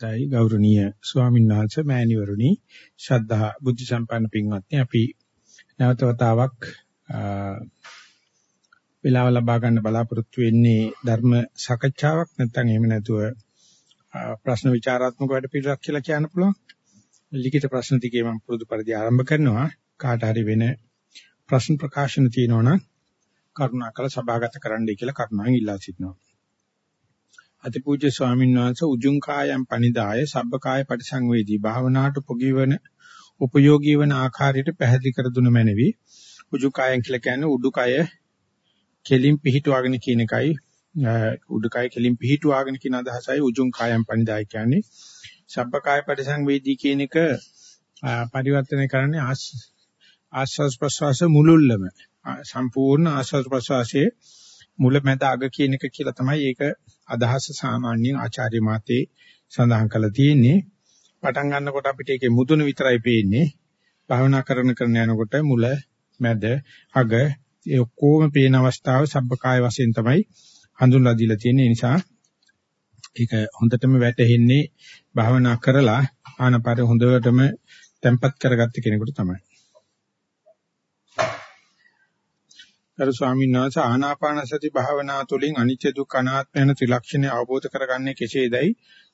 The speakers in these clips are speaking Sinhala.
තයි ගෞරවනීය ස්වාමීන් වහන්සේ මෑණිවරුනි ශ්‍රද්ධා බුද්ධ සම්පන්න පින්වත්නි අපි නැවත වතාවක් වේලාව ලබා ගන්න බලාපොරොත්තු වෙන්නේ ධර්ම සාකච්ඡාවක්. නැත්නම් එහෙම නැතුව ප්‍රශ්න විචාරාත්මක වැඩ පිළිවෙලක් කියලා කියන්න පුළුවන්. ලිඛිත ප්‍රශ්න ටිකේ මම පුරුදු පරිදි ආරම්භ කරනවා. කාට හරි වෙන ප්‍රශ්න ප්‍රකාශන තියෙනවා නම් කරුණාකර සභාගත කරන්නයි කියලා කරුණාවෙන් ඉල්ලා සිටිනවා. අතිපූජ්‍ය ස්වාමීන් වහන්සේ උජුං කායම් පනිදාය සබ්බකාය පරිසංවේදී භාවනාවට උපගීවන උපයෝගී වන ආකාරයට පැහැදිලි කර දුන මැනවි. උජු කායම් කියලා කියන්නේ උඩුකය කෙලින් පිහිටුවාගෙන කියන එකයි. උඩුකය කෙලින් පිහිටුවාගෙන කියන අදහසයි උජුං කායම් පනිදාය කියන්නේ. සබ්බකාය පරිසංවේදී කියන එක පරිවර්තනය කරන්නේ ආස්වාස් ප්‍රසවාස මුලුල්ලම සම්පූර්ණ ආස්වාස් ප්‍රසවාසයේ මුල මැද අග කියන එක කියලා තමයි ඒක අදහස සාමාන්‍යයෙන් ආචාර්ය මාතේ සඳහන් කරලා තියෙන්නේ. පටන් ගන්නකොට අපිට ඒකේ මුදුන විතරයි පේන්නේ. භාවනා කරන කරන යනකොට මුල මැද අග ඒ ඔක්කොම පේන අවස්ථාව සබ්බකාය වශයෙන් තමයි හඳුන්ලා දීලා තියෙන්නේ. නිසා ඒක හොඳටම වැටහෙන්නේ භාවනා කරලා ආනපාර හොඳටම තැම්පත් කරගත්ත කෙනෙකුට තමයි. ගරු ස්වාමීන් වහන්සේ ආනාපාන සති භාවනා තුළින් අනිත්‍ය දුක්ඛ අනාත්ම යන ත්‍රිලක්ෂණය අවබෝධ කරගන්නේ කෙසේදයි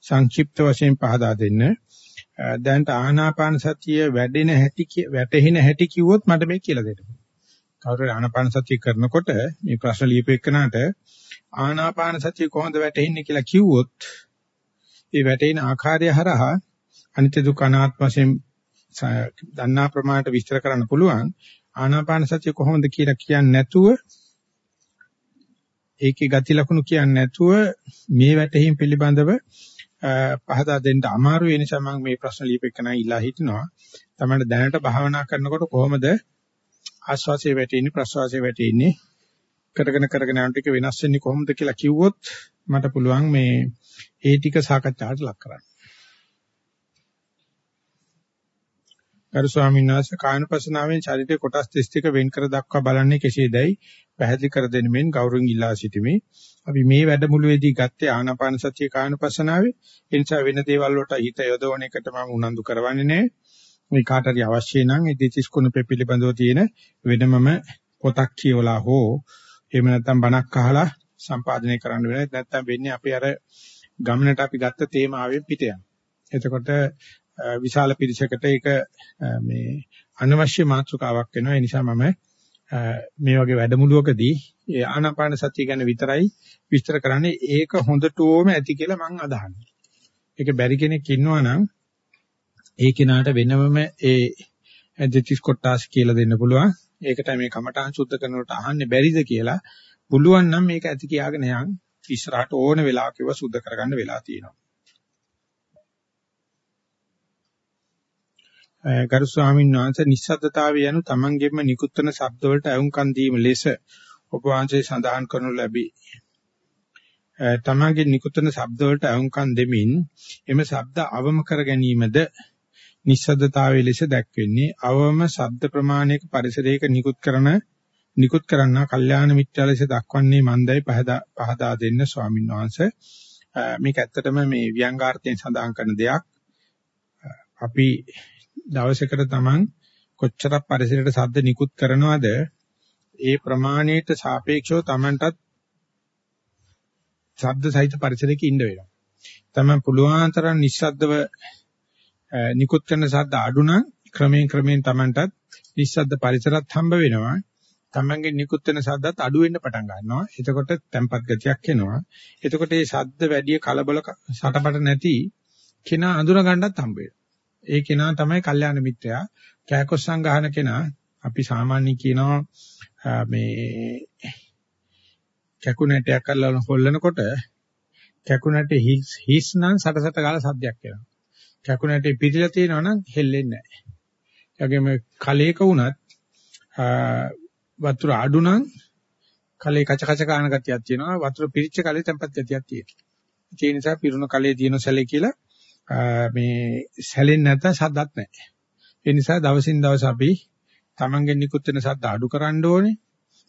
සංක්ෂිප්ත වශයෙන් පහදා දෙන්න. දැන් ආනාපාන සතිය වැඩෙන හැටි වැටෙන හැටි කිව්වොත් මට මේ කියලා දෙන්න. කවුරු ආනාපාන සතිය කරනකොට මේ ප්‍රශ්න ලියපෙන්නට ආනාපාන සතිය කොහොමද වැටෙන්නේ කියලා කිව්වොත් ඒ වැටෙන ආකාරය හරහා අනිත්‍ය දුක්ඛ අනාත්ම වශයෙන් දන්නා ප්‍රමාණයට විස්තර කරන්න පුළුවන්. ආනාපාන සතිය කොහොමද කියලා කියන්නේ නැතුව ඒකේ ගති ලක්ෂණ කියන්නේ නැතුව මේ වැටහීම් පිළිබඳව පහදා දෙන්න අමාරු වෙන නිසා මම මේ ප්‍රශ්න ලියපෙකනයි ඉල්ලා හිටිනවා. තමයි දැනට භාවනා කරනකොට කොහොමද ආස්වාසිය වැටෙන්නේ ප්‍රස්වාසිය වැටෙන්නේ කරගෙන කරගෙන යන ටික වෙනස් වෙන්නේ කොහොමද කියලා කිව්වොත් මට පුළුවන් මේ ඒ ටික සාකච්ඡාවට ලක් කරන්න. ගරු ස්වාමීන් වහන්සේ කායනපසනාවෙන් ශරීරයේ කොටස් 32 වෙන් කර දක්වා බලන්නේ කෙසේදයි පැහැදිලි කර දෙන්න මෙන් ගෞරවයෙන් ඉල්ලා සිටිමි. අපි මේ වැඩමුළුවේදී ගත්තේ ආනාපාන සතිය කායනපසනාවේ. ඒ නිසා වෙන දේවල් වලට හිත යොදවන එකට මම උනන්දු කරවන්නේ නැහැ. මේ කාට හරි අවශ්‍ය නම් ඒ දෙතිස් කුණ පිළිබඳව තියෙන වෙනමම පොතක් කියවලා හෝ එහෙම නැත්නම් බණක් අහලා සම්පාදනය කරන්න වෙනවා. නැත්නම් වෙන්නේ අපි අර ගමනට අපි ගත්ත තේමාවෙන් පිට යනවා. එතකොට විශාල පිරිසකට ඒක මේ අනවශ්‍ය මාතෘකාවක් වෙනවා. ඒ නිසා මම මේ වගේ වැඩමුළුවකදී ඒ ආනාපාන සතිය ගැන විතරයි විස්තර කරන්නේ. ඒක හොඳටම ඇති කියලා මම අදහන්නේ. ඒක බැරි කෙනෙක් ඉන්නවා නම් ඒ කෙනාට වෙනමම ඒ දෙතිස් කොටස් කියලා දෙන්න පුළුවන්. ඒකට මේ කමඨාන් සුද්ධ කරනකොට අහන්නේ බැරිද කියලා පුළුවන් නම් මේක ඇති කියාගෙන යන් ඉස්සරහට ඕන වෙලාවක ඒවා සුද්ධ කරගන්න වෙලා තියෙනවා. ගරු ස්වාමීන් වහන්සේ නිස්සද්දතාවය යනු තමන්ගෙම නිකුත්වන ශබ්ද වලට අයුම්කන් දීම ලෙස ඔබ වහන්සේ සඳහන් කරනු ලැබී. තමන්ගේ නිකුත්වන ශබ්ද වලට අයුම්කන් දෙමින් එම ශබ්ද අවම කර ගැනීමද නිස්සද්දතාවය ලෙස දැක්වෙන්නේ අවම ශබ්ද ප්‍රමාණයක පරිසරයක නිකුත් කරන නිකුත් කරන්නා කල්යාණ මිත්‍යා ලෙස දක්වන්නේ මන්දයි පහදා දෙන්න ස්වාමීන් වහන්සේ. මේක ඇත්තටම මේ ව්‍යංගාර්ථයෙන් සඳහන් කරන දෙයක්. අපි දවසකට Taman කොච්චරක් පරිසරයට ශබ්ද නිකුත් කරනවද ඒ ප්‍රමාණයට සාපේක්ෂව Tamanටත් ශබ්ද සහිත පරිසරයක ඉන්න වෙනවා. Taman පුළුවන් තරම් නිස්සද්දව නිකුත් කරන ශබ්ද අඩු නම් ක්‍රමයෙන් ක්‍රමයෙන් Tamanටත් නිස්සද්ද පරිසරත් හම්බ වෙනවා. Tamanගේ නිකුත් වෙන ශබ්දත් අඩු වෙන්න පටන් ගන්නවා. එතකොට tempat ගතියක් එනවා. එතකොට මේ ශබ්ද වැඩි කලබල සටපට නැති කෙනා අඳුර ගන්නත් හම්බ වෙනවා. ඒ කෙනා තමයි කල්යාණ මිත්‍රයා. කෑකොස්සන් ගහන කෙනා අපි සාමාන්‍යයෙන් කියනවා මේ කැකුනටයක් අල්ලන හොල්ලනකොට කැකුනට හිස් හිස් නම් සටසට ගාලා සද්දයක් එනවා. කැකුනට පිටිලා තියෙනවා නම් හෙල්ලෙන්නේ නැහැ. ඒ වගේම කලයක වුණත් වතුර අඩු නම් කලේ කච කච කාන ගතියක් තියෙනවා. වතුර පිරිච්ච කලේ tempat ගතියක් තියෙනවා. ඒ නිසා පිරුණ කලේ තියෙන සැලේ කියලා මේ සැලෙන්නේ නැත්නම් සද්දක් නැහැ. ඒ නිසා දවසින් දවස අපි Tamangen නිකුත් වෙන සද්ද අඩු කරන්න ඕනේ.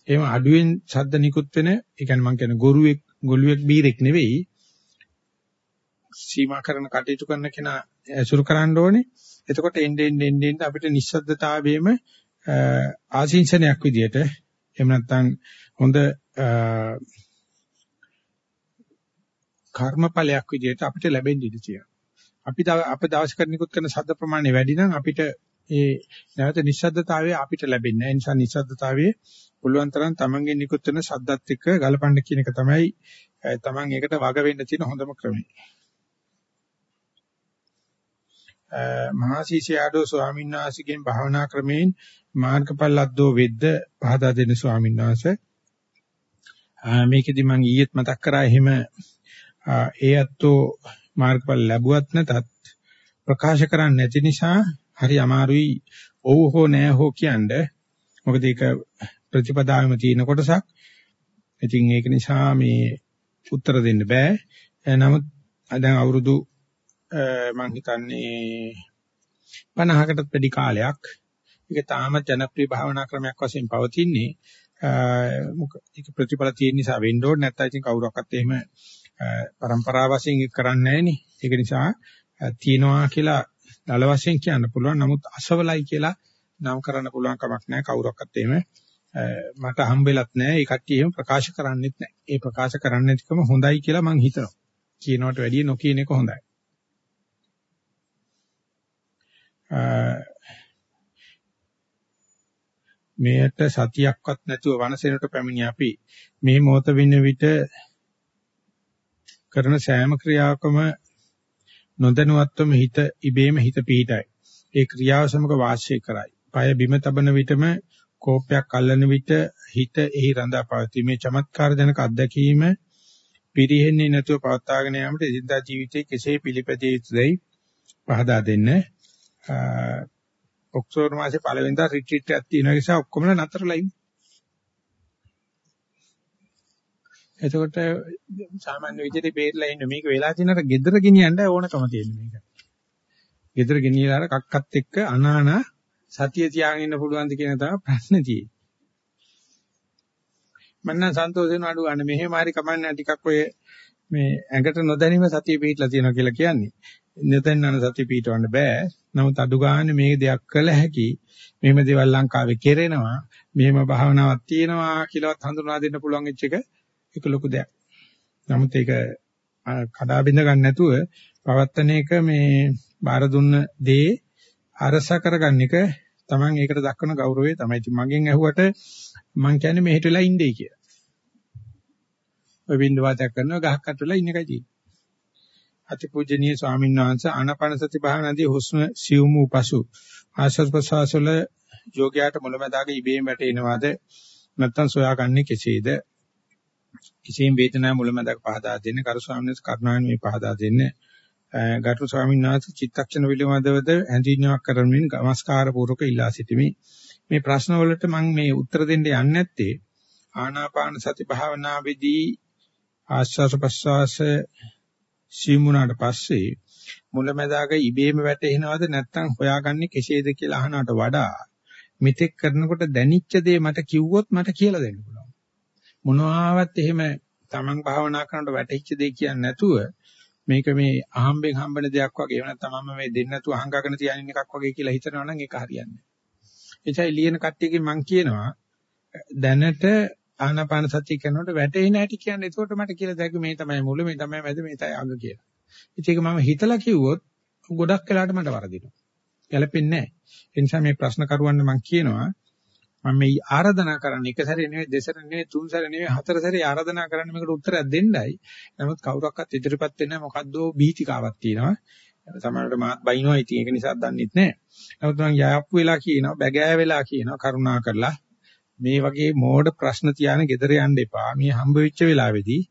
එහෙම අඩුවෙන් සද්ද නිකුත් වෙන, ඒ කියන්නේ මම කියන්නේ ගොරුවෙක්, ගොළුෙක් බීරෙක් නෙවෙයි. සීමා කරන කටයුතු කරන කෙනා ඇසුරු කරන්න ඕනේ. එතකොට එන්නේ එන්නේ එන්නේ අපිට නිස්සද්දතාවයේම ආශිංසනයක් විදියට එහෙම නැත්නම් හොඳ කර්මඵලයක් විදියට අපිට ලැබෙන්න ඉඩ තියෙනවා. අපි අප දවස් කරනිකුත් කරන ශබ්ද ප්‍රමාණය වැඩි නම් අපිට ඒ නැවත නිස්සද්දතාවය අපිට ලැබෙන්නේ නැහැ. ඒ නිසා නිස්සද්දතාවයේ පුළුවන් තරම් තමන්ගෙන් නිකුත් වෙන ශබ්දත් එක්ක ගලපන්න කියන එක තමයි තමන් ඒකට වග වෙන්න තියෙන හොඳම ක්‍රමය. මහා සීසයාඩෝ ස්වාමීන් වහන්සේගෙන් භාවනා ක්‍රමයෙන් මාර්ගඵල ලද්දෝ වෙද්ද පහදා දෙන ස්වාමීන් වහන්සේ මේකෙදි මම ඊයේත් මතක් කරා එහෙම ඒ අතෝ මාර්ගඵල ලැබුවත් නැතත් ප්‍රකාශ කරන්නේ නැති නිසා හරි අමාරුයි. ඔව් හෝ නෑ හෝ කියන්නේ මොකද ඒක ප්‍රතිපදාවෙම තියෙන කොටසක්. ඉතින් ඒක නිසා මේ උත්තර දෙන්න බෑ. නමුත් දැන් අවුරුදු මම හිතන්නේ 50කටත් වැඩි කාලයක්. ඒක තාම ජනප්‍රිය භාවනා ක්‍රමයක් වශයෙන් පවතින්නේ. මොකද ඒක ප්‍රතිඵල තියෙන නිසා වෙන්න ඕනේ. නැත්නම් ඉතින් කවුරක්වත් එහෙම પરම්පරාව වශයෙන් කරන්නේ නැහෙනේ. ඒක නිසා තියනවා කියලා දල වශයෙන් කියන්න පුළුවන්. නමුත් අසවලයි කියලා නම් කරන්න පුළුවන් කමක් නැහැ කවුරක්වත් එහෙම මට හම්බෙලත් නැහැ. ඒ කට්ටිය එහෙම ප්‍රකාශ කරන්නෙත් නැහැ. ඒ ප්‍රකාශ කරන්නේ නැතිකම හොඳයි කියලා මම හිතනවා. කියනවට වැඩිය නොකියන එක හොඳයි. මෙයට සතියක්වත් නැතුව වනසෙනට පැමිණි අපි මේ මොහොත වෙන විට කරන සෑම ක්‍රියාවකම නොදැනුවත්වම හිත ඉබේම හිත පිහිටයි. ඒ ක්‍රියාව සමග වාසය කරයි. পায় බිම තබන විටම කෝපයක් අල්ලන විට හිත එහි රඳා පවතී. මේ චමත්කාර ජනක අත්දැකීම පිරිහෙන්නේ නැතුව පවත්වාගෙන යාමට එදිනදා ජීවිතයේ කෙසේ පිළිපැදිය යුතුදයි පහදා දෙන්න. ඔක්තෝබර් මාසේ පළවෙනිදා රිට්‍රීට් එකක් තියෙන නිසා ඔක්කොම නතරලා ඉන්නේ. එතකොට සාමාන්‍ය විදිහට බේරලා ඉන්න මේක වෙලා තිනර gedara ගෙනියන්න ඕනකම තියෙන මේක. gedara ගෙනියලා කක්කත් එක්ක අනාන සතිය තියාගෙන ඉන්න පුළුවන්ද කියන තමයි ප්‍රශ්නේ තියෙන්නේ. මන්න සන්තෝෂ වෙන අඩු ගන්න මෙහෙම හරි කමන්නේ ටිකක් ඔය මේ ඇඟට නොදැනීම සතිය පිටලා තියෙනවා කියලා කියන්නේ. නොදැන්නන සතිය පිටවන්න බෑ. නමුත් අඩු ගන්න මේ දෙයක් කළ හැකි. මෙහෙම දේවල් ලංකාවේ කෙරෙනවා. මෙහෙම භාවනාවක් තියෙනවා කියලාවත් හඳුනා දෙන්න පුළුවන් එක ඒක ලොකු දෙයක්. නමුත් ඒක කඩා බිඳ ගන්න නැතුව පවත්තන එක මේ බාර දුන්න දේ අරස කරගන්න එක Taman ඒකට දක්වන ගෞරවය තමයි. ඉතින් මගෙන් ඇහුවට මං කියන්නේ මෙහෙට වෙලා ඉන්නේ කියලා. ඔය බින්ද වාතයක් කරනවා ගහක් අට වෙලා ඉන්න එකයි තියෙන්නේ. අතිපූජනීය ස්වාමීන් වහන්සේ ආනාපාන සති භාවනාදී හුස්ම සියුම් වූ පසු ආශ්වාස ප්‍රශ්වාස වල යෝගයාට මුලමදාග ඉබේම වැටෙනවද නැත්නම් සොයාගන්නේ කෙසේද කිසියම් වේදනාව මුලමඳක් පහදා දෙන්න. කරු ස්වාමීන් වහන්සේ කරුණාවෙන් මේ පහදා දෙන්න. ගරු ස්වාමීන් වහන්සේ චිත්තක්ෂණ පිළිබඳවද හැඳින්වීමක් කරමින් নমස්කාර පූර්වක ඉල්ලා සිටිමි. මේ ප්‍රශ්න වලට මම මේ උත්තර දෙන්න යන්නේ නැත්තේ ආනාපාන සති භාවනාවේදී ආස්වාස ප්‍රස්වාස සීමුණාට පස්සේ මුලමඳාක ඉබේම වැටෙනවද නැත්නම් හොයාගන්නේ කෙසේද කියලා අහනවට වඩා මෙතෙක් කරනකොට දැනිච්ච දේ මට කිව්වොත් මට කියලා දෙන්න පුළුවන්. මොනවාවත් එහෙම Taman භාවනා කරනකොට වැටහිච්ච දෙයක් කියන්නේ නැතුව මේක මේ අහම්බෙන් හම්බෙන දෙයක් වගේ එහෙම නැත්නම් මම මේ දෙන්න නැතුව අහංගගෙන තියාගෙන එකක් වගේ කියලා හිතනවා නම් ඒක හරියන්නේ නැහැ. එචයි ලියන කට්ටියකින් මම කියනවා දැනට ආනාපාන සතිය කරනකොට වැටෙන හැටි කියන්නේ ඒකට මට කියලා දැක්ක මේ තමයි මුල මේ තමයි මැද මේ තමයි අග කියලා. ඒක මම හිතලා කිව්වොත් ගොඩක් වෙලාට මට වරදිනවා. ගැලපෙන්නේ නැහැ. ඒ නිසා මේ ප්‍රශ්න කරුවන්න මම කියනවා මම මේ ආරාධනා කරන්නේ එක සැරේ නෙවෙයි දෙසර නෙවෙයි තුන් සැරේ නෙවෙයි හතර සැරේ ආරාධනා කරන්නේ මේකට උත්තරයක් දෙන්නයි. නමුත් කවුරක්වත් ඉදිරිපත් වෙන්නේ මොකද්ද බීතිකාවක් තියෙනවා. සමහරවිට මාත් බයිනවා ඉතින් ඒක නිසා දන්නෙත් නැහැ. නමුත් මම යාප්පු වෙලා කියනවා බැගෑ වෙලා කියනවා කරුණා කරලා මේ වගේ මෝඩ ප්‍රශ්න තියාන ගෙදර යන්න එපා. මේ හම්බ වෙච්ච වෙලාවේදී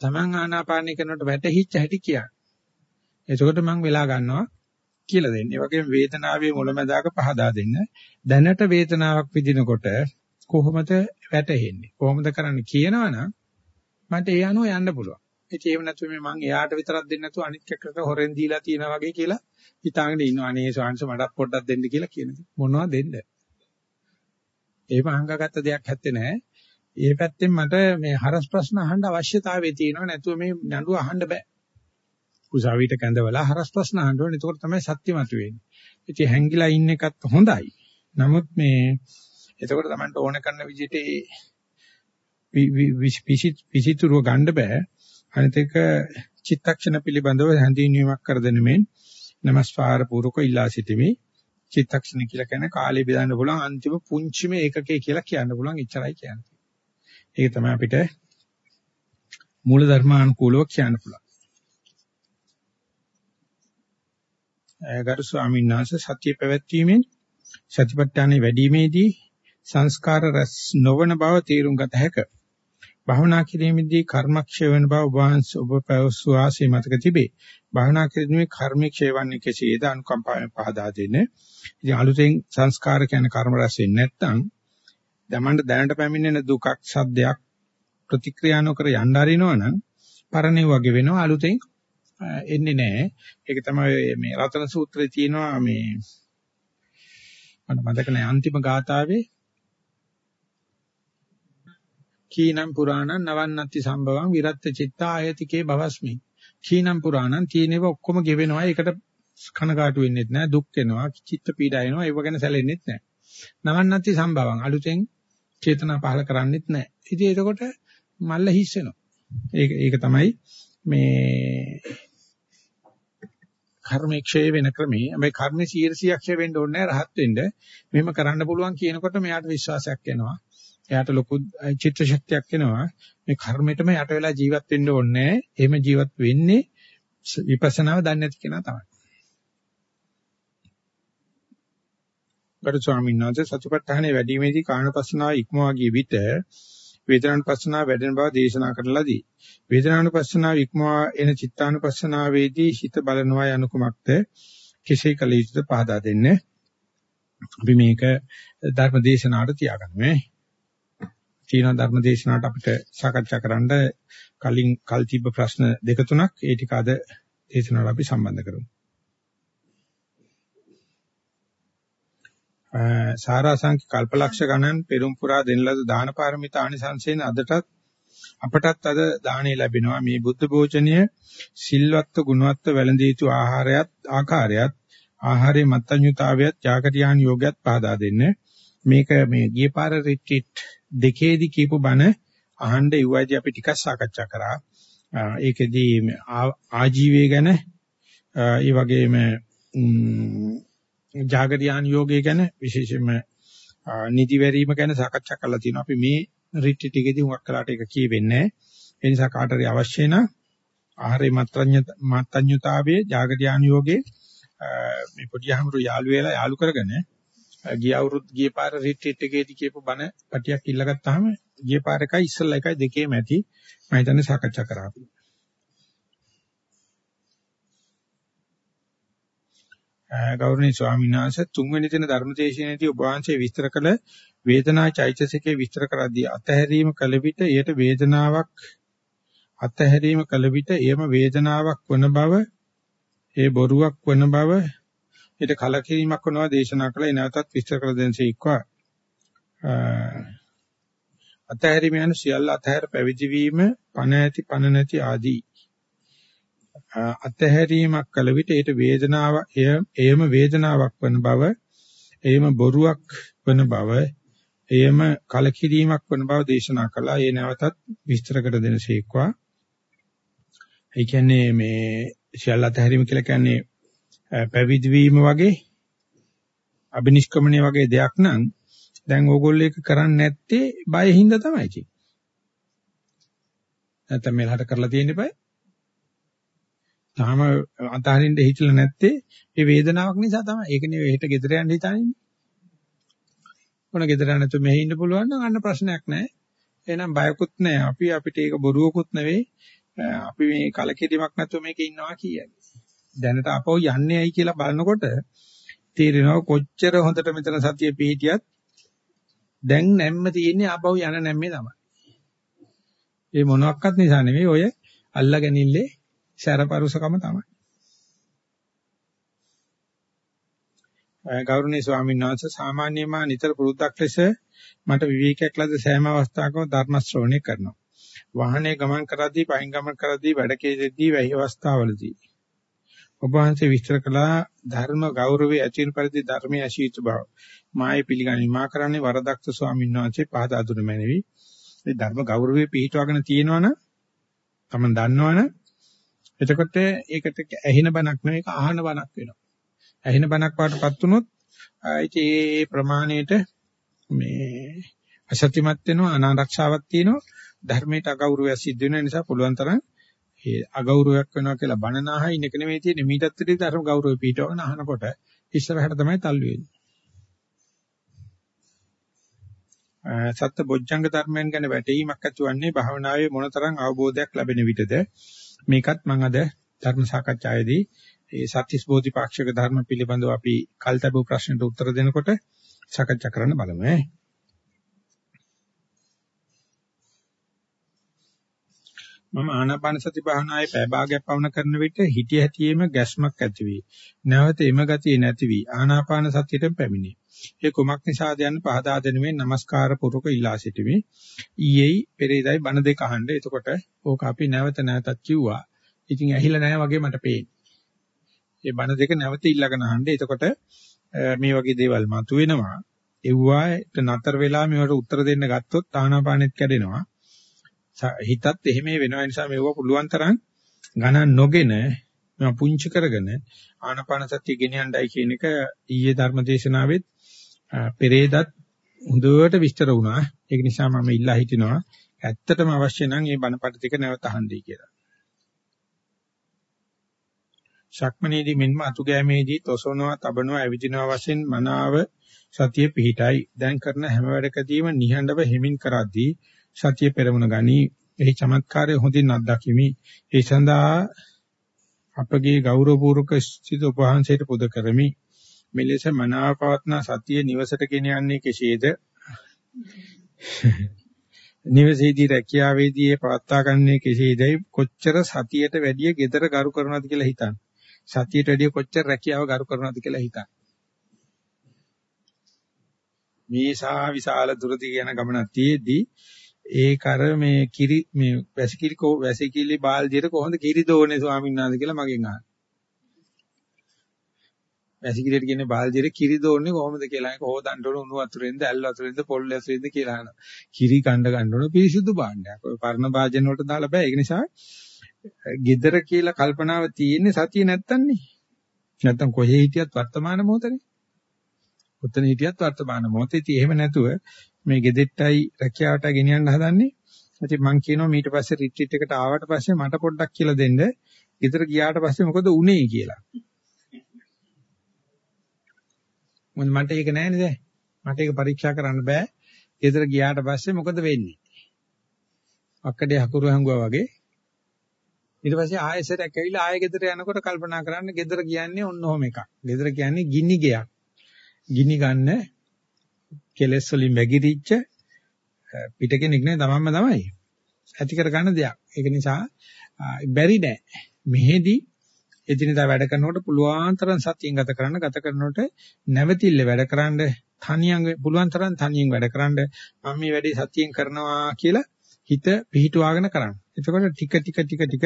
Taman ආනාපානය කරනකොට වැටහිච්ච හැටි කියන්න. එතකොට මම වෙලා ගන්නවා කියලා දෙන්න. ඒ වගේම වේදනාවේ මුලැමැදාක පහදා දෙන්න. දැනට වේදනාවක් විඳිනකොට කොහොමද වැටෙන්නේ? කොහොමද කරන්නේ කියනවනම් මට ඒ අනුව යන්න පුළුවන්. ඉතින් එහෙම නැත්නම් මේ මං එයාට විතරක් දෙන්නේ නැතුව අනිත් එක්කකට හොරෙන් දීලා තියෙනවා වගේ කියලා හිතාගෙන ඉන්නවා. අනේ ස්වාංශ මටත් පොඩ්ඩක් දෙන්න කියලා කියන මොනවද දෙන්න? එහෙම අහංගගත්ත දෙයක් හැත්තේ නැහැ. ඒ පැත්තෙන් මට මේ හරස් ප්‍රශ්න අහන්න අවශ්‍යතාවය තියෙනවා නැතුව මේ නඩුව අහන්න බෑ. උසාවියට කැඳවලා හරස් ප්‍රශ්න අහන්න ඕනේ. එතකොට තමයි සත්‍ය මතුවෙන්නේ. ඉතින් හැංගිලා ඉන්න එකත් හොඳයි. නමුත් මේ එතකොට Tamanට ඕන කරන විදිහට විසිතුරුව ගන්න බෑ. අනිත් එක චිත්තක්ෂණ පිළිබඳව හැඳින්වීමක් කර දෙන මෙන් নমස්කාර පූර්වක ඉල්ලා සිටිමි. චිත්තක්ෂණ කියලා කියන්නේ කාලය බෙදන්න පුළුවන් අන්තිම පුංචිම ඒකකේ කියලා කියන්න පුළුවන් ඉච්චරයි කියන්නේ. ඒක තමයි අපිට මූල ධර්මානුකූලව කියන්න පුළුවන්. ගරු ස්වාමීන් වහන්සේ සත්‍ය පැවැත්වීමෙන් සතිපට්ඨානෙ වැඩිීමේදී සංස්කාර රැස් නොවන බව තේරුම් ගත හැකිය. භාවනා කිරීමේදී කර්මක්ෂය වෙන බව වහන්සේ ඔබ පැවසුවාසේ මතක තිබේ. භාවනා කිරීමේ කර්මක්ෂය වන්නේ කෙසේද අනුකම්පාවෙන් පහදා දෙන්න. ඉතින් අලුතෙන් සංස්කාර කියන්නේ කර්ම රැස් වෙන්නේ නැත්නම් තමන්ට දැනට පැමිණෙන දුකක් සද්දයක් ප්‍රතික්‍රියා නොකර යන්න අරිනවනම් පරණේ වගේ වෙනවා අලුතෙන් එන්නේ නැහැ. ඒක තමයි මේ රතන සූත්‍රයේ තියෙනවා මේ මට මතක නැහැ අන්තිම ගාථාවේ කීනම් පුරාණං නවන්නත්ති සම්භවං විරත්ත චිත්තා ආයතිකේ භවස්මි. කීනම් පුරාණං තියෙනව ඔක්කොම ගෙවෙනවා. ඒකට කනකාටු වෙන්නෙත් නැහැ, දුක් වෙනවා, චිත්ත පීඩා එනවා. ඒව ගැන සැලෙන්නෙත් නැහැ. නවන්නත්ති සම්භවං අලුතෙන් චේතනා පහල කරන්නෙත් නැහැ. ඉතින් එතකොට මල්ල හිස් වෙනවා. ඒක ඒක තමයි මේ කර්මයේ ක්ෂය වෙන ක්‍රමේ. හැබැයි කර්මයේ 100 ක්ෂය වෙන්න ඕනේ නැහැ රහත් වෙන්න. මෙහෙම කරන්න පුළුවන් කියනකොට මෙයාට විශ්වාසයක් එනවා. එයාට ලොකු චිත්ත ශක්තියක් එනවා. මේ කර්මෙටම යට වෙලා ජීවත් වෙන්න ඕනේ නැහැ. එහෙම ජීවත් වෙන්නේ විපස්සනාව දන්නේ නැති කෙනා තමයි. ගරු ස්වාමීන් වහන්සේ සතිපට්ඨානයේ වැඩිමේදී කාණපස්සනාව ඉක්මවා ගිය විට වේදනානුපස්සනාව වැඩෙන බව දේශනා කරලාදී වේදනානුපස්සනාව ඉක්මවා එන චිත්තානුපස්සනාවේදී හිත බලනවා යනු කුමක්ද? කෙසේ කළ යුතුද පහදා දෙන්න. අපි මේක ධර්ම දේශනාවට තියාගන්නවා. තියෙන ධර්ම දේශනාවට අපිට සාකච්ඡා කරන්න කලින් කල් තිබ්බ ප්‍රශ්න දෙක තුනක්. ඒ ටික අද දේශනාවට අපි සම්බන්ධ කරමු. සාරාංශික කල්පලක්ෂ ගණන් පෙරම් පුරා දෙන ලද දාන පාරමිතා ආනිසංසයෙන් අදටත් අපටත් අද දාණය ලැබෙනවා. මේ බුද්ධ භෝජනය සිල්වත්ව ගුණවත්ව වැළඳිය යුතු ආහාරයත් ආකාරයත් ආහාරයේ මත්ඤ්‍යතාවයත් ජාගතියාන් යෝගයත් පහදා දෙන්න. මේක මේ ගිය පාර රිට්‍රීට් දෙකේදී කියපු බණ අහන්න ඉුවයිදී අපි ටිකක් සාකච්ඡා කරා. ඒකෙදී ආජීවය ගැන ඒ වගේම ජාගරියාන් යෝගය ගැන විශේෂයෙන්ම නිදිවැරීම ගැන සාකච්ඡා කරලා තියෙනවා. අපි මේ රිට්‍රීට් එකේදී හුඟක් කරාට ඒක කියවෙන්නේ නැහැ. ඒ නිසා කාට හරි අවශ්‍ය නම් ආහාරේ මත්ඤ්‍යතාවයේ ජාගරියාන් යෝගේ මේ පොඩි අහමුරු යාළු වෙලා යාළු කරගෙන ගිය අවුරුදු ගිය පාර රිට්‍රීට් එකේදී කියපු බණ පටියක් ඉල්ලගත්තාම ගිය පාර එකයි ඉස්සල්ලා එකයි දෙකේම ඇති මම හිතන්නේ සාකච්ඡා කරා අපි. ගෞරවනීය ස්වාමීන් වහන්සේ තුන්වෙනි දින ධර්මදේශනයේදී ඔබ වහන්සේ විස්තර කළ වේදනා චෛතසිකේ විස්තර කරද්දී අතහැරීම කළ විට එයට වේදනාවක් අතහැරීම කළ විට එයම වේදනාවක් වන බව ඒ බොරුවක් වන බව ඊට කලකිරීමක් වනවා දේශනා කළ. ඒ නැවතත් විස්තර කර දෙන්සේක්වා අතහැරීම යන සියල්ල අතහැර පැවිදි වීම පණ ඇති පණ නැති ආදී. අතහැරීමක් කළ විට ඒට වේදනාව එයම වේදනාවක් වන බව එයම බොරුවක් වන බව එයම කලකිරීමක් වන බව දේශනා කළා. ඒ නැවතත් විස්තර කර දෙනසේක්වා. ඒ කියන්නේ මේ සියල්ල අතහැරීම කියලා කියන්නේ පැවිදි වීම වගේ අබිනිෂ්ක්‍මණය වගේ දෙයක් නම් දැන් ඕගොල්ලෝ ඒක කරන්නේ නැත්තේ බය හින්දා තමයි කියන්නේ. නැත්නම් මෙලහට කරලා තියෙන්නේ බය. තාම අතහරින්න හිතලා නැත්තේ ඒ වේදනාවක් නිසා තමයි. ඒක නෙවෙයි හෙට ගෙදර යන්න හිතන්නේ. මොන ගෙදර යන්න නැතුව මෙහෙ ඉන්න පුළුවන් නම් අන්න ප්‍රශ්නයක් නැහැ. එහෙනම් බයකුත් නැහැ. අපි අපිට ඒක බොරුවකුත් නෙවෙයි. අපි මේ කලකිරීමක් නැතුව මේකේ ඉන්නවා කියන්නේ. දැනට අපෝ යන්නේ ඇයි කියලා බලනකොට තේරෙනවා කොච්චර හොඳට මෙතන සතිය පිහිටියත් දැන් නැම්ම තියෙන්නේ ආපහු යන නැම්මේ තමයි. ඒ මොනවත් නිසා නෙවෙයි ඔය අල්ලගැනිල්ලේ සැරපරුසකම තමයි. ගෞරවනීය ස්වාමීන් වහන්සේ සාමාන්‍යයෙන් මා නිතර පුරුද්දක් ලෙස මට විවේකයක් ලද සෑම අවස්ථාවකම ධර්ම ශ්‍රවණය කරනවා. වාහනේ ගමන් කරද්දී, පයින් ගමන් කරද්දී, වැඩ කේදෙද්දී, වැහි අවස්ථාවලදී ඔබ වහන්සේ විස්තර කළා ධර්ම ගෞරවයේ ඇතින පරිදි ධර්මයේ ඇසීතු බව. මායේ පිළිගනි මා කරන්නේ වරදක්ත ස්වාමීන් වහන්සේ පහදා දුන්න මැනවි. මේ ධර්ම ගෞරවයේ පිහිටවගෙන තියෙනවනම් තමන් දන්නවනම් එතකොට ඒකට ඇහෙන බණක් නෙවෙයි ඒක අහන බණක් වෙනවා. ඇහෙන බණක් වඩටපත් වුණොත් ඉතින් ඒ ප්‍රමාණයට මේ අසත්‍යමත් වෙනවා අනාරක්ෂාවක් තියෙනවා. ධර්මයට අගෞරවයක් සිද්ධ වෙන නිසා පුළුවන් තරම් ඒ අගෞරවයක් වෙනවා කියලා බණනාහ ඉන්න එක නෙමෙයි තියෙන්නේ. මීටත් විතර ධර්ම ගෞරවය පිටවගෙන අහනකොට ඉස්සරහට තමයි තල්ලු වෙන්නේ. සත්‍ය බොජ්ජංග ධර්මයන් ගැන වැටහීමක් ඇතිවන්නේ භාවනාවේ මොනතරම් අවබෝධයක් ලැබෙන විටද? මේකත් මම අද ධර්ම සාකච්ඡාවේදී ඒ සත්‍තිස් බෝධිපාක්ෂික ධර්ම පිළිබඳව අපි කල්තබු ප්‍රශ්නට උත්තර දෙනකොට සාකච්ඡා කරන්න බලමු මම ආනාපාන සති භාවනාවේ පැය භාගයක් පවන කරන විට හිටිය හැටියේම ගැස්මක් ඇති වී නැවත එම ගතිය නැති වී ආනාපාන සතියට පැමිණේ. ඒ කුමක් නිසාද යන්න පහදා දෙනුවේ নমස්කාර පුරුක ඉලා සිටිමි. ඊයේ පෙරේදයි බණ දෙක අහන්න. එතකොට ඕක අපි නැවත නැවතත් කිව්වා. ඉතින් ඇහිලා නැහැ වගේ මට පේන්නේ. ඒ බණ දෙක නැවත ඉල්ලගෙන අහන්න. එතකොට මේ වගේ දේවල් මතුවෙනවා. එව්වාට නතර වෙලා මේවට උත්තර දෙන්න ගත්තොත් ආනාපානෙත් කැඩෙනවා. හිතත් එහෙම වෙනවා නිසා මේව පුළුවන් තරම් ගණන් නොගෙන මම පුංචි කරගෙන ආනාපාන සතිය ගෙනියන්නයි කියන එක ඊයේ ධර්මදේශනාවෙත් පෙරේදත් හොඳට විස්තර වුණා. ඒක නිසා මම ඉල්ලා හිටිනවා ඇත්තටම අවශ්‍ය නම් මේ බණපට ටික නැවත අහන්නයි කියලා. ශක්මනේදී මෙන්ම අතුගෑමේදී තොසනවා, තබනවා, ඇවිදිනවා වශයෙන් මනාව සතිය පිහිටයි. දැන් කරන හැම වැඩකදීම නිහඬව හිමින් කරද්දී සතිය පෙරමුණ ගනි. එහි චමත්කාරය හොඳින් අත්දැකීමි. ඒ සඳහා අපගේ ගෞරවපූර්වක සිත උපහාසයට පුද කරමි. මෙලෙස මනාවපවත්න සතිය නිවසට ගෙන යන්නේ කෙසේද? නිවසේදී රැකියාවේදී පවත්වා ගන්නේ කෙසේදයි කොච්චර සතියට වැඩිය gedara ගරු කරනවද කියලා හිතන්න. සතියට වැඩිය කොච්චර රැකියාව ගරු කරනවද කියලා හිතන්න. මේ සා විශාල දුරදි යන ගමනක් තියේදී ඒක අර මේ කිරි මේ වැසිකිලි කෝ වැසිකිලි බාල්දියට කොහොමද කිරි දෝනේ ස්වාමීන් වහන්සේ කියලා මගෙන් අහනවා. වැසිකිලියට කියන්නේ බාල්දියට කිරි දෝන්නේ කොහොමද කියලා ඒක හොදන්න ඕන උණු වතුරෙන්ද ඇල් වතුරෙන්ද පොල් වතුරෙන්ද කියලා අහනවා. කිරි කණ්ඩ ගන්න ඕන පිරිසුදු භාණ්ඩයක්. ඔය පරණ භාජන වලට දාලා බෑ. ඒක නිසා gedara කියලා කල්පනාව තියෙන්නේ සතිය නැත්තන්නේ. නැත්තම් කොහේ හිටියත් වර්තමාන මොහොතනේ. ඔතන හිටියත් වර්තමාන මොහොතේ. ඉතින් එහෙම නැතුව මේ ගෙදෙට්ටයි රැකියාවට ගෙනියන්න හදන්නේ. ඉතින් මම කියනවා ඊට පස්සේ රිට්‍රීට් එකට ආවට පස්සේ මට පොඩ්ඩක් කියලා දෙන්න. ගෙදර ගියාට පස්සේ මොකද උනේ කියලා. මොකද මන්ට ඒක නෑනේ දැන්. මට ඒක පරීක්ෂා කරන්න බෑ. ගෙදර ගියාට පස්සේ මොකද වෙන්නේ? අක්කඩේ හකුරු හංගුවා වගේ. ඊට පස්සේ ආයෙසරක් ඇවිල්ලා ආයෙ ගෙදර යනකොට කල්පනා කරන්න ගෙදර කියන්නේ ඔන්න ඔහොම එකක්. ගෙදර කියන්නේ ගිනි ගයක්. ගිනි ගන්න කෙලෙස් වලින් වැగిරිච්ච පිට කෙනෙක් නෙවෙයි තමන්ම තමයි. ඇති කර ගන්න දෙයක්. ඒක නිසා බැරි නෑ. මෙහෙදි එදිනදා වැඩ කරනකොට පුළුවන් තරම් සතියෙන් ගත කරන්න ගත කරනකොට නැවතිල්ල වැඩ කරන්න තනියෙන් පුළුවන් තරම් තනියෙන් වැඩ කරන්න මම මේ වැඩේ සතියෙන් කරනවා කියලා හිත පිහිටුවාගෙන කරන්න. එතකොට ටික ටික ටික ටික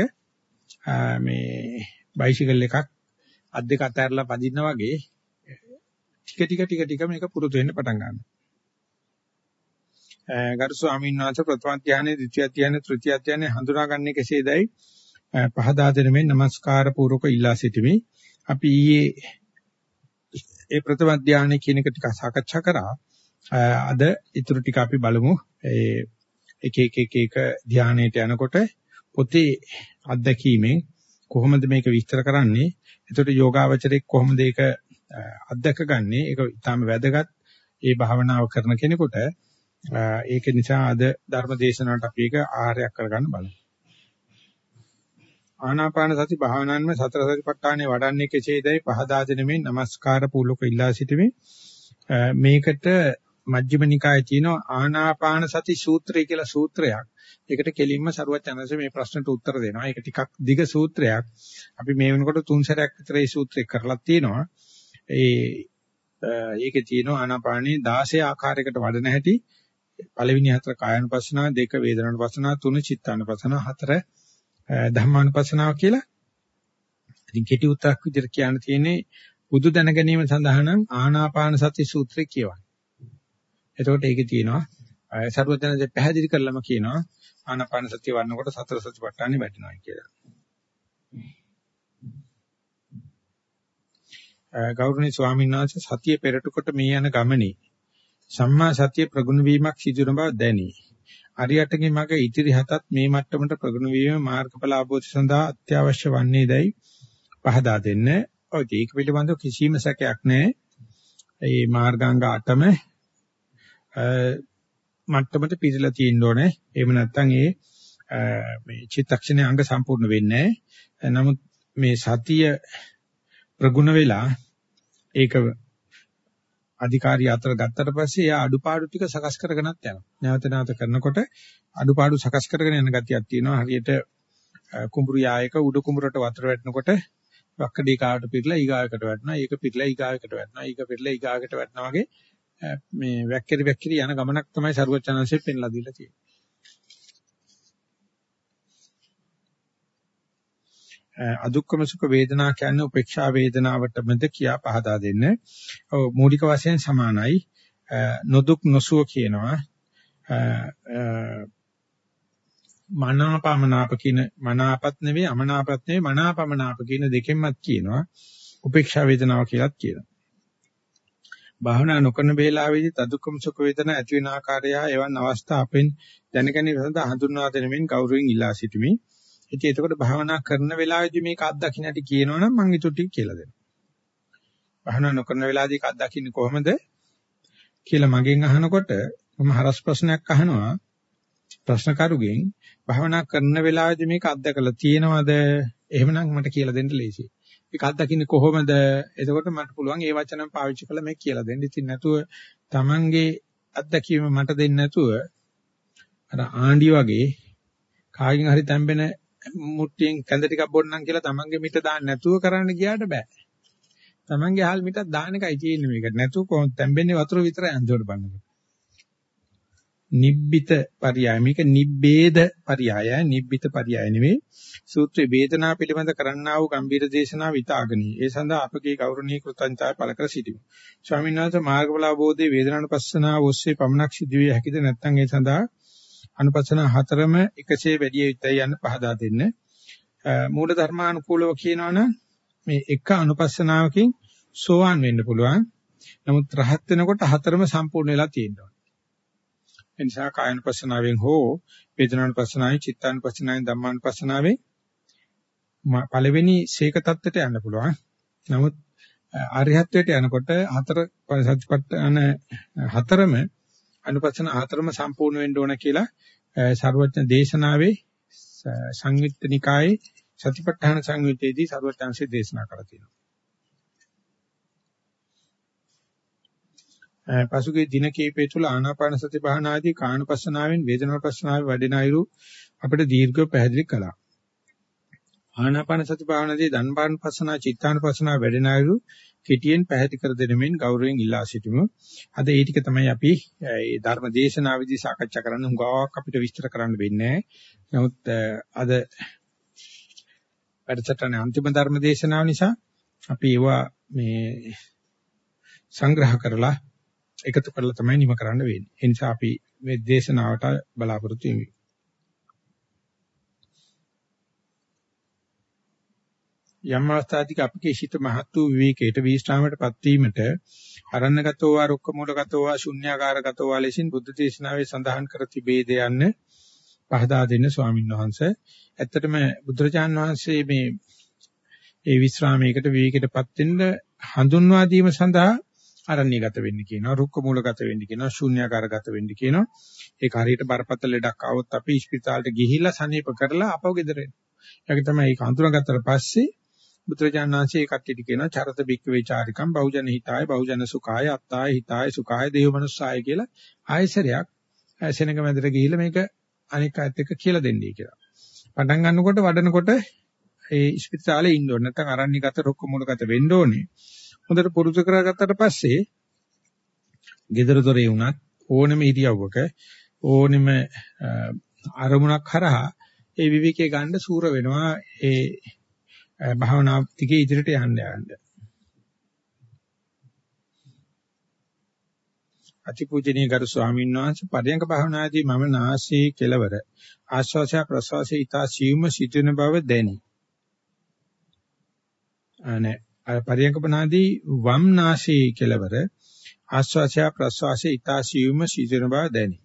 මේ බයිසිකල් එකක් අත් දෙක අතහැරලා පදින්න වගේ ටික ටික ටික ටික මේක පුරුදු වෙන්න පටන් ගන්නවා. ගරු ස්වාමීන් වහන්සේ ප්‍රථම ධානයේ, ද්විතිය ධානයේ, තෘතිය ධානයේ හඳුනාගන්නේ කෙසේදයි පහදා දෙනමින් নমස්කාර පූර්වක ඉල්ලා සිටිමි. අපි ඊයේ ඒ ප්‍රථම ධානයේ කියන එක ටික සාකච්ඡා කරා. අද ඊටු ටික අපි බලමු. ඒ එක එක එක එක ධානයට යනකොට පොතේ අත්දැකීමෙන් කොහොමද මේක විස්තර කරන්නේ? එතකොට යෝගාවචරයේ කොහොමද ඒක අත්දැකගන්නේ? ඒක ඊටාම වැදගත්. ඒ භාවනාව කරන කෙනෙකුට ඒක නිසා අද ධර්ම දේශනාවට අපි ඒක ආහාරයක් කරගන්න බලමු. ආනාපාන සති භාවනාවෙන්ම සතර සතිපට්ඨානේ වඩන්නේ කෙසේදයි පහදා දෙනෙමින් নমස්කාර පූලක ඉල්ලා සිටිමි. මේකට මජ්ක්‍ධිම නිකායේ තියෙනවා ආනාපාන සති සූත්‍රය කියලා සූත්‍රයක්. ඒකට කෙලින්ම සරුවත් යනසේ මේ ප්‍රශ්නට උත්තර දෙනවා. ඒක ටිකක් දිග සූත්‍රයක්. අපි මේ වෙනකොට තුන් සැරයක් විතර මේ සූත්‍රය කරලා තියෙනවා. ඒ ඒකේ තියෙනවා ආනාපානී 16 ආකාරයකට වඩන හැටි පළවෙනි හතර කායानुපස්සනාව දෙක වේදනානුපස්සනාව තුන චිත්තානුපස්සනාව හතර ධම්මානුපස්සනාව කියලා ඉතින් කෙටි උත්තරක් විදිහට කියන්න තියෙන්නේ බුදු දැන ගැනීම සඳහා නම් ආනාපාන සති සූත්‍රය කියවන්න. එතකොට ඒකේ තියෙනවා සර්වඥයන්සේ පැහැදිලි කරලම කියනවා ආනාපාන සතිය වන්නකොට සතර සතිපට්ඨානෙ වැටෙනවා කියලා. ගෞරවනීය ස්වාමීන් වහන්සේ සතිය පෙරට කොට මේ යන ගමනේ සම්මා සතිය ප්‍රගුණ වීමක් සිදුවන බව දැනේ. අරියටගේ මග ඉතිරි හතත් මේ මට්ටමට ප්‍රගුණ වීම මාර්ගඵල අවබෝධ සඳහා අත්‍යවශ්‍ය වන්නේදයි පහදා දෙන්න. ඔය ඒක පිළිබඳව කිසිම සැකයක් නැහැ. මේ මාර්ගාංග 8ම මට්ටමට පිළිලා තියෙන්න ඕනේ. එහෙම නැත්නම් ඒ මේ චිත්තක්ෂණයේ අංග සම්පූර්ණ වෙන්නේ නැහැ. නමුත් මේ සතිය ප්‍රගුණ වෙලා ඒක අධිකාරිය අතර ගත්තට පස්සේ එයා අඩුපාඩු ටික සකස් කරගෙනත් යනවා. නැවත නැවත කරනකොට අඩුපාඩු සකස් කරගෙන යන ගතියක් තියෙනවා. හරියට කුඹුරු යායක උඩ කුඹුරට වතුර වැටෙනකොට වක්කඩී කාට පිටලා ඊගායකට වැටෙනවා. ඒක පිටලා ඊගායකට වැටෙනවා. ඊග පිටලා ඊගායකට වැටෙනවා වගේ මේ වැක්කිරි වැක්කිරි යන ගමනක් තමයි සරුවචනංශයෙන් පෙන්ලා දීලා තියෙන්නේ. අදුක්කම සුඛ වේදනා කියන්නේ උපේක්ෂා වේදනාවටමද කියා පහදා දෙන්න. ඔව් මූලික වශයෙන් සමානයි. නොදුක් නොසුව කියනවා. මනාපමනාප කියන මනාපත් නෙවෙයි අමනාපත් නෙවෙයි මනාපමනාප කියන දෙකෙන්මත් කියනවා. උපේක්ෂා වේදනාව කියලාත් කියනවා. භාවනා නොකරන වේලාවේදී තදුක්කම සුඛ වේදනා ඇති වෙන ආකාරය එවන් අවස්ථා අපෙන් දැනගැනීම සඳහා හඳුන්වා දෙනමින් ගෞරවයෙන් ඉල්ලා සිටිමි. ඉතින් එතකොට භාවනා කරන වෙලාවේදී මේක අත්දකින්නට කියනවනම් මම ඊට ටික කියලා දෙනවා. භාවනා නොකරන වෙලාවේදී ඒක අත්දකින්නේ කොහොමද කියලා මගෙන් අහනකොට මම හරස් ප්‍රශ්නයක් අහනවා ප්‍රශ්න කරුගෙන් භාවනා කරන වෙලාවේදී මේක අත්දකලා තියෙනවද? එහෙමනම් මට කියලා දෙන්න ලේසියි. ඒක අත්දකින්නේ කොහොමද? එතකොට මට පුළුවන් ඒ වචනම් පාවිච්චි කරලා මේක කියලා දෙන්න. ඉතින් නැතුව Tamange අත්දැකීම මට දෙන්න නැතුව අර ආණ්ඩි වගේ කාගෙන් හරි තැම්බෙන මුට්ටියෙන් කැඳ ටිකක් බොන්නම් කියලා තමන්ගේ මිට දාන්න නැතුව කරන්න ගියාට බෑ. තමන්ගේ හාල් මිටක් දාන එකයි තියෙන්නේ මේක. නැතුව කොහොමද තැම්බෙන්නේ වතුර විතරයි අන්තිමට බලනකොට. නිබ්බිත පරියය මේක නිබ්බේද පරියය නිබ්බිත පරියය නෙවෙයි සූත්‍රයේ වේදනා පිළිබඳ කරන්නා වූ ගම්බීර දේශනා විතාගනී ඒ සඳහා අපගේ ගෞරවනීය කෘතඥතාවය පළ කර සිටිමු ස්වාමීන් වහන්සේ මාර්ගඵල අවබෝධයේ වේදනානුපස්සනාව ඔස්සේ පමණක් සිදුවිය හැකිද නැත්නම් ඒ සඳහා අනුපස්සන හතරම එකසේ වැඩි යුත්තයි යන්න පහදා දෙන්න. මූල ධර්මානුකූලව කියනවනම් මේ එක අනුපස්සනාවකින් සෝවාන් වෙන්න පුළුවන්. නමුත් රහත් වෙනකොට හතරම සම්පූර්ණ වෙලා තියෙනවා. ඒ නිසා කායනුපස්සනාවෙන් හෝ වේදනානුපස්සනාවෙන් චිත්තානුපස්සනාවෙන් ධම්මානුපස්සනාවෙන් පළවෙනි සීක தත්ත්වයට යන්න පුළුවන්. නමුත් ආර්යහත්වයට යනකොට හතර සත්‍යපට්ඨාන හතරම අනුපස්සන හතරම සම්පූර්ණ වෙන්න ඕන කියලා සර්වඥ දේශනාවේ සංයුත්ත නිකායේ සතිපට්ඨාන සංයුත්තේදී සර්වඥාන්සේ දේශනා කරලා තියෙනවා. පසුගිය දින කිහිපය තුළ ආනාපාන සති භාවනාදී කානුපස්සනාවෙන් වේදනාපස්සනාවේ වැඩෙන අයුරු අපිට දීර්ඝව පැහැදිලි කළා. ආනාපාන සති භාවනාදී ධම්පානුපස්සනා චිත්තානුපස්සනා වැඩෙන අයුරු කෙටියෙන් පැහැදිලි කර දෙනෙමින් ගෞරවයෙන් ඉල්ලා සිටිමු. අද ඒ ටික තමයි අපි මේ ධර්ම දේශනාවේදී සාකච්ඡා කරන්න හුඟාවක් අපිට විස්තර කරන්න වෙන්නේ නමුත් අද වැඩසටහනේ අන්තිම ධර්ම දේශනාව නිසා අපි ඒවා මේ සංග්‍රහ කරලා එකතු කරලා තමයි නිම කරන්න වෙන්නේ. ඒ නිසා අපි මේ දේශනාවට බලාපොරොත්තු වෙමු. යම් අවස්ථාවකදී අපගේ ශිත මහත් වූ විවේකයට විස්්‍රාමයටපත් වීමට අරණගතෝ වා රුක්ක මූලගතෝ වා ශුන්‍යාකාරගතෝ වා ලෙසින් බුද්ධ දේශනාවේ සඳහන් කර තිබේද යන්න පහදා දෙන්න ස්වාමින් වහන්සේ. ඇත්තටම බුදුරජාන් වහන්සේ මේ ඒ විස්්‍රාමයකට විවේකයටපත් වෙන්න හඳුන්වා දීම සඳහා අරණ්‍යගත වෙන්න කියනවා රුක්ක මූලගත වෙන්න කියනවා ශුන්‍යාකාරගත වෙන්න කියනවා ඒක හරියට බරපතල ලෙඩක් ආවොත් අපි ස්පිතාලට ගිහිල්ලා සනීප කරලා අපව ගෙදර එනවා. ඒක තමයි ඒක හඳුනාගත්තට පස්සේ බුදුරජාණන් වහන්සේ ඒ කට්ටියට කියනවා චරත බික්ක වේචාරිකම් බහුජන හිතාය බහුජන සුඛාය අත්තාය හිතාය සුඛාය දේව මනුස්සාය කියලා ආයසරයක් සෙනඟ මැදට ගිහිල්ලා මේක අනික් අයත් එක්ක කියලා දෙන්නයි කියලා. පටන් ගන්නකොට වඩනකොට ඒ ස්පිතාලේ ඉන්න ඕනේ නැත්නම් අරණ්‍යගත රොක්ක මූලගත වෙන්න ඕනේ. හොඳට පුරුදු කරගත්තට පස්සේ gedara dore වුණත් ඕනෙම ඉරියව්වක ඕනෙම අරමුණක් හරහා ඒ විවිකේ ගන්න සූර වෙනවා ඒ භාවනා ටිකේ ඉදිරියට යන්න යන්න. අතිපූජනීය ගරු ස්වාමීන් වහන්සේ පරයන්ක භාවනාදී මම නාසයේ කෙලවර ආශ්වාසය ප්‍රශ්වාසය ඊතා සියුම සිටින බව දැනි. අනේ පරයන්ක භාවනාදී වම් නාසයේ කෙලවර ආශ්වාසය ප්‍රශ්වාසය ඊතා සියුම සිටින බව දැනි.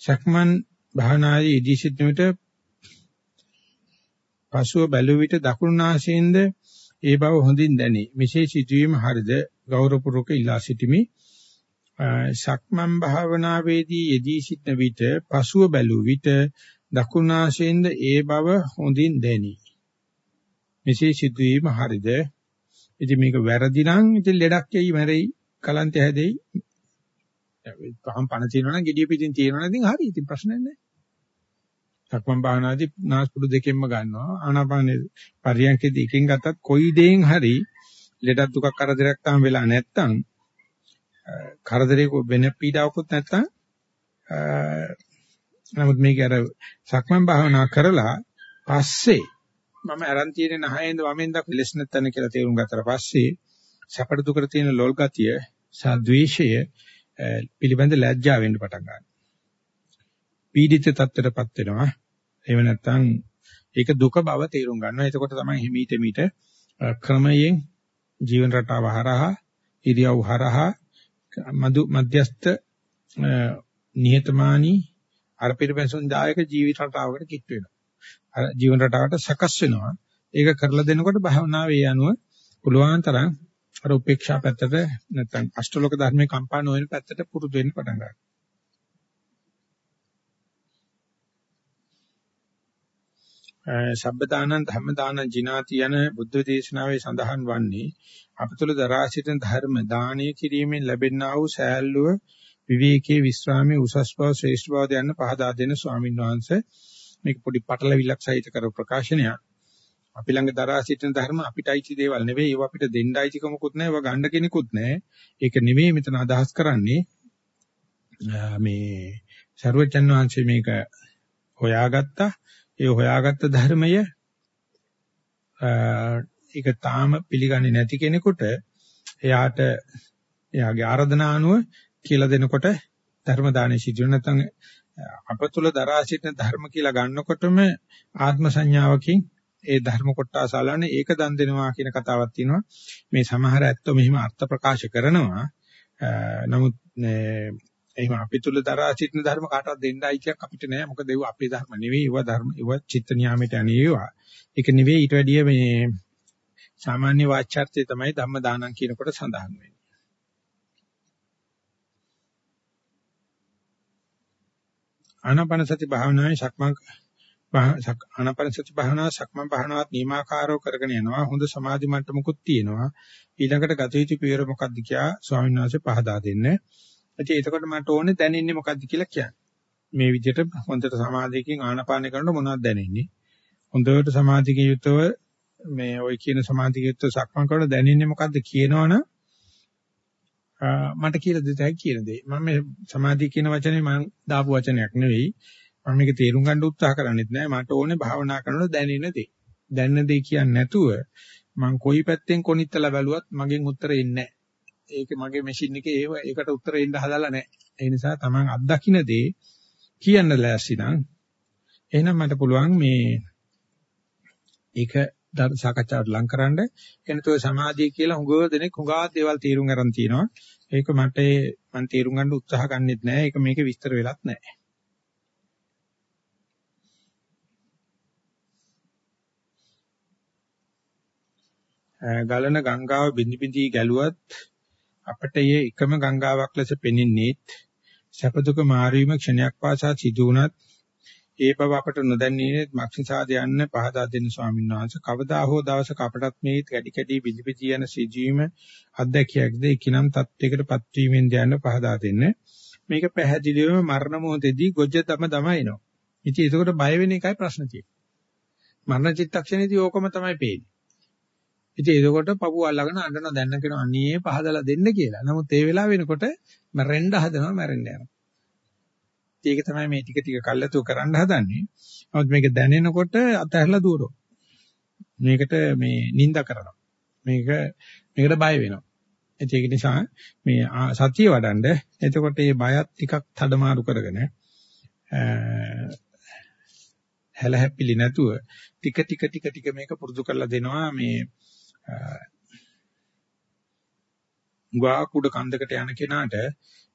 සක්මන් භාවනාදී ඉදී සිටින විට පසුව බැලුව විට දකුණු නාසයෙන්ද ඒ බව හොඳින් දැනේ. මෙසේ සිටීම හරිද ගෞරවපූර්වක ඉලා සිටිමි. සක්මන් භාවනාවේදී යෙදී සිටන විට පසුව බැලුව විට දකුණු නාසයෙන්ද ඒ බව හොඳින් දැනේ. මෙසේ සිටීම හරිද? ඉතින් මේක වැරදි නම් ඉතින් ලෙඩක් යයි මැරෙයි කලන්ත හැදෙයි. පහම් පණ තියෙනවා නම් gediya පිටින් තියෙනවා නම් ඉතින් හරි ඉතින් ප්‍රශ්නයක් නැහැ. සක්මන් භාවනාදී නාස්පුඩු දෙකෙන්ම ගන්නවා. ආනාපානෙ පරියන්කෙදී එකකින් ගත්තත් කොයි දෙයින් හරි ලෙඩක් දුකක් කරදරයක් තාම වෙලා නැත්තම් කරදරයක වෙන පීඩාවකුත් නැත්තම් නමුත් මේක අර සක්මන් භාවනා කරලා පස්සේ මම අරන් තියෙන නහයෙන්ද වමෙන් දක්වා ලෙස් නැත්තන කියලා තේරුම් ගත්තට පස්සේ සැපට දුකට තියෙන ලොල් ගතිය සද්වේෂය පිළිබඳ ලැජ්ජා වෙන්න පටන් ගන්නවා. පීඩිත තත්ත්වයටපත් වෙනවා. එහෙම නැත්නම් ඒක දුක බව තේරුම් ගන්නවා. එතකොට තමයි හිමීට මීට ක්‍රමයෙන් ජීවන රටාව හරහා ඉරියව් හරහා මදු මධ්‍යස්ත නිහතමානී අර පිළිපැසුන් දායක ජීවිත රටාවකට කිට් වෙනවා. අර ජීවන රටාවට සකස් වෙනවා. ඒක කරලා දෙනකොට භාවනාවේ යනුව පුළුවන් තරම් අර උපේක්ෂා පැත්තට නැත්නම් අෂ්ටලෝක ධර්මයේ කම්පා නොවන පැත්තට පුරුදු වෙන්න පටන් ගන්නවා. සබ්බදානං ධම්මදානං ජිනාති යන බුද්ධ දේශනාවේ සඳහන් වන්නේ අපතුල දරා සිටින ධර්ම දානය කිරීමෙන් ලැබෙනා වූ සෑල්ලුව විවේකයේ විස්රාමයේ උසස් බව ශ්‍රේෂ්ඨ බව යන පහදා දෙන ස්වාමීන් වහන්සේ මේක පොඩි පටලවිලක් සහිත කර ප්‍රකාශනයක්. අපි ළඟ දරා සිටින ධර්ම අපිටයිචි දේවල් නෙවෙයි ඒවා අපිට දෙන්නයිචි කමකුත් නැහැ ඒවා ගන්න කෙනෙකුත් නැහැ. ඒක නෙවෙයි මෙතන අදහස් කරන්නේ මේ ਸਰවචන් වහන්සේ මේක හොයාගත්තා ඒ හොයාගත්ත ධර්මය ඒක තාම පිළිගන්නේ නැති කෙනෙකුට එයාට එයාගේ ආරාධනා අනුව කියලා දෙනකොට ධර්ම දානෙ සිදු නැත්නම් අප තුල දරා සිටින ධර්ම කියලා ගන්නකොටම ආත්ම සංඥාවකින් ඒ ධර්ම කොටස අලන්නේ ඒක දන් දෙනවා කියන කතාවක් තියෙනවා. මේ සමහර ඇත්තෝ මෙහිම අර්ථ ප්‍රකාශ කරනවා. නමුත් එහෙම අපි තුල දරා සිටින ධර්ම කාටවත් දෙන්න අයිතියක් අපිට නැහැ. මොකද ඒව අපේ ධර්ම නෙවෙයි. ඒව ධර්ම ඒව චිත්ත නියාමයට අනේ ඒවා. ඒක නෙවෙයි ඊට වැඩිය මේ සාමාන්‍ය වාචාර්ථය තමයි ධම්ම දානං කියනකොට සඳහන් වෙන්නේ. ආනාපාන සති භාවනාවේ සක්මන් ආනාපාන සති භාවනාව සක්මන් භාවනාවත් නිමාකාරව කරගෙන යනවා. හොඳ සමාධි මට්ටමකුත් තියෙනවා. ඊළඟට ගත යුතු පියවර මොකක්ද කියලා ස්වාමීන් වහන්සේ පහදා දෙන්නේ. ඉතින් එතකොට මට ඕනේ දැනෙන්නේ මොකද්ද කියලා කියන්න. මේ විදිහට හොඳට සමාධියකින් ආනාපාන කරනකොට මොනවද දැනෙන්නේ? හොඳට සමාධියකින් යුතව මේ ওই කියන සමාධියකින් යුතව සක්මන් කරනකොට දැනෙන්නේ මොකද්ද කියනවනම් මට කියලා දෙතයි කියන දේ. මම මේ සමාධිය කියන වචනේ මම දාපු වචනයක් නෙවෙයි. මම මේක තේරුම් ගන්න උත්සාහ කරන්නේත් නෑ. මට ඕනේ භාවනා කරනකොට දැනෙන දේ. දැනෙන දේ කියන්නේ නැතුව මම කොයි පැත්තෙන් කොනිත්තලා බැලුවත් මගෙන් උත්තර එන්නේ නෑ. ඒක මගේ මැෂින් එකේ ඒව ඒකට උත්තර එන්න හදලා නැහැ. ඒ නිසා Taman අත්දකින්න දේ කියන්න ලෑස්ති නම් එහෙනම් මට පුළුවන් මේ ඒක සාකච්ඡාවට ලං කරන්න එනතෝ සමාධිය කියලා හුඟව දෙනෙක් හුඟා දේවල් තීරුම් ගන්න තියෙනවා. ඒක මට මම තීරුම් ගන්න උත්සාහ ගන්නෙත් නැහැ. ඒක මේකේ විස්තර වෙලත් නැහැ. ගලන ගංගාව බිඳි බිඳි ගැලුවත් අපට ඒ එකම ගංගාවක් ලෙස පෙනෙන්නේත් සැප දුක මාරීම ක්ෂණයක් පාසා සිදු වුණත් ඒ බව අපට නොදැන්නේ මක්ෂිසාද යන්න පහදා දෙන්න ස්වාමීන් වහන්සේ. කවදා හෝ දවසක අපටත් මේ කැඩි කැඩි බිලි බිලි යන සිජීම අධ්‍යක්ෂයක්ද එකිනම් තත්වයකටපත් වීමෙන් යන්න පහදා දෙන්න. මේක පැහැදිලිවම මරණ මොහොතේදී ගොජ්ජ තම තම එනවා. ඉතින් ඒකට බය වෙන එකයි ප්‍රශ්න තියෙන්නේ. මරණ චිත්තක්ෂණේදී ඕකම තමයි පේන්නේ. ඉතින් එතකොට පපුව අල්ලගෙන අඬන දැන්න කියන අනේ පහදලා දෙන්න කියලා. නමුත් ඒ වෙලාව වෙනකොට මැරෙන්න හදනවා මැරෙන්න යනවා. ඒක තමයි මේ ටික ටික කල්ලාතු කරන්න හදන්නේ. නමුත් මේක දැනෙනකොට අතහැරලා දුවනවා. මේකට මේ නිඳා කරනවා. මේක මේකට බය වෙනවා. ඒක නිසා මේ සතිය වඩන්න එතකොට මේ බයත් ටිකක් තඩමාරු කරගෙන හැල හැපිලි නැතුව ටික ටික ටික ටික මේක පුරුදු කරලා දෙනවා මේ ගා කුඩ කන්දකට යන කෙනාට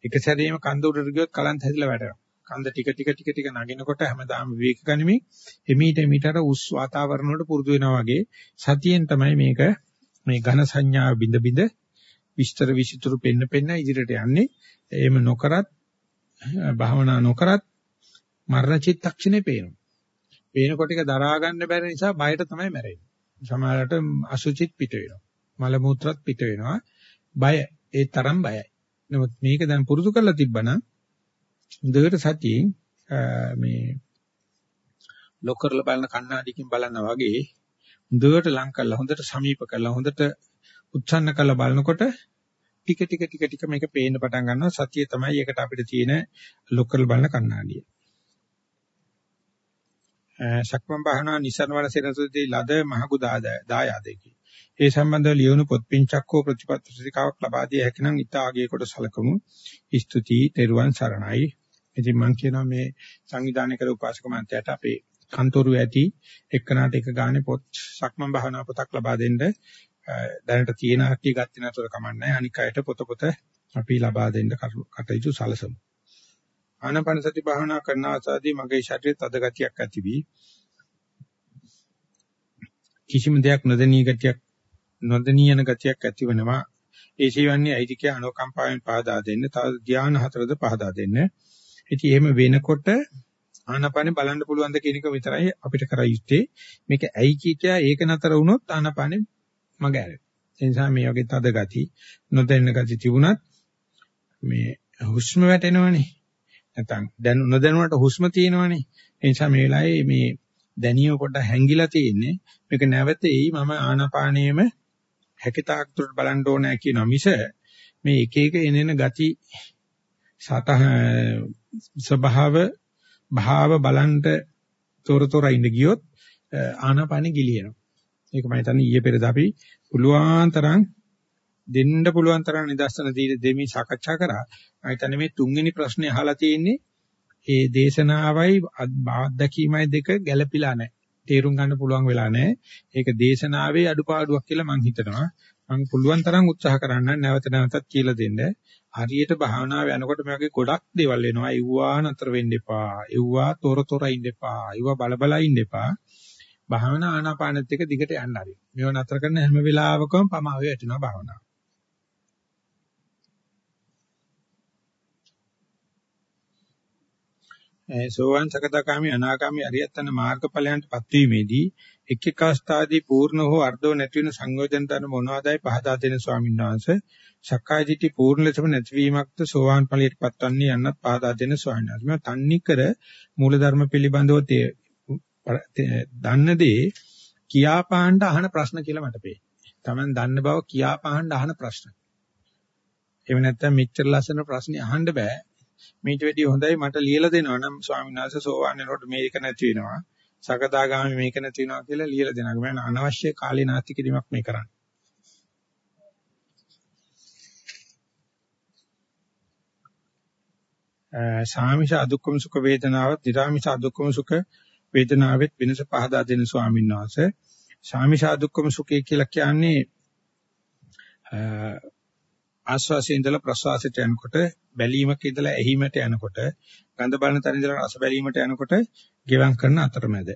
එක සැරේම කන්ද උඩට ගියොත් කලන්ත හැදිලා වැටෙනවා. කන්ද ටික ටික ටික ටික නගිනකොට හැමදාම විවේක ගනිමින් එමීට එමීටට උස් වාතාවරණ වලට පුරුදු වෙනවා වගේ සතියෙන් තමයි මේක මේ ඝන සංඥා බිඳ බිඳ විස්තර විසිතුරු පෙන්න පෙන්න ඉදිරියට යන්නේ. එහෙම නොකරත් භාවනා නොකරත් මරණ චිත්තක්ෂණේ පේනවා. පේනකොට ඒක දරා ගන්න බැරි නිසා බයට තමයි මැරෙන්නේ. සමහරකට අසුචිත් පිට වෙනවා. මල මූත්‍රාත් පිට වෙනවා. බය ඒ තරම් බයයි. නමුත් මේක දැන් පුරුදු කරලා තිබ්බනම් හොඳට සතියෙන් මේ ලොක් කරලා බලන කණ්ණාඩියකින් බලනවා වගේ හොඳට ලං කරලා හොඳට සමීප කරලා හොඳට උච්චන්න කරලා බලනකොට ටික ටික ටික ටික මේක පේන්න පටන් ගන්නවා සතිය තමයි ඒකට අපිට තියෙන ලොක් කරලා බලන කණ්ණාඩිය. සක්මන් භාවනා නිසරණ වල සෙනසුදී ලද මහගු දායාදයකි. ඒ සම්බන්ධව ලියවුණු පොත් පින්චක් හෝ ප්‍රතිපත්තිකාවක් ලබා දී හැකිනම් ඉතාගේ කොට සලකමු. ස්තුති තෙරුවන් සරණයි. ඉතින් මම කියනවා මේ සංවිධානය කළ උපාසක මන්ත්‍රයට අපේ කන්තෝරු ඇති එක්කනට එක ගානේ පොත් සක්මන් භාවනා පොතක් ලබා දෙන්න දැනට තියෙන හැටි ගත්තේ නැතොර කමන්නේ අනික් අයට පොත පොත අපි ලබා දෙන්න කටයුතු සලසමු. ආනාපාන සති භාවනා කරන අවස්ථාවේදී මගේ ශරීරයේ තද ගතියක් ඇති වී කිසිම දෙයක් නොදැනී ගතියක් නොදැනී යන ගතියක් ඇති වෙනවා. ඒ සිවන්නේ අයිතිකේ අනෝකම්පාවෙන් පහදා දෙන්න. තව ධ්‍යාන හතරද පහදා දෙන්න. ඉතින් එහෙම වෙනකොට ආනාපානෙ බලන්න පුළුවන් ද කියන එක විතරයි අපිට කරා යුත්තේ. මේක ඇයි කීකියා ඒක නතර වුණොත් ආනාපානෙ මග ඇරෙනවා. ඒ නිසා මේ වගේ තද ගති නොදැන්න ගති තිබුණත් මේ හුස්ම වැටෙනවනේ. නැත්නම් දැන් නොදැනුණට හුස්ම තියෙනවනේ. ඒ නිසා මේ වෙලාවේ මේ දැනියව පොඩ්ඩ හැංගිලා තියෙන්නේ. මේක නැවතෙයි මම ආනාපානයේම හැකිතාක් තුරට බලන්න ඕනෑ කියන මිස මේ එක එක එනෙන ගති සතහ ස්වභාව භාව බලන්ට තොර තොර ඉඳ ගියොත් ආනාපානෙ ගිලිනවා. ඒක මම හිතන්නේ ඊයේ පෙරද අපි පුළුවන් තරම් දෙන්න පුළුවන් තරම් නිදර්ශන දී දෙමි සාකච්ඡා කරා. මම හිතන්නේ මේ තුන්වෙනි ප්‍රශ්නේ අහලා තියෙන්නේ ඒ දේශනාවයි අත්දැකීමයි දෙක ගැළපිලා නැහැ. තේරුම් ගන්න පුළුවන් වෙලා නැහැ. ඒක දේශනාවේ අඩුපාඩුවක් කියලා මම හිතනවා. මම පුළුවන් තරම් උත්සාහ කරන්න නැවත නැවතත් කියලා දෙන්න. හරියට භාවනාව යනකොට මේ වගේ ගොඩක් දේවල් එනවා. එව්වා නතර වෙන්න එපා. එව්වා තොර තොර ඉන්න එපා. එව්වා බල බල ඉන්න එපා. භාවනා ආනාපානෙත් එක දිගට යන්න හරි. මේව නතර කරන හැම වෙලාවකම පමාවේ වැටෙනවා භාවනාව. සෝවාන් සකදාකාමී අනාගාමී අරියත්තන මාර්ගඵලයන්ටපත් වීමේදී එක් එක් අවස්ථාදී පූර්ණ හෝ අර්ධව නැති වෙන සංයෝජන ධර්ම මොනවාදයි පහදා දෙන ස්වාමීන් වහන්සේ සක්කාය දිට්ඨි පූර්ණ ලෙසම නැතිවීමක්ද සෝවාන් ඵලයටපත් වන්නේ යන්නත් පහදා දෙන ස්වාමීන් වහන්සේ මම තන්නිකර මූලධර්ම පිළිබඳව දන්න දේ කියාපාන්න අහන ප්‍රශ්න කියලා මට පේනවා. Taman දන්න බව කියාපාන්න අහන ප්‍රශ්න. එහෙම නැත්නම් මෙච්චර ලස්සන ප්‍රශ්නේ අහන්න බෑ. මේට වැඩිය හොඳයි මට ලියලා දෙනවා නම් ස්වාමීන් වහන්සේ සෝවාන් වෙනකොට මේක නැති වෙනවා. සකදාගාමි මේක නැති වෙනවා කියලා ලියලා දෙනවා. මම අනවශ්‍ය කාලේ නාස්ති කිරීමක් මේ කරන්නේ. සාමිෂ අදුක්කම සුඛ වේදනාවත්, නිරාමිෂ අදුක්කම සුඛ වේදනාවෙත් වෙනස පහදා දෙන ස්වාමීන් වහන්සේ. සාමිෂ අදුක්කම සුඛය කියලා කියන්නේ ආස්වාසයේ ඉඳලා ප්‍රසවාසයට යනකොට බැලීමක ඉඳලා ඇහිමට යනකොට ගඳ බලන තැන ඉඳලා රස බැලීමට යනකොට ගෙවම් කරන අතරමැද.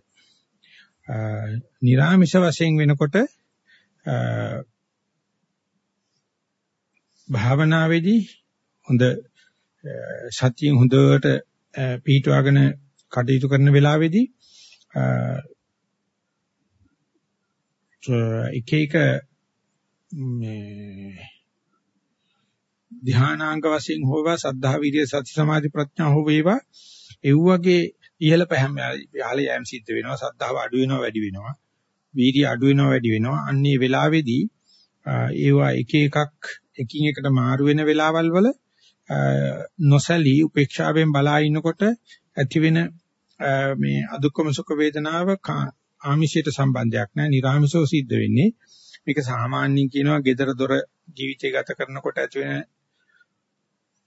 නිරාමිෂ වශයෙන් වෙනකොට භාවනාවේදී හොඳ සතියෙන් හොඳට පිහිටවාගෙන කටයුතු කරන වෙලාවේදී එක එක මේ ධානාංග වශයෙන් හෝවා සද්ධා විරිය සති සමාධි ප්‍රඥා හෝ වේවා ඒ වගේ ඉහළ පහම යාලේ යෑම සිද්ධ වෙනවා සද්ධාව අඩු වෙනවා වැඩි වෙනවා වීර්ය අඩු වෙනවා වැඩි වෙනවා අන්නේ වෙලාවේදී ඒවා එක එකක් එකින් එකට මාරු වෙන වෙලාවල් වල නොසලී උපේක්ෂාවෙන් බලා ඉන්නකොට ඇති වෙන මේ අදුක්කම සුඛ වේදනාව ආමිෂයට සම්බන්ධයක් නැහැ. නිර්ආමිෂව සිද්ධ වෙන්නේ. මේක සාමාන්‍යයෙන් කියනවා gedara dora ජීවිතය ගත කරනකොට ඇති වෙන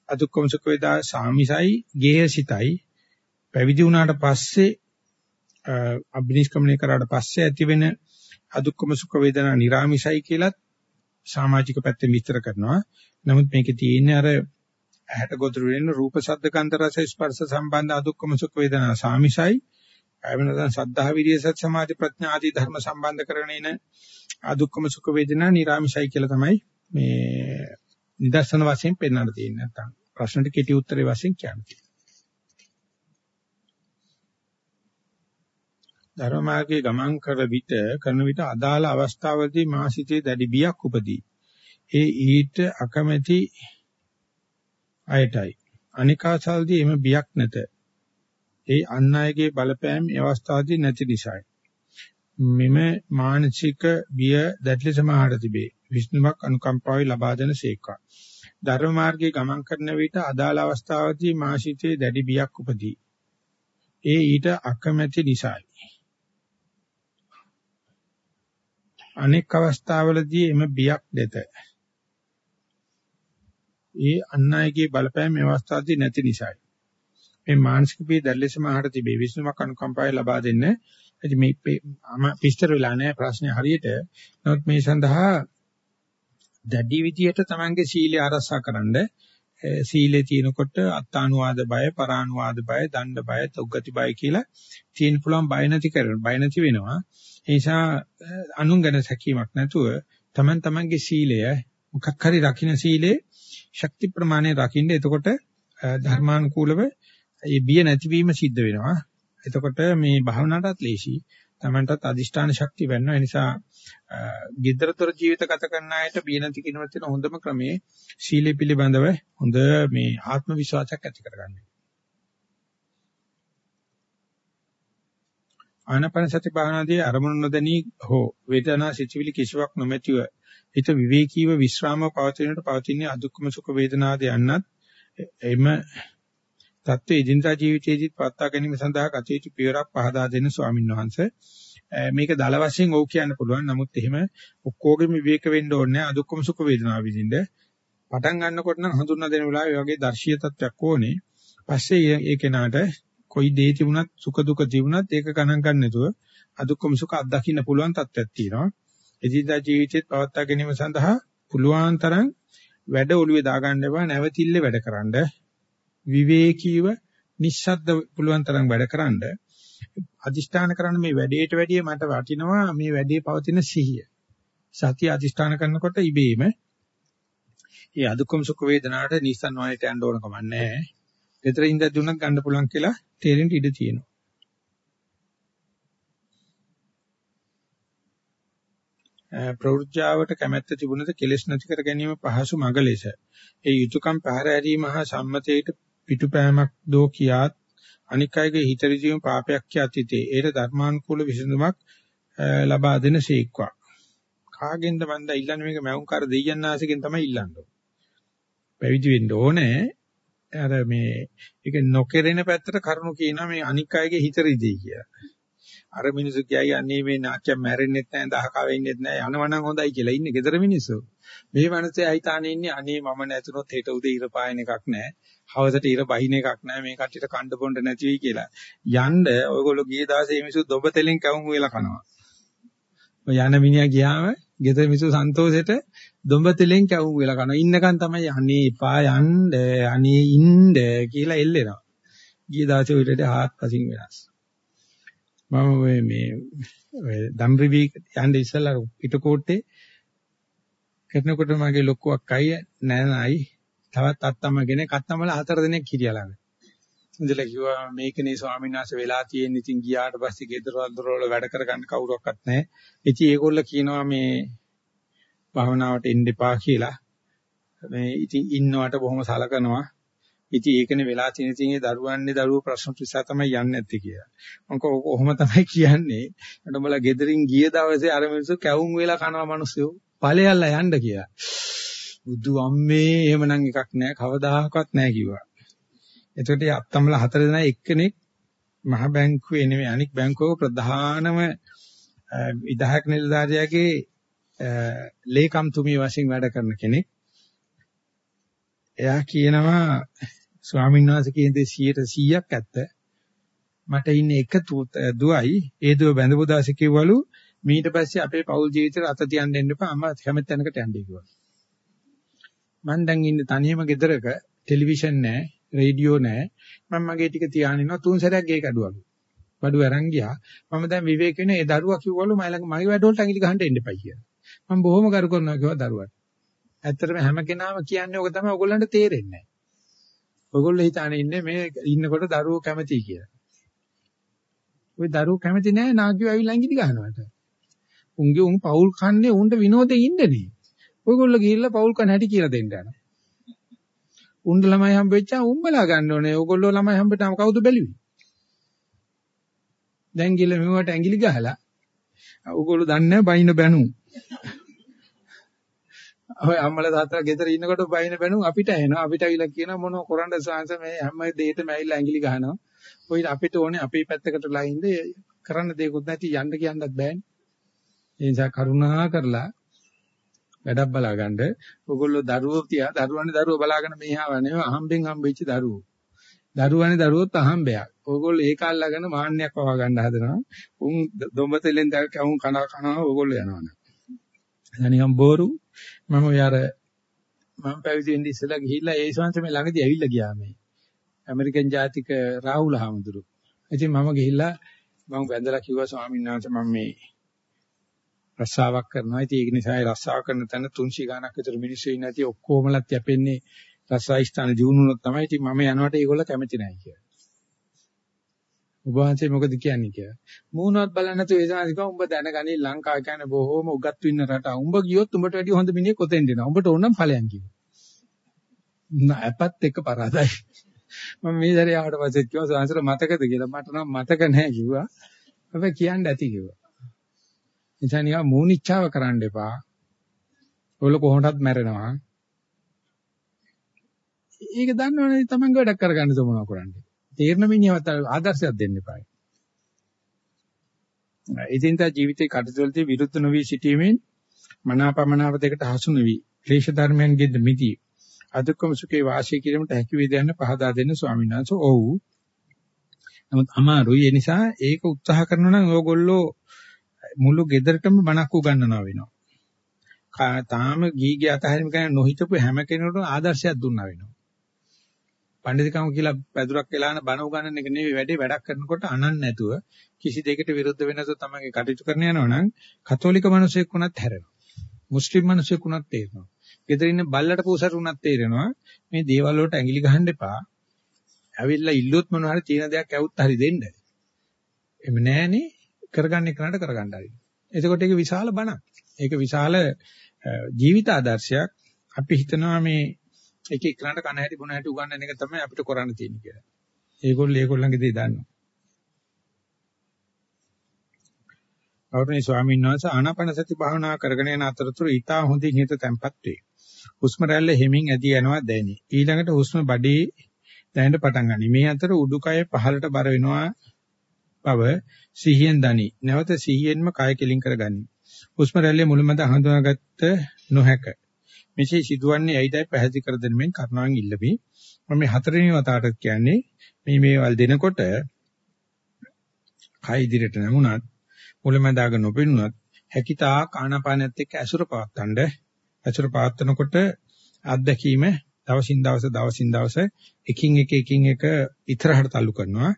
අදුක්කම සුඛ වේදා සාමිසයි ගේහසිතයි පැවිදි වුණාට පස්සේ අභිනිෂ්ක්‍මණය කරාට පස්සේ ඇති වෙන අදුක්කම සුඛ වේදනා නිර්ආමිසයි කියලත් සමාජික පැත්තෙන් විස්තර කරනවා. නමුත් මේකේ තියෙන්නේ අර ඇහැට ගොදුරු වෙන රූප ශබ්ද ගන්ධ රස ස්පර්ශ සම්බන්ධ අදුක්කම සුඛ වේදනා සාමිසයි. එවනදන් සද්ධා විරිය සත් සමාධි ප්‍රඥා ආදී ධර්ම සම්බන්ධ කරගෙන එන අදුක්කම සුඛ වේදනා නිර්ආමිසයි කියලා තමයි මේ නිදර්ශන වශයෙන් පෙන්වන්න තියෙන්නේ නැත්තම් ප්‍රශ්නට කෙටි උත්තරේ වශයෙන් කියන්නේ. ධර්ම මාර්ගයේ ගමන් කර විට කරන විට අදාළ අවස්ථාවලදී මාසිතේ දැඩි බියක් උපදී. ඒ ඊට අකමැති අයටයි. අනිකාසල්දී එම බියක් නැත. ඒ අන් අයගේ බලපෑම් ඒ අවස්ථාවේදී නැති නිසායි. මෙම මානසික බිය දැඩි ලෙස මහාට තිබේ. විষ্ණුමක් අනුකම්පාවෙන් ලබා දෙන සේක්වා. ධර්ම මාර්ගයේ ගමන් කරන විට අදාළ අවස්ථාවේදී මාසිතේ දැඩි බියක් උපදී. ඒ ඊට අකමැති නිසායි. අනෙක් අවස්ථාවලදී එම බියක් දෙත. ඒ අන්නයිගේ බලපෑම මේ අවස්ථාවේදී නැති නිසායි. මේ මානසික බිය දැල්ලෙස මහට තිබේ විශ්වමක් අනුකම්පාවය ලබා දෙන්න. ඉතින් මේ පිස්තර වෙලා නැහැ ප්‍රශ්නේ හරියට. නමුත් මේ සඳහා දැඩි විදියට තමන්ගේ සීලය ආරක්ෂා කරන්න සීලේ තියෙනකොට අත්තානුවාද බය, පරානුවාද බය, දණ්ඩ බය, තුග්ගති බය කියලා තියෙන පුළුවන් බය නැති කරන බය නැති වෙනවා. ඒ නිසා අනුන් ගැන සැකීමක් නැතුව තමන් තමන්ගේ සීලය මොකක් හරි රකින්න සීලේ ශක්ති ප්‍රමාණය රකින්න එතකොට ධර්මානුකූලව ඒ බිය නැතිවීම සිද්ධ වෙනවා. එතකොට මේ භාවනාවටත් ලේසි. තමන්ටත් අදිෂ්ඨාන ශක්තිය වෙනවා. ඒ නිසා GestureDetector ජීවිත ගත කරන අයට බිය නැති කිනවත් තියෙන හොඳම ක්‍රමේ සීලය පිළිබඳව හොඳ මේ ආත්ම විශ්වාසයක් ඇති කරගන්න. ආනපන සති භාවනාදී අරමුණු නොදැනී හෝ වේදනා සිචවිලි කිසිවක් නොමැතිව හිත විවේකීව විශ්‍රාමව පවතිනට පවතින අදුක්කම සුඛ වේදනාද යන්නත් එම தත්ත්ව ඉදින්දා ජීවිතයේදීත් පවත්වා ගැනීම සඳහා කටයුතු පියවරක් පහදා දෙන ස්වාමින් වහන්සේ. මේක දල වශයෙන් ඕක කියන්න පුළුවන්. නමුත් එහෙම ඔක්කොගෙම විවේක වෙන්න ඕනේ අදුක්කම සුඛ වේදනාව විඳින්න. පටන් ගන්නකොට නම් හඳුන්වා දෙන වෙලාවේ වගේ දර්ශීය තත්වයක් ඕනේ. පස්සේ ඒ කෙනාට කොයි දේ තිබුණත් සුඛ දුක තිබුණත් ඒක ගණන් ගන්න නැතුව අදුක්කම සුඛ අත්දකින්න පුළුවන් තත්ත්වයක් තියෙනවා. එදිනදා ජීවිතේත් පවත්වා ගැනීම සඳහා පුළුවන් තරම් වැඩ ඔළුවේ දාගන්න එපා. නැවතිල්ල වැඩකරනද විවේකීව නිස්සද්ද පුළුවන් තරම් වැඩකරනද අදිෂ්ඨාන කරන මේ වැඩේට වැඩිය මට වටිනවා මේ වැඩේ පවතින සිහිය. සතිය අදිෂ්ඨාන කරනකොට ඉබේම ඒ අදුක්කම සුඛ වේදනාවට නිස්සන් වලට යන්න ඕන කමක් නැහැ. ගෙදර ඉඳලා දුන්නත් ගන්න පුළුවන් කියලා තේරෙන්න ඉඩ තියෙනවා. ප්‍රවෘත්‍යාවට කැමැත්ත තිබුණද කෙලෙස් නැති කර ගැනීම පහසු මඟ ලෙස. ඒ යුතුයකම් පැහැර ඇරීම හා සම්මතයට පිටුපෑමක් දෝ කියාත් අනික් අයගේ හිත රිදීම පාපයක් කියතිතේ. ඒට ධර්මානුකූල විසඳුමක් ලබා දෙන සීක්වා. කාගෙන්ද මන්ද ඉල්ලන්නේ මේක මෞංකාර දෙයයන් ආසිකෙන් තමයි ඉල්ලන්නේ. පැවිදි වෙන්න ඕනේ. අර මේ ඒක නොකෙරෙන පැත්තට කරුණු කියනවා මේ අනික් අයගේ හිත රිදී කියලා. අර මිනිස්සු කියයි යන්නේ මේ නාට්‍ය මැරෙන්නෙත් නැහැ දහක වෙන්නෙත් නැහැ යනවනම් හොඳයි කියලා ඉන්නේ gedara මිනිස්සු. මේ මනසේ හිතානේ ඉන්නේ අනේ මම නැතුනොත් හෙට උදේ ඉර පායන එකක් නැහැ. හවසට ඉර බහින එකක් නැහැ මේ කට්ටියට කණ්ඩ බොණ්ඩ නැති වෙයි කියලා. යන්න ඔයගොල්ලෝ ගිය දවසේ මේ මිනිස්සු දොඹ තෙලෙන් කවුම් වෙලා කනවා. ඔය යන මිනිහා ගියාම ගෙදර මිනිස්සු සන්තෝෂෙට දොඹ තෙලෙන් කැවුම් වෙලා කනවා. ඉන්නකන් තමයි අනේ එපා යන්න අනේ ඉන්න කියලා එල්ලෙනවා. ගිය දවසේ උඩට හාත්පසින් වෙනස්. මම මේ මේ දම්රිවි යන්න ඉස්සලා පිටකොට්ටේ කරනකොට මගේ ලොක්කුවක් අය නෑනයි තවත් අත්තම්මගෙන කත්තමල හතර දිනක් හිටියා ළඟ. ඉඳලා කිව්වා මේකනේ ස්වාමීන් වහන්සේ වෙලා තියෙන ඉතින් ගියාට පස්සේ ගෙදර වල වැඩ කරගන්න කවුරක්වත් නැහැ. ඉතින් ඒගොල්ලෝ කියනවා මේ භවනාවට එන්න එපා කියලා. මේ ඉතින් ඉන්නවට බොහොම සලකනවා. ඉතින් ඒකනේ වෙලා තියෙන ඉතින් ඒ දරුවන්නේ දරුවෝ ප්‍රශ්න නිසා තමයි යන්නේ නැත්තේ කියලා. මම කොහොම තමයි කියන්නේ. මට උඹලා ගෙදරින් ගිය දවසේ අර මිනිස්සු කැවුම් වෙලා කනවා මිනිස්සු. ඵලයල්ලා යන්න කියලා. බුදු අම්මේ එහෙමනම් එකක් නැහැ කවදාහක්වත් නැහැ කිව්වා. එතකොට අත්තම්මල හතර දෙනා එක්කෙනෙක් මහ බැංකුවේ නෙමෙයි අනික් බැංකුවක ප්‍රධානම විධායක නිලධාරියාගේ ලේකම් තුමී වශයෙන් වැඩ කරන කෙනෙක්. එයා කියනවා ස්වාමීන් වහන්සේ කියන දේ 100%ක් ඇත්ත. මට ඉන්නේ එක දුවයි ඒ දුව බැඳපු දාසේ කිව්වලු ඊට පස්සේ අපේ පෞල් ජීවිතේට අත තියන්න දෙන්න එපා අම්මා කැමති තැනකට යන්න කිව්වා. මම දැන් ඉන්නේ තනියම ගෙදරක ටෙලිවිෂන් නැහැ, රේඩියෝ නැහැ. මම මගේ ටික තියාගෙන ඉනවා තුන් සැරයක් ගේ කැඩුවලු. බඩු අරන් ගියා. මම දැන් විවේක වෙන ඒ දරුවා කිව්වලු මම ළඟ මගේ වැඩවලට ඇඟිලි ගහන්න එන්න එපා කියලා. මම බොහොම කරු කරනවා කිව්වා දරුවාට. ඇත්තටම හැම කෙනාම කියන්නේ ඔක තමයි ඔයගොල්ලන්ට තේරෙන්නේ නැහැ. ඔයගොල්ලෝ හිතානේ ඉන්නේ මේ ඉන්නකොට දරුවෝ කැමතියි කියලා. ওই දරුවෝ කැමති නැහැ නාකියෝ ඇවිල්ලා ඇඟිලි ගහනවට. උන්ගේ උන් පෞල් කන්නේ උන්ට විනෝදේ ඉන්නනේ. ඔයගොල්ලෝ ගිහිල්ලා පෞල් කන හැටි කියලා දෙන්න යනවා. උන්ට ළමයි හම්බෙච්චා උඹලා ගන්න ඕනේ. ඔයගොල්ලෝ ළමයි හම්බෙටම කවුද බැලුවේ? දැන් ගිහලා මෙවට ඇඟිලි ගහලා ඔයගොල්ලෝ දන්නේ බයින බැනු. ඔය අම්මලා තාත්තලා ගෙදර ඉන්නකොට බයින බැනු අපිට එනවා. අපිට අවිලා කියන මොන කරන්න සාංශ මේ හැම දෙයකටම ඇවිල්ලා ඇඟිලි ගහනවා. ඔය අපිට ඕනේ අපේ පැත්තකට ලයින්ද කරන්න දෙයක්වත් නැති යන්න කියන්නත් බෑනේ. ඒ නිසා කරුණා කරලා වැඩක් බලාගන්න. ඔයගොල්ලෝ දරුවෝ තියා දරුවනේ දරුවෝ බලාගෙන මෙහාව නෙවෙයි අහම්බෙන් හම්බෙච්ච දරුවෝ. දරුවනේ දරුවොත් අහම්බයක්. ඕගොල්ලෝ ඒක අල්ලගෙන මාන්නයක් පවා ගන්න හදනවා. උන් දොඹතෙලෙන් දැක්කම කන කනවා ඕගොල්ලෝ යනවනේ. අනිකම් බෝරු මම ඔය අර මම පැවිදි වෙන්න ඉස්සෙල්ලා ගිහිල්ලා ඒ ශාන්ත මේ ළඟදී ඇවිල්ලා ගියා මේ. ඇමරිකන් ජාතික රාහුල හාමුදුරු. ඉතින් මම ගිහිල්ලා මම වැඳලා කිව්වා ස්වාමීන් වහන්සේ මම මේ රස්සාවක් කරනවා. ඉතින් ඒක නිසා ඒ රස්සාව කරන තැන 300 ගණක් විතර මිනිස්සු ඉන්නේ නැති ඔක්කොමලත් යැපෙන්නේ රස්සායි ස්ථාන දිනුනොත් තමයි. ඉතින් මම යනකොට ඒගොල්ලෝ කැමති නැහැ කියලා. ඔබ වහන්සේ මොකද කියන්නේ කියලා. මූණවත් බලන්න නැතුව ඒ සමාධික උඹ දැනගනි ලංකාව කියන්නේ බොහෝම උගත් වින්න රට. උඹ ගියොත් උඹට වැඩිය හොඳ මිනිහෙක් කොතෙන්ද එනවා. උඹට ඕනම් ඵලයන් කිව්වා. නෑපත් එක පරාදයි. මම මේ දරේ ආවට පස්සේ කිව්වා සාංශර මතකද කියලා. මට නම් මතක නැහැ කිව්වා. හැබැයි කියන්න ඇති කිව්වා. නිසා නිකන් මූණිච්චාව කරන්න එපා. ඔයගොල්ලෝ කොහොමදත් මැරෙනවා. ඒක දන්නවනේ තමන්ගේ වැඩක් කරගන්න මොනවා කරන්නේ. තීරණ මිනිහවත් ආදර්ශයක් දෙන්න එපා. ඉදින්දා ජීවිතේ කටයුතුවලදී විරුද්ධ නොවි සිටීමෙන් මනාපමනාව දෙකට හසු නොවි ක්ලේශ ධර්මයන්ගෙන් මිදී අදුක්කම සුඛේ වාසය කිරීමට හැකි වේදයන් පහදා දෙන්න ස්වාමීන් වහන්සේ ඔව් නමුත් අමාරුයි ඒ නිසා ඒක උත්සාහ කරනවා නම් ඕගොල්ලෝ මුළු ගෙදරටම බණක් උගන්වනවා වෙනවා තාම ගීගේ අතහැරීම ගැන නොහිතපු හැම කෙනෙකුටම ආදර්ශයක් දුන්නා වෙනවා පඬිතුකම කියලා පැදුරක් වෙලාන බණ උගන්නන එක නෙවෙයි වැඩේ වැඩක් කරනකොට අනන්න නැතුව කිසි දෙයකට විරුද්ධ වෙනස තමයි කටයුතු කරන යනවා නම් කතෝලික මිනිසෙක් වුණත් හැරෙනවා. මුස්ලිම් මිනිසෙක් වුණත් තේරෙනවා. ගෙදර ඉන්න බල්ලට පූසට වුණත් තේරෙනවා මේ දේවල් වලට ඇඟිලි ගහන්න එපා. ඇවිල්ලා ඉල්ලුවොත් මොන හරි තියෙන දෙයක් ඇවුත් හරි දෙන්න. එමෙ නෑනේ කරගන්න කරාට කරගන්න හරි. එතකොට ඒක විශාල බණක්. ඒක විශාල ජීවිත ආදර්ශයක්. අපි හිතනවා මේ එක එක්කනට කන හැටි බොන හැටි උගන්වන එක තමයි අපිට කරන්න තියෙන්නේ කියලා. ඒගොල්ලෝ ඒගොල්ලන්ගේ දේ දන්නවා. අවුරුනේ ස්වාමීන් වහන්සේ ආනාපාන සති භාවනා කරගෙන යන අතරතුර ඊටා හොඳින් හිත තැම්පත් වේ. හුස්ම රැල්ල හිමින් ඇදී යනවා දැනේ. ඊළඟට හුස්ම බඩේ දැනෙන්න පටන් ගනී. මේ අතර උඩුකය පහළට බර වෙනවා බව සිහියෙන් දනි. නැවත සිහියෙන්ම කය කෙලින් කරගනි. හුස්ම රැල්ලේ මුලමඳ හඳුනාගත්ත නොහැක. මෙසේ සිදුවන්නේ ඇයිදයි පැහැදිලි කර දෙන්න මෙන් කරුණාවෙන් ඉල්ලමි. මම මේ හතරවෙනි වතාවට කියන්නේ මේ මේවල් දෙනකොට කය ඉදිරියට නැමුණත් මුලමඳාග නොපෙනුනත් හැකිතා කාණපානත් එක්ක ඇසුර පවත්තන්න ඇසුර පවත්නකොට අත්දැකීම දවසින් දවස දවසින් දවස එකින් එක එකින් එක ඉතරහට تعلق කරනවා.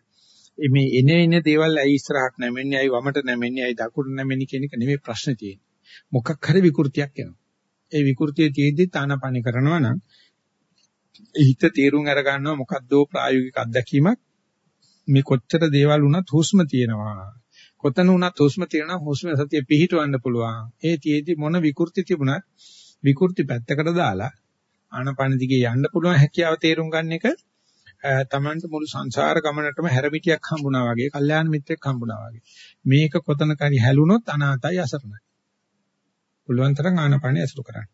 මේ එන එන දේවල් ඇයි ඉස්සරහට නැමෙන්නේ ඇයි වමට නැමෙන්නේ ඇයි දකුණට නැමෙන්නේ කියන එක නෙමෙයි ප්‍රශ්නේ තියෙන්නේ. මොකක් හරි විකෘතියක් එනවා. ඒ විකෘතිය තියෙද්දි තානාපණි කරනවා නම් හිත තීරුම් අර ගන්නවා මොකද්දෝ ප්‍රායෝගික අත්දැකීමක් මේ කොච්චර දේවල් වුණත් හුස්ම තියෙනවා කොතන වුණත් හුස්ම තියෙනවා හුස්ම සතිය පිහිටවන්න පුළුවන් ඒ තියෙද්දි මොන විකෘති තිබුණත් විකෘති පැත්තකට දාලා ආනපන දිගේ යන්න පුළුවන් හැකියාව තේරුම් ගන්න එක තමන්ට මුළු සංසාර ගමනටම හැරමිටියක් හම්බුණා වගේ, කල්යාණ මිත්‍රෙක් හම්බුණා වගේ. මේක කොතනක හරි හැලුනොත් අනාතයි අසරණයි. පුළුවන් තරම් ආනපනිය ඇසුරු කරන්න.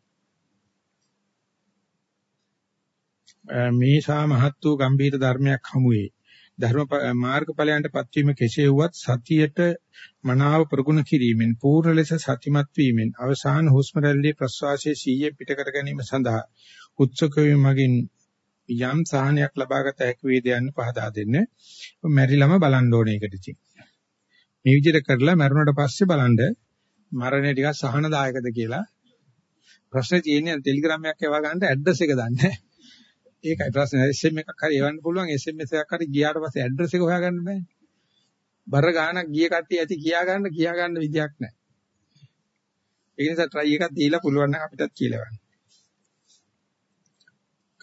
මේසා මහත් වූ ගම්භීර ධර්මයක් හමුවේ ධර්ම මාර්ගඵලයන්ට පත්වීම කෙසේ වුවත් සතියට මනාව ප්‍රගුණ කිරීමෙන් පූර්ණ ලෙස සතිමත් වීමෙන් අවසාන හුස්ම රැල්ලේ ප්‍රශ්වාසයේ සීයේ පිට කර ගැනීම සඳහා උත්සුක වීමකින් යම් සහනයක් ලබාගත හැකි වේද යන්න පහදා දෙන්න. මැරිලම බලන්න ඕනේ ඒකට ඉතින්. මේ විදිහට කරලා මැරුණට පස්සේ බලන්න මරණය ටිකක් සහනදායකද කියලා. ප්‍රශ්නේ තියෙන්නේ ටෙලිග්‍රෑම් එකක් එවා ගන්න ඇඩ්‍රස් එක දන්නේ ඒකයි ප්‍රශ්නේ. SM එකක් හරි එවන්න පුළුවන් SMS එකක් හරි ගියාට පස්සේ ඇඩ්‍රස් එක හොයාගන්න බෑනේ බර ගානක් ගිය කට්ටිය ඇති කියා ගන්න කියා ගන්න විදියක් නැහැ. ඒ නිසා try එකක් දීලා පුළුවන් නම් අපිටත් කියලා ගන්න.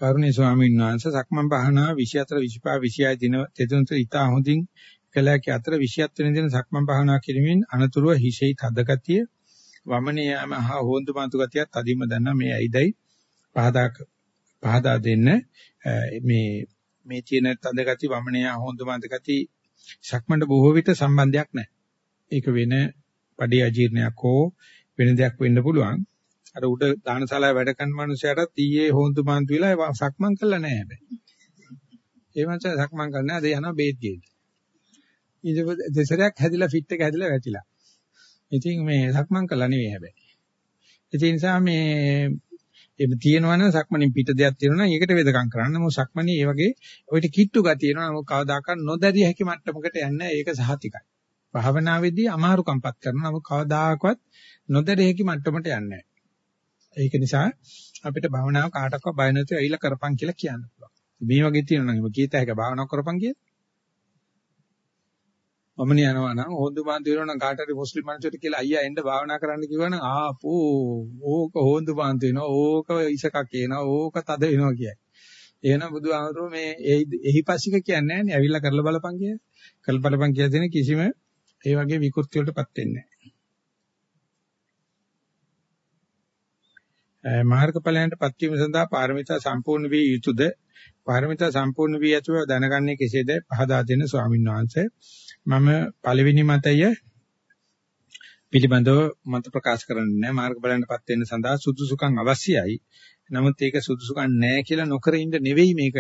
කරුණී ස්වාමීන් වහන්සේ සක්මන් භාවනා 24 25 26 දින තෙදුන්ත ඉතා හොඳින් කළාකි අතර 27 වෙනි දින සක්මන් භාවනා කිරීමෙන් අනතුරුව හිසෙහි තද ගතිය වමනේ යම හා හොඳු මන්තු ගතියත් අදීම දන්නා මේ ඇයිදයි පහදා පහදා දෙන්න මේ මේ තියෙන තද ගති වමනේ හොඳු මන්තු ගති සක්මන්ට බොහෝ විට සම්බන්ධයක් නැහැ. ඒක වෙන පඩි අජීර්ණයක් හෝ වෙන දෙයක් වෙන්න පුළුවන්. අර උඩ දානශාලාවේ වැඩ කරන මනුස්සයරට ඊයේ හොඳු මන්තු වෙලා සක්මන් කළා නැහැ හැබැයි. ඒ මනුස්සයා සක්මන් කරන්නේ අද යනවා බේත් ගේන්න. ඊට දෙසරයක් හැදිලා ෆිට් එක හැදිලා වැටිලා. ඉතින් මේ සක්මන් කළා නෙවෙයි හැබැයි. ඒ නිසා මේ එහෙම තියෙනවනම් සක්මණින් පිට දෙයක් තියෙනවා නම් ඒකට වේදකම් කරන්න. මොකද සක්මණේ ඒ වගේ ඔයිට කිට්ටු ගතියනවා. නමුත් කවදාකවත් නොදැරිය හැකි මට්ටමකට යන්න ඒක සහතිකයි. භාවනාවේදී අමාරුකම්පත් කරනවා. නමුත් කවදාකවත් නොදැරිය හැකි මට්ටමට යන්නේ ඒක නිසා අපිට භාවනාව කාටවත් බය නැතුව ඇවිල්ලා කරපන් කියලා කියන්න පුළුවන්. මේ වගේ තියෙනවා නම් කීත හැක භාවනාව කරපන් කියලා. මම යනවා නම් හොඳු බාන්දු වෙනවා නම් කාට හරි මුස්ලිම් මිනිස්සුන්ට කියලා අයියා එන්න භාවනා කරන්න කිව්වනම් ආපෝ ඕක හොඳු බාන්දු වෙනවා ඕක ඉසකක් කියනවා ඕක තද වෙනවා කියයි. එහෙනම් බුදුහාමරෝ මේ එහි පස්සික කියන්නේ නැහැ නේ ඇවිල්ලා කරලා බලපන් කිය. කරලා බලපන් කියලා දෙන කිසිම ඒ වගේ විකෘති වලටපත් වෙන්නේ නැහැ. මාර්ගඵලයන්ටපත් වීම සඳහා පාරමිතා සම්පූර්ණ වී යුතුයද? පාරමිතා සම්පූර්ණ වී ඇතුව දැනගන්නේ කෙසේද? පහදා දෙන්න ස්වාමීන් වහන්සේ. මම පළවෙනි මතය පිළිබඳව මත ප්‍රකාශ කරන්නේ නැහැ මාර්ග බලන්නපත් වෙන්න සඳහා සුදුසුකම් අවශ්‍යයි. නමුත් ඒක සුදුසුකම් නැහැ කියලා නොකර ඉන්න නෙවෙයි මේක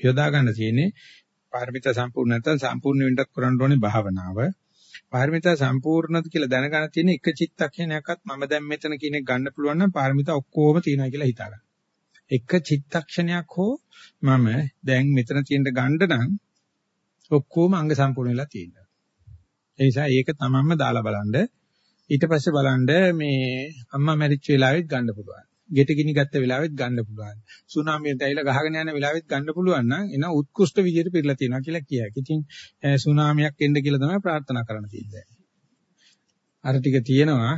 යොදා ගන්න තියෙන්නේ. පාරමිතා සම්පූර්ණ නැත්නම් සම්පූර්ණ වෙන්නත් කරන්න ඕනේ භාවනාව. පාරමිතා සම්පූර්ණද කියලා දැනගන්න තියෙන එක චිත්තක්ෂණයක්වත් මම දැන් මෙතන කියන එක ගන්න පුළුවන් නම් පාරමිතා ඔක්කොම තියෙනවා කියලා හිතා ගන්න. එක චිත්තක්ෂණයක් හෝ මම දැන් මෙතන තියෙන ගන්න නම් ඔක්කොම අංග සම්පූර්ණ වෙලා තියෙනවා. ඒ නිසා ඒක තමන්ම දාලා බලන්න. ඊට පස්සේ බලන්න මේ අම්මා මැරිච්ච වෙලාවෙත් ගන්න පුළුවන්. ගෙට ගිනි ගත්ත වෙලාවෙත් ගන්න පුළුවන්. සුනාමියට ඇවිල්ලා ගහගෙන යන වෙලාවෙත් ගන්න පුළුවන් නම් එන උත්කෘෂ්ඨ විදියට පිරලා තියෙනවා කියලා කියයි. ඉතින් සුනාමියක් එන්න කියලා තමයි ප්‍රාර්ථනා කරන්න තියෙන්නේ. අර ටික තියෙනවා.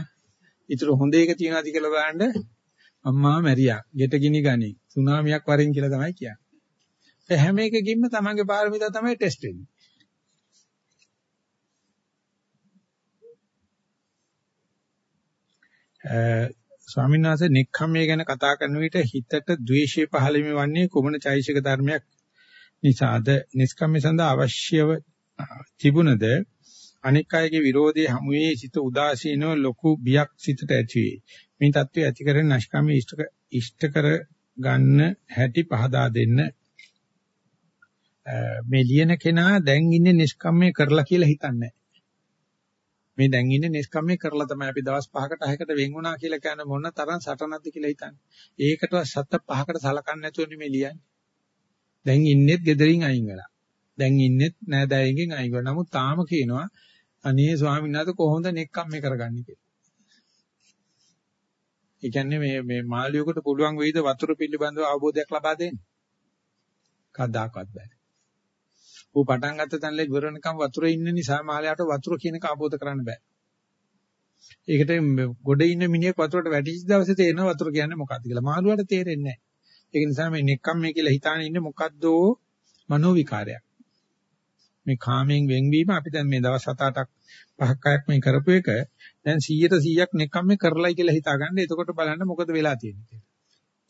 ඊටර හොඳ එක තියනවාද කියලා බලන්න අම්මා මැරියා. ගෙට ගිනි ගනි. සුනාමියක් වරින් කියලා තමයි කියන්නේ. ඒ හැම එකකින්ම තමන්ගේ පාරමිතා තමයි ටෙස්ට් වෙන්නේ. ස්වාමීන් වහන්සේ නික්ඛම්මයේ ගැන කතා කරන විට හිතට ද්වේෂය පහළ වීමන්නේ කුමන චෛසික ධර්මයක් නිසාද? නිස්කම්ම සඳහා අවශ්‍යව තිබුණද? අනික් අයගේ විරෝධයේ හමුවේ සිත උදාසීනව ලොකු බියක් සිතට ඇති වේ. මේ தત્ත්වය ඇති කරගෙන නිස්කම්ම ඉෂ්ට කර ගන්න හැටි පහදා දෙන්න. මේ ලියන කෙනා දැන් ඉන්නේ නිෂ්කම්මේ කරලා කියලා හිතන්නේ. මේ දැන් ඉන්නේ නිෂ්කම්මේ කරලා තමයි අපි දවස් 5කට 6කට වෙන් වුණා කියලා කියන මොන තරම් සටනක්ද කියලා හිතන්නේ. ඒකටවත් සත්ත පහකට සලකන්නේ නැතුව මේ ලියන්නේ. දැන් ඉන්නෙත් gederin අයින් වෙලා. දැන් ඉන්නෙත් නෑදෑයන්ගෙන් අයින් වෙලා. නමුත් තාම කියනවා අනේ ස්වාමීන් වහන්සේ කොහොමද නෙක්කම්මේ කරගන්නේ කියලා. ඒ කියන්නේ මේ මේ මාළියෙකුට පුළුවන් වෙයිද වතුර පිළිබඳව අවබෝධයක් ලබා දෙන්න? කවදාකවත් බෑ. ඌ පටන් ගත්ත තැනල ඉවර වෙනකම් වතුරේ ඉන්න නිසා මාළයාට වතුර කියන එක අවබෝධ කරන්න බෑ. ඒකට ගොඩ ඉන්න මිනිහෙක් වතුරට වැටිච්ච දවසේ තේරෙනවා වතුර කියන්නේ මොකක්ද කියලා. මාළුවාට තේරෙන්නේ නැහැ. ඒක නිසා මේ නෙක්කම් මේ කියලා හිතාන ඉන්නේ මොකද්දෝ මනෝ විකාරයක්. මේ කාමයෙන් වෙන්වීම අපි දැන් මේ දවස් 7-8ක් 5ක් 6ක් මේ කරපු එක දැන් 100ට 100ක් නෙක්කම් මේ කරලයි කියලා හිතාගන්න. එතකොට බලන්න මොකද වෙලා තියෙන්නේ කියලා.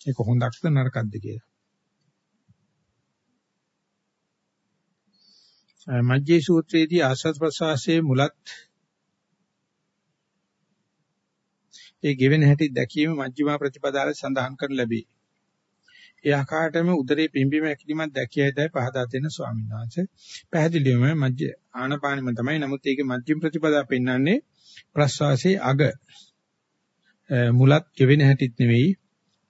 ඒක හොඳක්ද නරකක්ද කියලා. මජ්ජේ සූත්‍රයේදී ආස්වාද ප්‍රසවාසයේ මුලත් ඒ ගෙවෙන හැටි දැකීම මජ්ක්‍ධිමා ප්‍රතිපදාවේ සඳහන් කරන ලැබේ. ඒ ආකාරයටම උදරේ පිම්බීම හැකිලිමත් දැකියයිදයි පහදා දෙන ස්වාමීන් වහන්සේ. පැහැදිලිවම මධ්‍ය ආනපානෙම තමයි. නමුත් ඒකේ මධ්‍යම ප්‍රතිපදා පෙන්වන්නේ ප්‍රස්වාසයේ අග මුලත් ගෙවෙන හැටිත් නෙවෙයි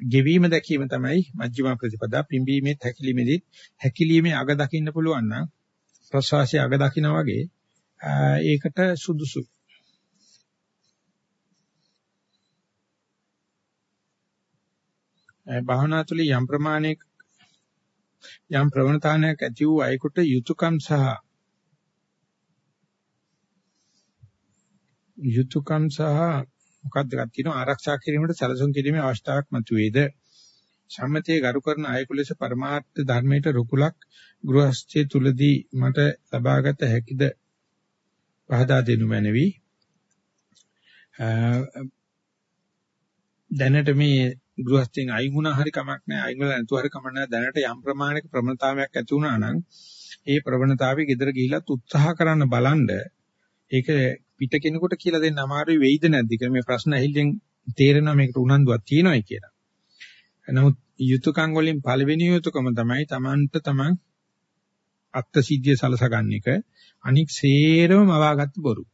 ගෙවීම දැකීම තමයි මජ්ක්‍ධිම ප්‍රතිපදා පිම්බීමේ හැකිලිමේදී හැකිලිමේ අග දකින්න පුළුවන් නම් ප්‍රස්වාසයේ අග දකින්න වගේ ඒකට සුදුසුයි. භාවනා තුළ යම් ප්‍රමාණයක යම් ප්‍රවණතාවයක් ඇති වූ අයෙකුට යුතුයකම් සහ යුතුයකම් සහ මොකක්ද එකක් තියෙනවා ආරක්ෂා කිරීමට සැලසුම් කිරීමේ අවස්ථාවක් මතුවේද සම්මතයේ ගරු කරන අයෙකු ලෙස පරමාර්ථ ධර්මයට රුකුලක් ගෘහස්ථයේ තුලදී මට ලබාගත හැකිද? පහදා දෙනු මැනවි. දැනට මේ ගෘහස්ථයෙන් අයින් වුණා හරි කමක් නැහැ අයින් වෙලා නැතුව හරි කමක් නැහැ දැනට යම් ප්‍රමාණයක ප්‍රවණතාවයක් ඇති වුණා නම් ඒ ප්‍රවණතාවය ගෙදර ගිහිල්ලත් උත්සාහ කරන්න බලන්න ඒක පිට කෙනෙකුට කියලා දෙන්න අමාරුයි. වෙයිද නැද්ද කියලා මේ ප්‍රශ්න ඇහිල්ලෙන් තේරෙනවා මේකට උනන්දුවක් තියෙනවායි කියලා. නමුත් යුතුයකම් වලින් පළවෙනි යුතුයකම තමයි Tamanට Taman අත්ත් සිද්ධිය සලසගන්න එක. අනික් සේරම මවාගත්ත බොරු.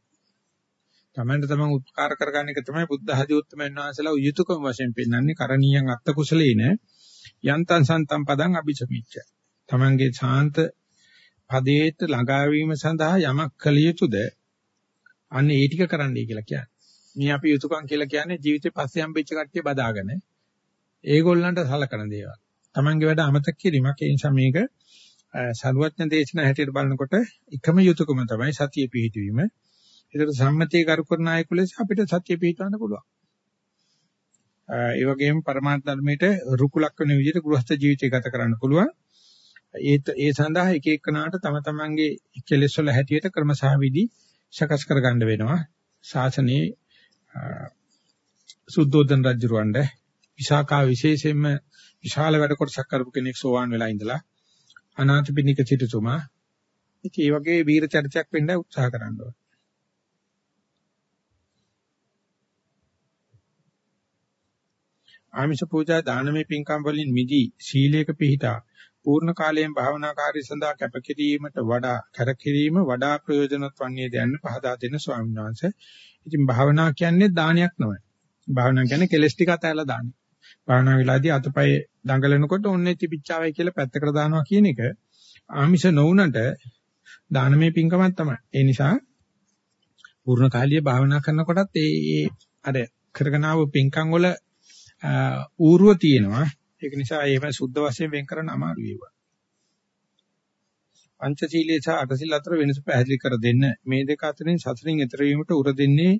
තමන්ට තමන් උත්කාර කරගන්න එක තමයි බුද්ධ ආදී උත්තමයන් වහන්සේලා යුතුයකම වශයෙන් පෙන්වන්නේ කරණීයන් අත්ත කුසලේන යන්තං සන්තම් පදං අபிසමිච්ච. තමන්ගේ ශාන්ත පදේට ළඟා වීම සඳහා යමක් කළ යුතුද අන්න ඒ ටික කරන්නයි කියලා කියන්නේ. මේ අපි යුතුයකම් කියලා කියන්නේ ජීවිතේ පස්සේ හම්බෙච්ච කට්ටිය බදාගෙන ඒගොල්ලන්ට සලකන දේවල්. තමන්ගේ වැඩ අමතක කිරීමක් ඒ නිසා මේක සරුවත්න දේශන හැටියට බලනකොට එකම යුතුයකම තමයි සතිය පිහිටවීම. ඒකට සම්මතිය කරු කරන අයෙකු ලෙස අපිට සත්‍ය පිළිපදන්න පුළුවන්. ඒ වගේම පරමාර්ථ ධර්මයට රුකුලක් වෙන විදිහට ගෘහස්ත ජීවිතය ගත කරන්න පුළුවන්. ඒ ඒ සඳහා එක එකනාට තම තමන්ගේ කෙලෙස් වල හැටියට ක්‍රමසහ විදි සකස් කරගන්න වෙනවා. ශාසනයේ සුද්ධෝදන රජුරවණ්ඩ විසාකා විශේෂයෙන්ම විශාල වැඩ කොටසක් කරපු කෙනෙක් සෝවාන් වෙලා ඉඳලා අනාථපිණ්ඩික සිටුතුමා ඉතින් මේ වගේ වීර චරිතයක් වෙන්න උත්සාහ කරන්න ඕනේ. ආමිෂ පූජා දානමය පින්කම් වලින් මිදී සීලයක පිහිටා පූර්ණ කාලයෙන් භාවනාකාරී සඳහා කැපකිරීමට වඩා කරකිරීම වඩා ප්‍රයෝජනවත් වන්නේ දැන්න පහදා දෙන ස්වාමීන් වහන්සේ. ඉතින් භාවනා කියන්නේ දානයක් නෙවෙයි. භාවනා කියන්නේ කෙලස් ටික අතහැරලා දාන්නේ. භාවනා වෙලාදී අතපය දඟලනකොට ඔන්නේ තිබිච්චාවයි කියලා පැත්තකට දානවා කියන එක ආමිෂ නොවුනට දානමය පින්කමක් තමයි. ඒ නිසා පූර්ණ කාලීය භාවනා කරනකොටත් ඒ අර කරගෙන ආව පින්කම් වල ඌරුව තියෙනවා. ඒක නිසා ඒව සුද්ධ වශයෙන් වෙන් කරන්න අමාරු වේවා. පංචශීලයේ සහ අටසිල් අතර වෙනස පැහැදිලි කර දෙන්න. මේ දෙක අතරින් සතරින් ඈතර වීමට උර දෙන්නේ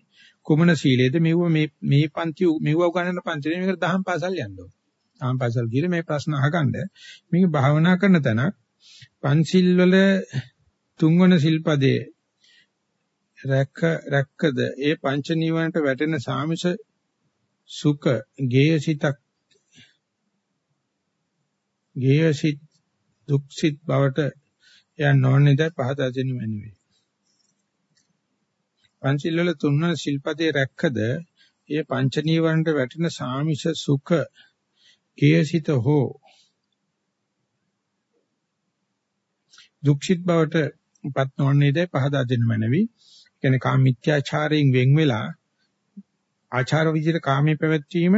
කුමන සීලයේද? මෙව මේ මේ පන්ති මෙව උගන්නන පන්තිනේ මේකට දහම් පාසල් යන්න ඕන. දහම් පාසල් ගිහලා මේ ප්‍රශ්න අහගන්න. මේක භාවනා කරන තැනක් පන්සිල් වල තුන්වන සිල්පදයේ රැක්ක රැක්කද ඒ පංච නීවරණට වැටෙන සාමිෂ සුඛ ගේයසිතක් ගේයසිත දුක්සිත බවට යන නොනේද පහදා දෙනු වෙනුවේ. පංචිල් වල තුන්වන ශිල්පදේ රැක්කද ඒ පංච නීවරණට වැටෙන සාමිෂ සුඛ ගේයසිත හෝ දුක්සිත බවට පත් නොනේද පහදා දෙනු වෙනවි. කියන්නේ කාම මිත්‍යාචාරයෙන් වෙන් වෙලා ආචාර විදිහට කාමයේ පැවැත්වීම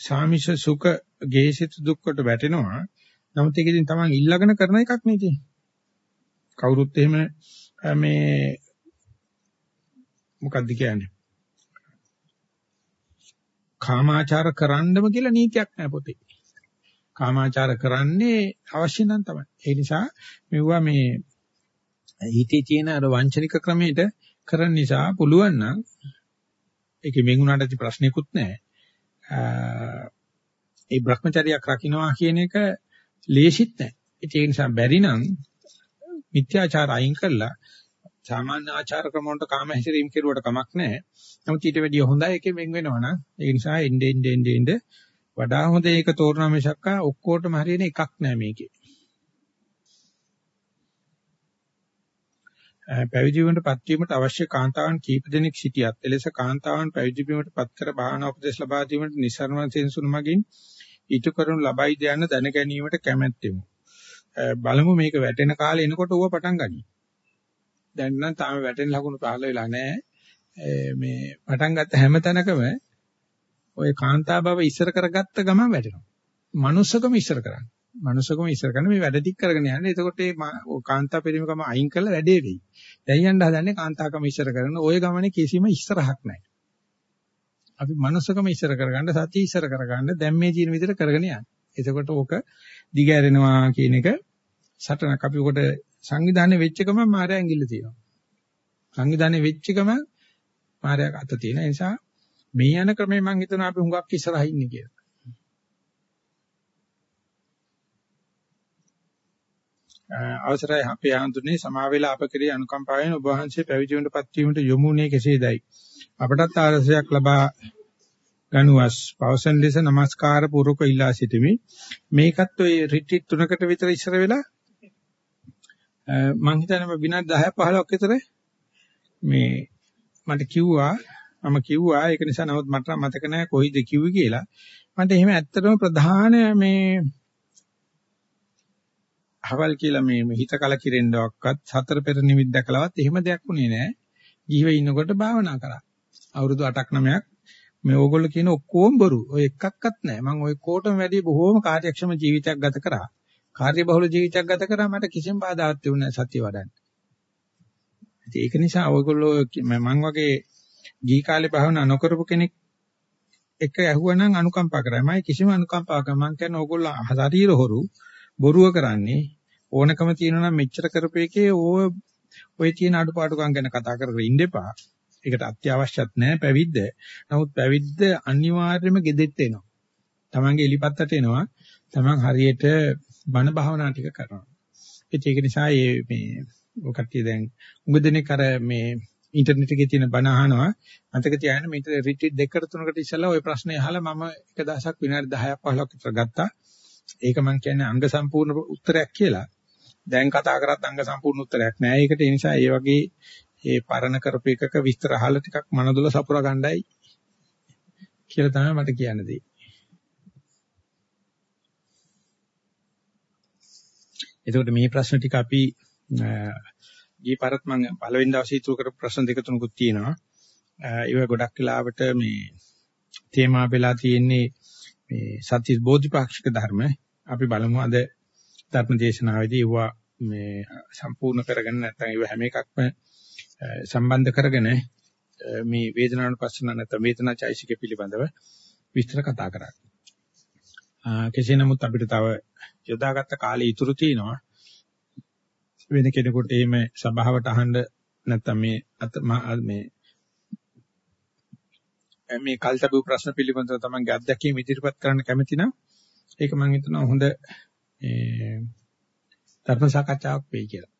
සාමිෂ සුඛ ගේසිත දුක්කට වැටෙනවා. නමුත් ඒක ඉතින් තමන් ඉල්ලගෙන කරන එකක් නේ ඉතින්. කවුරුත් එහෙම මේ මොකක්ද කියන්නේ? කාමාචාර කරන්නම කියලා නීතියක් නැහැ පොතේ. කාමාචාර කරන්නේ අවශ්‍ය නම් තමයි. ඒ නිසා මෙවුවා මේ හිතේ තියෙන අර වංචනික ක්‍රමයට කරන නිසා පුළුවන් නම් ඒකේ මෙන් උනාට ඇති ප්‍රශ්නයක්වත් නැහැ. ඒ Brahmacharyaක් රකින්නවා කියන එක ලේසිත් නැහැ. ඒ නිසා බැරි නම් මිත්‍යාචාර අයින් කරලා සාමාන්‍ය ආචාර ක්‍රම වලට කාම හැසිරීම කෙරුවට කමක් නැහැ. නමුත් ඊට වැඩිය හොඳයි එකෙන් වෙන් වෙනවා නම් ඒ නිසා එnde end end end වඩා හොඳ ඒක තෝරන මිසක්ක ඔක්කොටම හරියන එකක් නෑ මේකේ. පැවිදි වීමටපත් වීමට අවශ්‍ය කාන්තාවන් කීප දෙනෙක් සිටියත් එලෙස කාන්තාවන් පැවිදි වීමටපත් කර භාවනා උපදෙස් ලබා දීමට නිසරණ සෙන්සුන් මගින් ඊට කරනු ලබයිද යන දැන ගැනීමට කැමැත්තෙමු. බලමු මේක වැටෙන කාලේ එනකොට ඌව පටන් ගනි. දැන් නම් තාම වැටෙන ලකුණු පහළ වෙලා නැහැ. මේ පටන් ගත්ත හැම තැනකම ඔය කාන්තා භව ඉස්සර කරගත්ත ගමන් වැටෙනවා. manussකම ඉස්සර කරන්නේ. manussකම ඉස්සර කරන මේ වැඩ ටික කරගෙන යන්නේ. එතකොට මේ කාන්තා පරිමකම අයින් කරලා වැඩේ වෙයි. දැන් යන්න හදන්නේ කාන්තාකම ඉස්සර කරන ওই ගමනේ කිසිම ඉස්සරහක් නැහැ. අපි manussකම ඉස්සර කරගන්න සතිය ඉස්සර කරගන්න දැන් මේ ජීන විදිහට කරගෙන යන්න. එතකොට ඕක දිගෑරෙනවා කියන එක සටනක් අපි උකට සංවිධානය වෙච්ච ගමන් මායя ඇඟිල්ල තියෙනවා. සංවිධානය වෙච්ච ගමන් මායя අත තියෙන නිසා මේ යන ක්‍රමේ මම හිතනවා අපි හුඟක් ඉස්සරහින් ඉන්නේ කියලා. අවසරයි අපේ ආන්තුනේ සමාවෙලා අප කෙරේ අනුකම්පාවෙන් ඔබ වහන්සේ පැවිදි වෙන්නපත් වීමට යොමුුනේ කෙසේදයි අපටත් ආරසයක් ලබා ගනුවස් පවසන් ලෙස নমස්කාර පූර්වක ඉල්ලා සිටිමි මේකත් ඔය රිට්‍රීට් තුනකට විතර ඉස්සර වෙලා මං හිතන්නේ විනාඩි 10 15ක් විතර මේ මට කිව්වා මම කිව්වා ඒක නිසා නමුත් මට මතක නැහැ කොයිද කිව්වේ කියලා මට එහෙම ඇත්තටම ප්‍රධාන මේ අහවල් කියලා මේ හිත කලකිරෙන්නවක්වත් සතර පෙර නිමිත් දැකලවත් එහෙම දෙයක් උනේ නැහැ. ජීවෙ ඉන්නකොට භාවනා කරා. අවුරුදු 8ක් 9ක් මේ ඕගොල්ලෝ කියන ඔක්කොම බොරු. ඔය එකක්වත් නැහැ. මම ওই කෝටම වැඩි බොහෝම කාර්යක්ෂම ජීවිතයක් ගත කරා. කාර්යබහුල ජීවිතයක් ගත කරා මට කිසිම බාධාවක් තිබුණේ නැහැ සත්‍ය වඩන්න. ඒක නිසා ඔයගොල්ලෝ මම වගේ ගී කාලේ භාවනා නොකරපු කෙනෙක් එක ඇහුවනම් අනුකම්පා කරයි. මම කිසිම අනුකම්පාවක් මම කියන්නේ ඕගොල්ලෝ ශරීර හොරු බොරුව කරන්නේ ඕනකම තියෙනවා නම් මෙච්චර කරපේකේ ඕ ඔය තියෙන අඩුපාඩුකම් ගැන කතා කරගෙන ඉන්න එපා. ඒකට අත්‍යවශ්‍යත් නැහැ පැවිද්ද. නමුත් පැවිද්ද අනිවාර්යයෙන්ම gedෙත් එනවා. Tamange එලිපත්තට එනවා. Taman හරියට බණ භාවනා ටික කරනවා. ඒක නිසා මේ මේ කට්ටිය දැන් උඟ දෙනෙක් අර මේ ඉන්ටර්නෙට් එකේ තියෙන බණ අහනවා. අන්තක තියාගෙන මේ රිට්‍රීට් දෙකකට තුනකට ඉස්සෙල්ලා ওই ප්‍රශ්නේ අහලා මම එක දවසක් විනාඩි 10ක් 15ක් විතර ගත්තා. ඒක මම කියන්නේ අංග සම්පූර්ණ උත්තරයක් කියලා. දැන් කතා කරත් අංග සම්පූර්ණ උත්තරයක් නෑ. ඒකට ඒ නිසා ඒ වගේ ඒ පරණ කරපු එකක විස්තර අහලා ටිකක් මනදොල සපුරා ගන්නයි කියලා තමයි මට කියන්න දෙන්නේ. එතකොට මේ ප්‍රශ්න ටික අපි ඊපරත් මම පළවෙනි දවසේ ඉතුරු කරපු ප්‍රශ්න දෙක තුනකුත් තියෙනවා. ඒවා ගොඩක් වෙලාවට මේ තේමා වෙලා තියෙන්නේ මේ සත්‍ය බෝධිපාක්ෂික ධර්ම අපි බලමු අද ධර්ම දේශනාවේදී ඒවා මේ සම්පූර්ණ කරගෙන නැත්නම් ඒව හැම එකක්ම සම්බන්ධ කරගෙන මේ වේදනානුපස්සන නැත්නම් වේදනා චෛසික පිළිබඳව විස්තර කතා කරා. කෙසේ නමුත් අපිට තව යොදාගත්ත කාලය ඉතුරු තියෙනවා. වෙන කෙනෙකුට එහෙම සභාවට අහන්න නැත්නම් මේ මේ මේ කල්තබු ප්‍රශ්න පිළිබඳව තමන්ගේ අත්දැකීම් ඉදිරිපත් කරන්න කැමති නම් ඒක මම හිතනවා හොඳ ඒ ධර්ම සාකච්ඡාවක් වෙයි කියලා.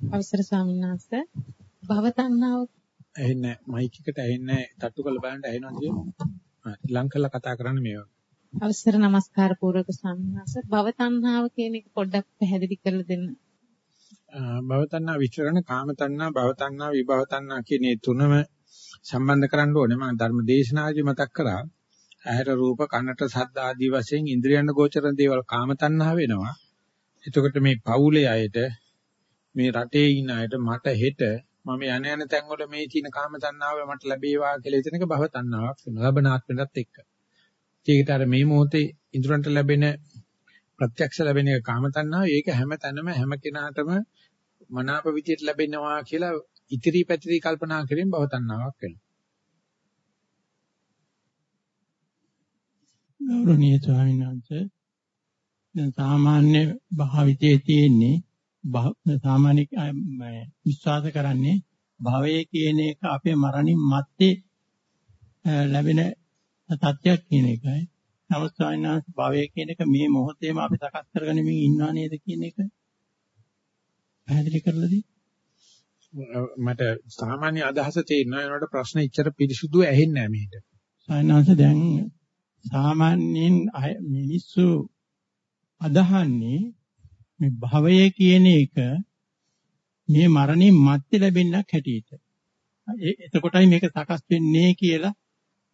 අවසර ස්වාමීන් වහන්සේ. භවතණ්ණාව ඇහෙන්නේ මයික් එකට ඇහෙන්නේ තට්ටු කරලා බලන්න ඇහෙනවද කියලා. ලං කරලා කතා කරන්න මේ වගේ. අවසර নমස්කාර පූර්වක ස්වාමීන් වහන්සේ. භවතණ්ණාව කියන එක පොඩ්ඩක් පැහැදිලි කරලා දෙන්න. භවතණ්ණා විස්තර කරන කාමතණ්ණා භවතණ්ණා විභවතණ්ණා කියන මේ තුනම සම්බන්ධ කරන්න ඕනේ. මම ධර්ම දේශනාදී මතක් කරා. ඇහැට රූප කනට ශබ්ද ආදී වශයෙන් ඉන්ද්‍රියන් ගෝචර දේවල් කාම තණ්හා වෙනවා. එතකොට මේ පවුලේ අයට මේ රටේ ඉන්න අයට මට හෙට මම යන යන තැන් වල මේ තියෙන කාම තණ්හාව මට ලැබේවා කියලා හිතන එක භව තණ්හාවක් වෙනවා. ලබනාත්මයටත් එක්ක. ඒකට අර මේ මොහොතේ ඉන්ද්‍රයන්ට ලැබෙන ප්‍රත්‍යක්ෂ ලැබෙන එක කාම තණ්හාව. ඒක හැම තැනම හැම කෙනාටම මනාප විදියට ලැබෙනවා කියලා ඉතිරි පැතිරි කල්පනා කිරීම භව තණ්හාවක් වෙනවා. ගෞරවනීය ස්වාමීන් වහන්සේ දැන් සාමාන්‍ය භාවිතයේ තියෙන්නේ සාමාන්‍ය විශ්වාස කරන්නේ භවය කියන එක අපේ මරණින් මත්තේ ලැබෙන සත්‍යයක් කියන එකයි. නමුත් ස්වාමීන් වහන්සේ භවය කියන එක මේ මොහොතේම අපි සකස් කරගනිමින් ඉන්නා නේද කියන එක පැහැදිලි කරලා දී. මට සාමාන්‍ය අදහස තේරෙනවා ඒනකොට ප්‍රශ්න ඉච්චර පිළිසුදු ඇහෙන්නේ නැහැ මෙහෙට. සායනාංශ දැන් සාමාන්‍යයෙන් මිනිස්සු අදහන්නේ මේ භවය කියන එක මේ මරණින් මත්තේ ලැබෙන්නක් හැටියට. එතකොටයි මේක සකස් වෙන්නේ කියලා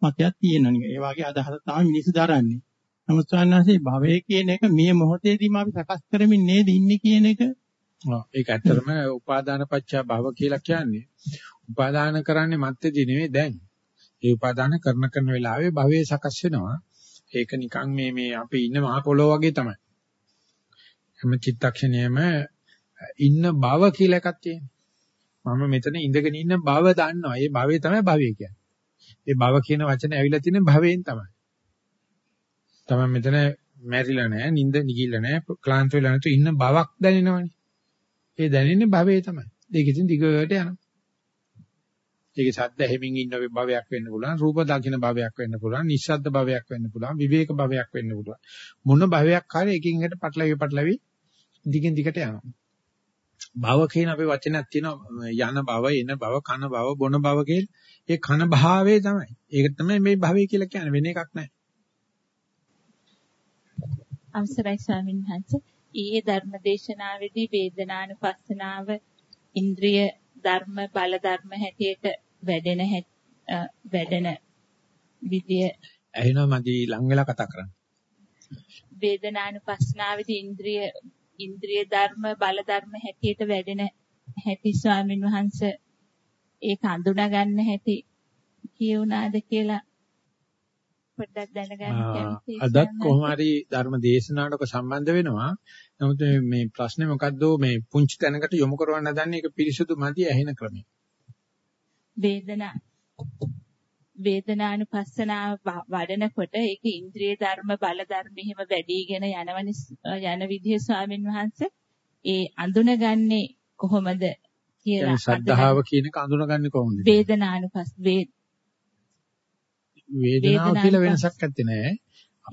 මතයක් තියෙනවා නිකන්. ඒ වගේ අදහස තමයි මිනිස්සු දරන්නේ. නමුත් ස්වාමීන් භවය කියන එක මේ මොහොතේදීම අපි සකස් කරමින් නේද ඉන්නේ කියන එක ඔව් ඒක ඇත්තටම උපාදාන පත්‍යා භව කියලා කියන්නේ උපාදාන කරන්නේ මත්තේදී නෙවෙයි දැන්. ඒ උපාදාන කරන කරන වෙලාවේ භවයේ සකස් වෙනවා. ඒක නිකන් මේ මේ අපි ඉන්න මහ පොළොව වගේ තමයි. හැම චිත්තක්ෂණයෙම ඉන්න බව කියලා එකක් තියෙනවා. මම මෙතන ඉඳගෙන ඉන්න බව දන්නවා. ඒ භවය තමයි භවය කියන්නේ. ඒ භව කියන වචනේ ඇවිල්ලා තියෙන භවයෙන් තමයි. තමයි මෙතන මැරිලා නැහැ, නිින්ද නිගිල්ලා නැහැ, ක්ලාන්ත වෙලා නැතු ඉන්න බවක් දැනෙනවනේ. ඒ දැනෙන්නේ භවයේ තමයි. ඒක ඉතින් දිගට යනවා. ඒකේ සද්ද හැමින් ඉන්න භවයක් වෙන්න පුළුවන්, රූප දකින්න භවයක් වෙන්න පුළුවන්, නිස්සද්ද භවයක් වෙන්න පුළුවන්, විවේක භවයක් වෙන්න පුළුවන්. මොන භවයක් හරි එකින් එකට පටලවි පටලවි දිගින් දිගට යනවා. භව කියන අපේ වචනයක් තියෙනවා යන භව, එන භව, කන භව, බොන භව. ඒ කන භාවයේ තමයි. ඒක තමයි මේ භවය කියලා කියන්නේ වෙන එකක් නැහැ. අවසරයි ස්වාමීන් වහන්සේ. ඊයේ ධර්ම දේශනාවේදී වේදනානුපස්සනාව ඉන්ද්‍රිය ධර්ම බල ධර්ම හැටියට වැඩෙන වැඩෙන විදිය ඇහෙනවා මදි ලං වෙලා කතා කරන්න. වේදනානුපස්සනාවේදී ඉන්ද්‍රිය ඉන්ද්‍රිය ධර්ම බල ධර්ම හැටියට වැඩෙන හැටි ස්වාමින් වහන්සේ ඒක අඳුනගන්න හැටි කියුණාද කියලා පොඩ්ඩක් දැනගන්න කැමතියි. අදත් කොහොම හරි ධර්ම දේශනාවකට සම්බන්ධ වෙනවා. නමුත් මේ ප්‍රශ්නේ මොකද්ද මේ පුංචි තැනකට යොමු කරවන්න හදන්නේ ඒක පිරිසුදු මදි ඇහෙන ක්‍රමය. වේදනා වේදනානුපස්සනාව වඩනකොට ඒක ඉන්ද්‍රිය ධර්ම බල ධර්ම එහෙම වැඩිගෙන යනවනේ යන විදිහ ස්වාමින් වහන්සේ ඒ අඳුනගන්නේ කොහොමද කියලා ශ්‍රද්ධාව කියන එක අඳුනගන්නේ කොහොමද වේදනානුපස් වේදනාව කියලා වෙනසක් නැත්තේ නෑ.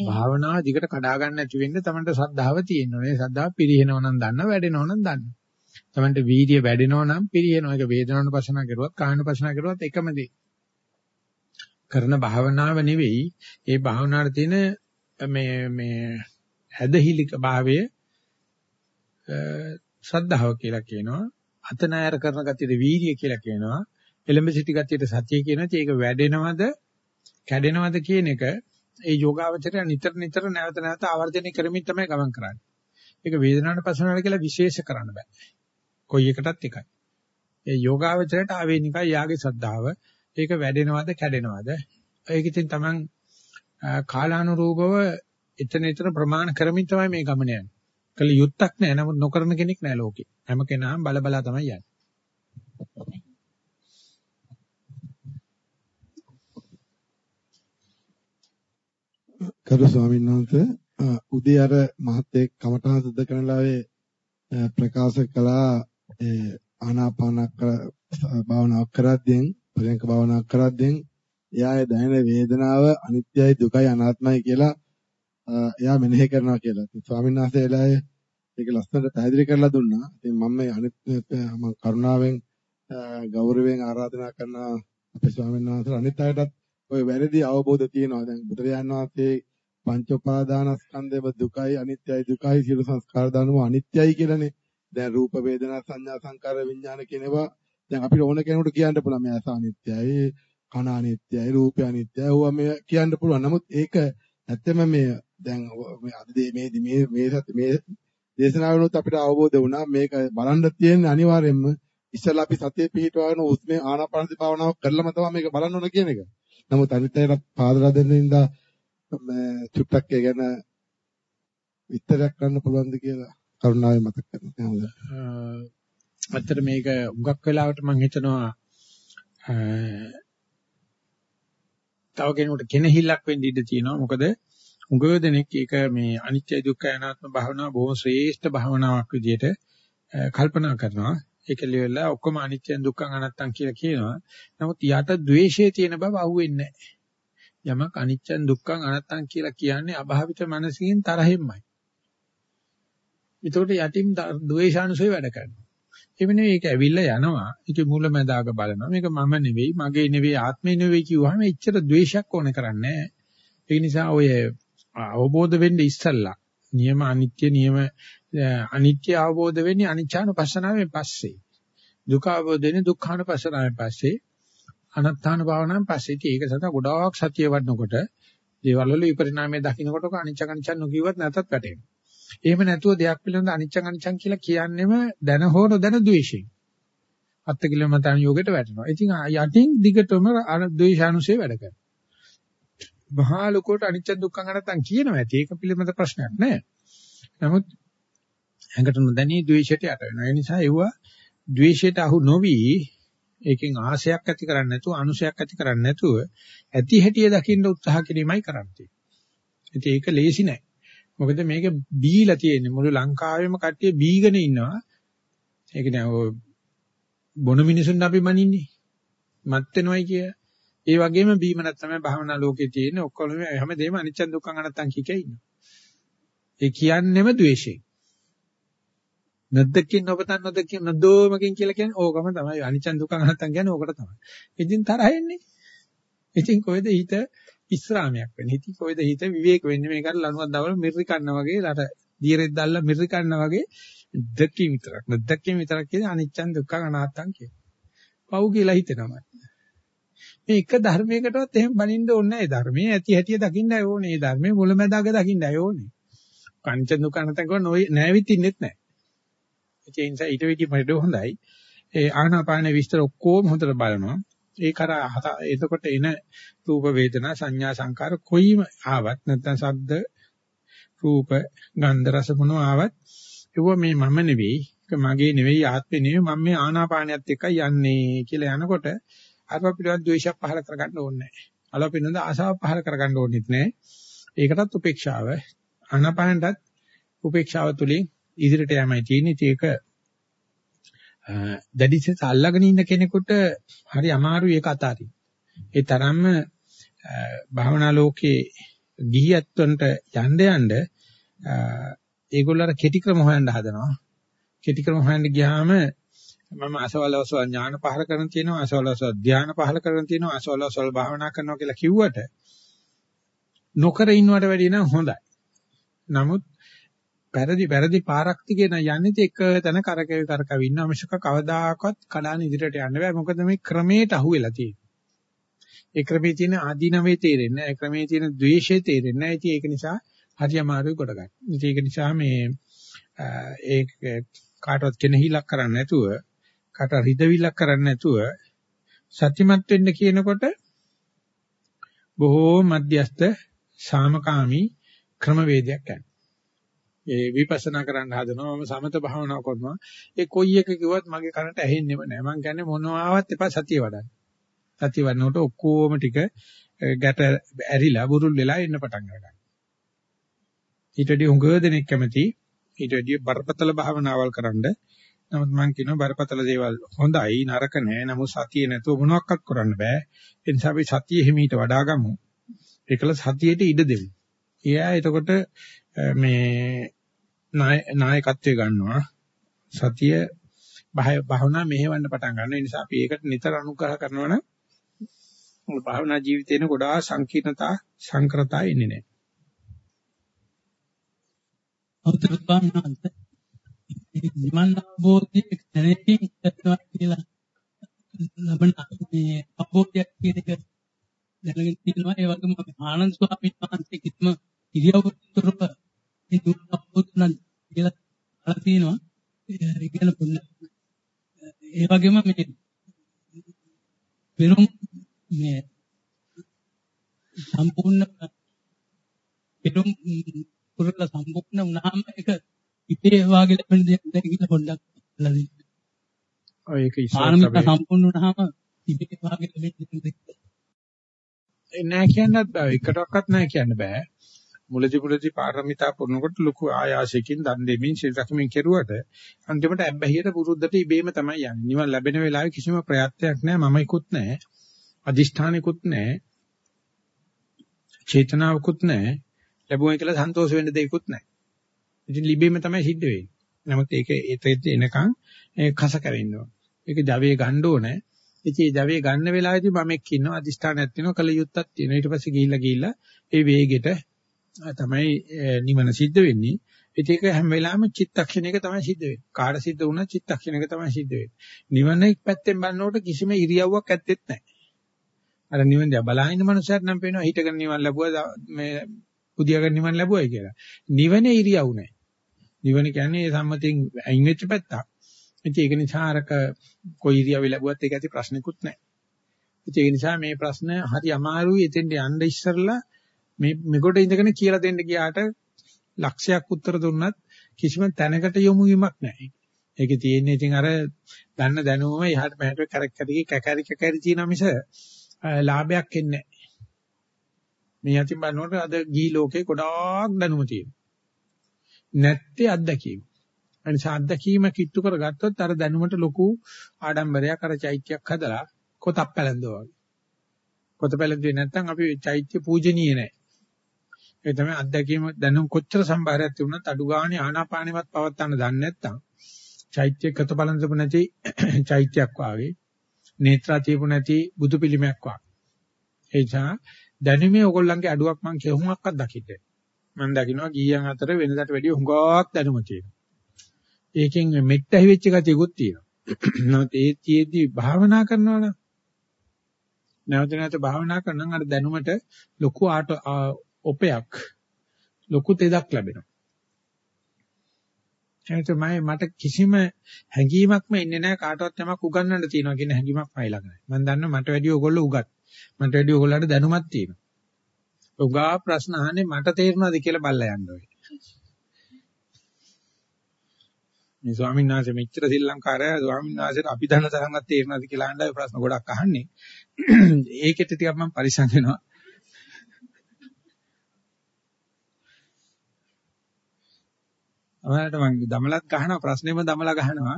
භාවනාව දිගට කඩා ගන්න නැති වෙන්න තමන්ට ශ්‍රද්ධාව තියෙන්න ඕනේ. ශ්‍රද්ධාව පිරිහෙනව නම් දන්න, වැඩෙනව නම් දන්න. තමන්ට වීර්ය වැඩෙනව නම් පිරිහෙනව. ඒක වේදනාවන පසනා කරුවත්, කායන පසනා කරුවත් එකම දේ. කරන භාවනාව නෙවෙයි, ඒ භාවනාවේ තියෙන මේ මේ හැදහිලික භාවය ශ්‍රද්ධාව කියලා කියනවා. අතනායර කරන ගතියට වීර්ය කියලා කියනවා. එලඹ සිටි ගතියට සතිය කියනවා. ඒක වැඩෙනවද කැඩෙනවද කියන එක ඒ යෝගාවචරය නිතර නිතර නැවත නැවත ආවර්ජනය කරමින් තමයි ගමන් කරන්නේ. ඒක වේදනාවට පසුනන කියලා විශේෂ කරන්න බෑ. කොයි එකටත් එකයි. ඒ යෝගාවචරයට ආවේනිකයි යාගේ සද්ධාව. ඒක වැඩෙනවද කැඩෙනවද? ඒක ඉතින් Taman කාලානුරූපව එතන එතන ප්‍රමාණ කරමින් තමයි මේ ගමන යන්නේ. කළ යුත්තක් නෑ. නමුත් නොකරන කෙනෙක් නෑ ලෝකේ. හැම කෙනාම බල බලා තමයි යන්නේ. කරු ස්වාමීන් වහන්සේ උදේ අර මහත්යෙක් කමඨාන් සුද්ධ කරන ලාවේ ප්‍රකාශ කළා ඒ ආනාපානක භාවනාවක් කරද්දී පරයන්ක භාවනාවක් කරද්දී එයාගේ දැනෙන වේදනාව අනිත්‍යයි දුකයි අනාත්මයි කියලා එයා මෙනෙහි කරනවා කියලා. ඉතින් ස්වාමීන් වහන්සේ එලායේ ඒක ලස්සනට පැහැදිලි කරලා දුන්නා. ඉතින් මම මේ අනිත් මම කරුණාවෙන් ගෞරවයෙන් ආරාධනා කරන අපේ ස්වාමීන් වහන්සේලා අනිත් අයටත් ওই වැරදි අවබෝධ තියෙනවා. දැන් බුදුරජාණන් වහන්සේ පංච උපාදානස්කන්ධයම දුකයි අනිත්‍යයි දුකයි සියලු සංස්කාර ධර්ම අනිත්‍යයි කියලානේ. දැන් රූප වේදනා සංඥා සංකාර විඥාන කියනවා දැන් අපිට ඕන කෙනෙකුට කියන්න පුළුවන් මේ ඇස අනිත්‍යයි කන අනිත්‍යයි රූපය අනිත්‍යයි ඕවා මේ කියන්න පුළුවන්. නමුත් ඒක ඇත්තම මේ දැන් මේ අද මේ මේ මේ මේ දේශනාවනොත් අපිට අවබෝධ වුණා මේක බලන්න තියෙන අනිවාර්යයෙන්ම ඉස්සලා අපි සතිය පිහිටවගෙන උස්මේ ආනාපානසති භාවනාව කරලම තමයි මේක බලන්න ඕන කියන එක. නමුත් අනිත් අයට පාදලා දෙන්න ඉඳා චුට්ටක් ඒ ගැන විස්තරයක් කරන්න පුළුවන්ද කියලා කරුණාවෙන් මතක් කරනවා. ඇත්තට මේක උඟක් වෙලාවට මම හිතනවා තව කෙනෙකුට කෙනහිල්ලක් වෙන්න ඉඩ තියෙනවා. මොකද උඟ දෙනෙක් ඒක මේ අනිත්‍ය දුක්ඛ අනාත්ම භාවනාව බොහොම ශ්‍රේෂ්ඨ භාවනාවක් විදිහට කල්පනා කරනවා. ඒක ලියලා ඔක්කොම අනිත්‍ය දුක්ඛ අනාත්තම් කියලා කියනවා. නමුත් යට ද්වේෂයේ තියෙන බව අහුවෙන්නේ නැහැ. යමක් අනිච්චන් දුක්ඛං අනත්තං කියලා කියන්නේ අභාවිත මනසකින් තරහෙන්මයි. ඒතකොට යටින් ද්වේෂානුසය වැඩ කරනවා. එවනේ මේක ඇවිල්ලා යනවා. ඒක මූලමදාග බලනවා. මේක මම නෙවෙයි, මගේ නෙවෙයි, ආත්මේ නෙවෙයි කිව්වහම එච්චර ද්වේෂයක් ඕන කරන්නේ ඒ නිසා ඔය අවබෝධ වෙන්න ඉස්සල්ලා නියම අනිත්‍ය නියම අනිත්‍ය අවබෝධ වෙන්නේ අනිච්චානුපස්සනාවෙන් පස්සේ. දුක අවබෝධ වෙන්නේ දුක්ඛානුපස්සනාවෙන් පස්සේ. අනත්තාන භාවනාවෙන් පස්සේ ඉතින් ඒක සතා ගොඩාක් සතිය වඩනකොට දේවල් වල විපරිණාමය දකින්නකොට අනිච්ච අනිච්ච නොකියවත් නැතත් වැටෙනවා. එහෙම නැතුව දෙයක් පිළිබඳ අනිච්ච අනිච්ච කියලා කියන්නෙම දැන හෝ නොදැන ද්වේෂයෙන්. අත්ති කිලමතන යෝගයට වැටෙනවා. ඉතින් යටින් දිගටම අර ද්වේෂානුසය වැඩ කරනවා. මහා ලොකෝට අනිච්ච දුක්ඛ නැත්තම් කියනවා ඇති. ඒක පිළිබඳ ප්‍රශ්නයක් නෑ. නමුත් ඇඟට නොදැනී ද්වේෂයට යට වෙනවා. ඒ නිසා ඒවා ද්වේෂයට අහු නොවි ඒකෙන් ආශයක් ඇති කරන්නේ නැතුව අනුශයක් ඇති කරන්නේ නැතුව ඇති හැටිය දකින්න උත්සාහ කිරීමයි කරන්නේ. ඉතින් ඒක ලේසි නෑ. මොකද මේක බීලා තියෙන්නේ මුළු ලංකාවෙම කට්ටිය බීගෙන ඉන්නවා. ඒක නෑ ඔය බොන මිනිසුන් අපි මනින්නේ. මත් වෙනවයි කිය. ඒ වගේම බීම නැත්නම් භාවනා ලෝකේ තියෙන ඔක්කොම හැමදේම අනිච්ච දුක්ඛ අනත්තං කිකේ ඉන්නවා. ඒ කියන්නේම ද්වේෂයෙන්. නැද්දකින් නොපතන් නොදකින් නොදෝමකින් කියලා කියන්නේ ඕකම තමයි අනිච්ච දුක්ඛ අනත්තං කියන්නේ ඕකට තමයි. ඉතින් තරහ එන්නේ. ඉතින් කොහෙද හිත විස්රාමයක් වෙන්නේ? හිත කොහෙද හිත විවේක වෙන්නේ? මේකට ලණුවක් දවල මිරිරි කන්නා වගේ රට දියරෙක් දැල්ලා මිරිරි කන්නා වගේ දෙකකින් විතරක්. දෙකකින් විතරක් කියන්නේ අනිච්ච දුක්ඛ අනාත්තං කියන. පව් කියලා හිතෙනවා. මේ එක ධර්මයකටවත් එහෙම බනින්න ඕනේ නැහැ. ධර්මයේ ඇති හැටිය දකින්නයි ඕනේ. මේ ධර්මයේ මුලැමැදාග දකින්නයි ඕනේ. පංච දුක්ඛ අනාත්තං කියන නෑවිත් ඉන්නෙත් නැහැ. ඒ නිසා ඊට වෙඩි මඩ හොඳයි. ඒ ආනාපාන විස්තර ඔක්කොම හොඳට බලනවා. ඒ කරා එතකොට එන රූප වේදනා සංඥා සංකාර කොයිම ආවත් නැත්නම් ශබ්ද රූප ගන්ධ රස මොනවා ආවත් ඒව මේ මම නෙවෙයි ඒක මගේ නෙවෙයි ආත්මේ නෙවෙයි මම මේ ආනාපානියත් එක්කයි යන්නේ කියලා යනකොට අර පිළිවෙත් ද්වේෂයක් පහල කරගන්න ඕනේ නැහැ. අලපිනඳ ආශාව පහල කරගන්න ඕනෙත් නැහැ. ඒකටත් උපේක්ෂාව ආනාපානටත් උපේක්ෂාව තුලින් ඉදිරියට යෑමයි තියෙන්නේ. ඒක දැඩිසෙස අල්ලගෙන ඉන්න කෙනෙකුට හරි අමාරුයි ඒක අතාරින්න. ඒ තරම්ම භාවනා ලෝකේ ගිහියත්වන්ට යන්න යන්න ඒගොල්ලෝ කෙටි ක්‍රම හොයන්න හදනවා. කෙටි ක්‍රම හොයන්න ගියාම මම අසවලවස ඥාන පහල කරන තියෙනවා අසවලවස ධානය පහල කරන තියෙනවා අසවලවස භාවනා කරනවා කියලා කිව්වට නොකර ඉන්නවට වැඩිය නම් හොඳයි. නමුත් පෙරදි වැරදි පාරක් දිගේ යන්නේ එක තැන කරකැවි කරකැවි ඉන්න අවශ්‍යක කවදාකවත් කඩාන ඉදිරියට යන්න බෑ මොකද මේ ක්‍රමයට අහු වෙලා තියෙන්නේ. ඒ ක්‍රමයේ තියෙන ආදීනවේ තේරෙන්නේ නැහැ. ඒ ක්‍රමයේ තියෙන ද්වේෂය තේරෙන්නේ නැහැ. ඉතින් ඒක නිසා හරි අමාරුයි කොට ගන්න. ඉතින් ඒක නිසා මේ ඒක කාටවත් කෙනහිලක් කරන්නේ නැතුව කට රිදවිලක් කරන්නේ නැතුව සත්‍යමත් වෙන්න කියනකොට බොහෝ මධ්‍යස්ත සාමකාමී ක්‍රමවේදයක් ගන්න. ඒ විපස්සනා කරන්න හදනවා මම සමත භාවනාව කරනවා. ඒ කොයි එක කිව්වත් මගේ කනට ඇහෙන්නේම නැහැ මං කියන්නේ මොනවාවත් එපා සතිය වඩන්න. සතිය වඩනකොට ඔක්කොම ටික ගැට ඇරිලා බුරුල් වෙලා එන්න පටන් ගන්නවා ඊට වඩා උඟ දෙනෙක් කැමති ඊට වඩා බරපතල භාවනාවල් කරන්න. නමුත් මං කියනවා බරපතල දේවල් හොඳයි නරක නෑ. නමුත් සතිය නැතුව මොනවත් කරන්න බෑ. ඒ නිසා අපි සතිය හිමීට වඩා ගමු. ඒකල සතියට ඉඩ දෙමු. එයා එතකොට මේ නායකත්වය ගන්නවා සතිය භාවනා මෙහෙවන්න පටන් ගන්න. ඒ නිසා අපි ඒකට නිතර අනුග්‍රහ කරනවා නම් භාවනා ජීවිතේන ගොඩාක් සංකීර්ණතා සංකරතා එන්නේ නැහැ. අවතරපාන්නාන්ත නිවන් අවබෝධයේ දැනෙකින් කරනවා කියලා ලබන මේ අවබෝධයක් කියන එක දැනගෙන තියෙනවා ඒ වගේම ආනන්ද ස්වාමීන් වහන්සේ කිත්ම ඉරියව්වතරව මේ දුක් අවබෝධ නම් කියලා අහලා තියෙනවා. කියන පුන්න ඒ වගේම මේ පෙරම් මේ සම්පූර්ණ පෙරම් පුරල සම්පූර්ණ වුණාම ඒක ඉතේ වාගේ ලැබෙන දෙයක් දැන් කියලා පොඩ්ඩක් අහලා දෙන්න. ඔය ඒක ඉස්සරහට සම්පූර්ණ වුණාම ඉතේ වාගේ ලැබෙන දෙයක් නෑ කියන්නත් බෑ එකටවත් නෑ කියන්න බෑ මුලදි මුලදි පාරමිතා පුරනකොට ලොකු ආයාසයෙන් දන් දෙමින් සිල් රැකමින් කෙරුවට අන්තිමට ඇබ්බැහියට පුරුද්දට ඉබේම තමයි යන්නේ. නිවන් ලැබෙන වෙලාවේ කිසිම ප්‍රයත්නයක් නැහැ, මමයිකුත් නැහැ, අදිෂ්ඨානිකුත් නැහැ, චේතනාවකුත් නැහැ, ලැබුණා කියලා සන්තෝෂ වෙන්න දෙයක්කුත් නැහැ. ඉතින් ලිබේම තමයි සිද්ධ වෙන්නේ. නමුත් ඒක ඒතෙත් එනකන් කස කැවෙන්න ඕන. ඒක ජවයේ ගන්න ඕනේ. ඉතින් ඒ ජවයේ ගන්න වෙලාවේදී මම එක්ක ඉන්නවා අදිෂ්ඨානයක් තියෙනවා කල යුත්තක් තියෙනවා. ඊට පස්සේ ගිහිල්ලා ගිහිල්ලා ඒ වේගෙට තමයි නිවන සිද්ධ වෙන්නේ. ඒක හැම වෙලාවෙම චිත්තක්ෂණයක තමයි සිද්ධ වෙන්නේ. කාට සිද්ධ වුණා චිත්තක්ෂණයක තමයි සිද්ධ වෙන්නේ. නිවන එක් පැත්තෙන් බලනකොට කිසිම ඉරියව්වක් ඇත්තෙත් නැහැ. අර නිවන් දිහා බලහින්න මනුස්සයෙක් නම් පේනවා හිටගෙන නිවන් ලැබුවා මේ පුදියාගෙන නිවන් ලැබුවයි කියලා. නිවනේ ඉරියව් නැහැ. නිවන කියන්නේ ඒ සම්මතියෙන් අයින් වෙච්ච පැත්තක්. ඉතින් ඒක නිසා අරක කොයි ඉරියව්ව ලැබුවත් ඒක ඇති ප්‍රශ්නකුත් නැහැ. ඉතින් ඒ නිසා මේ ප්‍රශ්න හරි අමාරුයි එතෙන්ට යන්න ඉස්සරලා මේ මෙකොට ඉඳගෙන කියලා දෙන්න ගියාට ලක්ෂයක් උත්තර දුන්නත් කිසිම තැනකට යොමු වීමක් නැහැ. ඒකේ තියෙන්නේ ඉතින් අර දන්න දැනුමම එහාට මෙහාට කරක් කරකි කැකරි කැකරි තියෙන මිස ලාභයක් එන්නේ නැහැ. මේ යතින් බලනකොට අද ගී ලෝකේ ගොඩාක් දැනුම තියෙනවා. නැත්තේ අත්දැකීම. අනිසා අත්දැකීම කිට්ටු කරගත්තොත් අර දැනුමට ලොකු ආඩම්බරයක් අර චෛත්‍යයක් හදලා කොතක් පැලඳනවා වගේ. කොත පැලඳුවේ නැත්නම් අපි චෛත්‍ය පූජනීය නැහැ. ඒ තමයි අත්දැකීම දැනුම් කොච්චර සම්භාරයක් තිබුණත් අඩු ගානේ ආනාපානෙවත් පවත්වන්න දන්නේ නැත්නම් චෛත්‍ය කත බලඳපු නැති චෛත්‍යයක් වාගේ නේත්‍රා තියපු නැති බුදු පිළිමයක් වාගේ. ඒ නිසා දැනුමේ ඕගොල්ලන්ගේ අඩුවක් මං කෙහුමක්වත් දකින්නේ. මම දකින්නවා ගීයන් අතර වෙනදාට වැඩිය හුඟක් දැනුම තියෙනවා. ඒකෙන් මෙට්ට ඇහිවෙච්ච ගතියකුත් තියෙනවා. නමුත් ඒ තියේදී භාවනා කරනවා නම් නැවත නැවත භාවනා කරනනම් අර දැනුමට ලොකු ආට ඔපයක් ලොකු තෙදක් ලැබෙනවා. එතකොට මම මට කිසිම හැඟීමක්ම ඉන්නේ නැහැ කාටවත් යමක් උගන්වන්න තියෙනවා කියන හැඟීමක් මයි ළඟ නැහැ. මම දන්නවා මට වැඩිය ඕගොල්ලෝ උගත්. මට වැඩිය ඕගොල්ලන්ට දැනුමක් තියෙනවා. උගා ප්‍රශ්න අහන්නේ මට තේරුණාද කියලා බල්ලා යන්න ඕනේ. මේ ස්වාමීන් වහන්සේ මෙච්චර ශ්‍රී ලංකාරය ස්වාමීන් වහන්සේට අපි දන්න තරම්වත් තේරුණාද කියලා අහන්න ප්‍රශ්න ගොඩක් අහන්නේ. ඒකෙත් ටිකක් මම පරිස්සම් වෙනවා. අමරට මම දමලත් ගහනවා ප්‍රශ්නේම දමලා ගහනවා.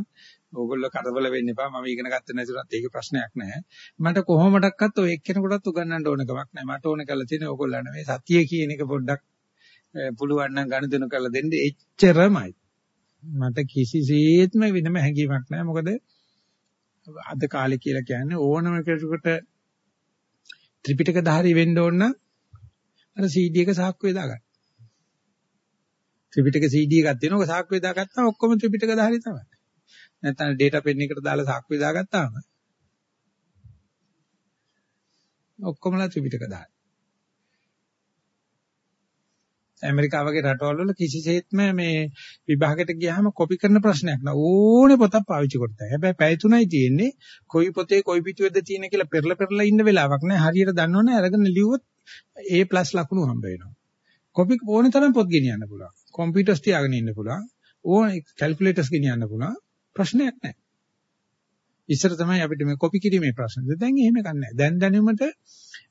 ඕගොල්ලෝ කරබල වෙන්න එපා. මම ඉගෙන ගත්තේ නැතුණත් ඒක ප්‍රශ්නයක් නෑ. මට කොහොමඩක්වත් ඔය එක්කෙනෙකුටත් උගන්වන්න ඕන කමක් නෑ. මට ඕන කරලා තියෙන්නේ ඕගොල්ලන්ට මේ සතිය කියන එක පොඩ්ඩක් පුළුවන් නම් ගනුදෙනු කරලා දෙන්න එච්චරමයි. මට කිසිසේත්ම වෙනම හැඟීමක් නෑ. මොකද අද කාලේ කියලා කියන්නේ ඕනම කෙනෙකුට ත්‍රිපිටක ධාරී වෙන්න ඕන නම් අර CD එක සාක්කුවේ දාගන්න. ත්‍රිපිටක CD එකක් තියෙනවා. ඒක සාක්කුවේ දාගත්තාම ඔක්කොම ත්‍රිපිටක ධාරී තමයි. නැත්නම් ඩේටා පෙන් එකට දාලා සාක්කුවේ දාගත්තාම ඔක්කොමලා ත්‍රිපිටක ධාරී. ඇමරිකාව වගේ රටවල් වල කිසිසේත්ම මේ විභාගයට ගියාම කොපි කරන ප්‍රශ්නයක් නෑ ඕනේ පොතක් පාවිච්චි කරතයි. හැබැයි පැය තුනයි තියෙන්නේ කොයි පොතේ කොයි පිටුවේද තියෙන කියලා පෙරලා පෙරලා ඉන්න වෙලාවක් නෑ. හරියට දන්නවනේ අරගෙන ලිව්වොත් A+ ලකුණු හම්බ වෙනවා. කොපි ඕනේ තරම් පොත් ගෙනියන්න පුළුවන්. කම්පියුටර්ස් තියාගෙන ඉන්න පුළුවන්. ඕන කැල්කියුලේටර්ස් ගෙනියන්න පුළුවන්. ප්‍රශ්නයක් නැහැ. ඉස්සර තමයි අපිට මේ කොපි කිරීමේ ප්‍රශ්න. දැන් එහෙම ගන්නෑ. දැන් දැනුමට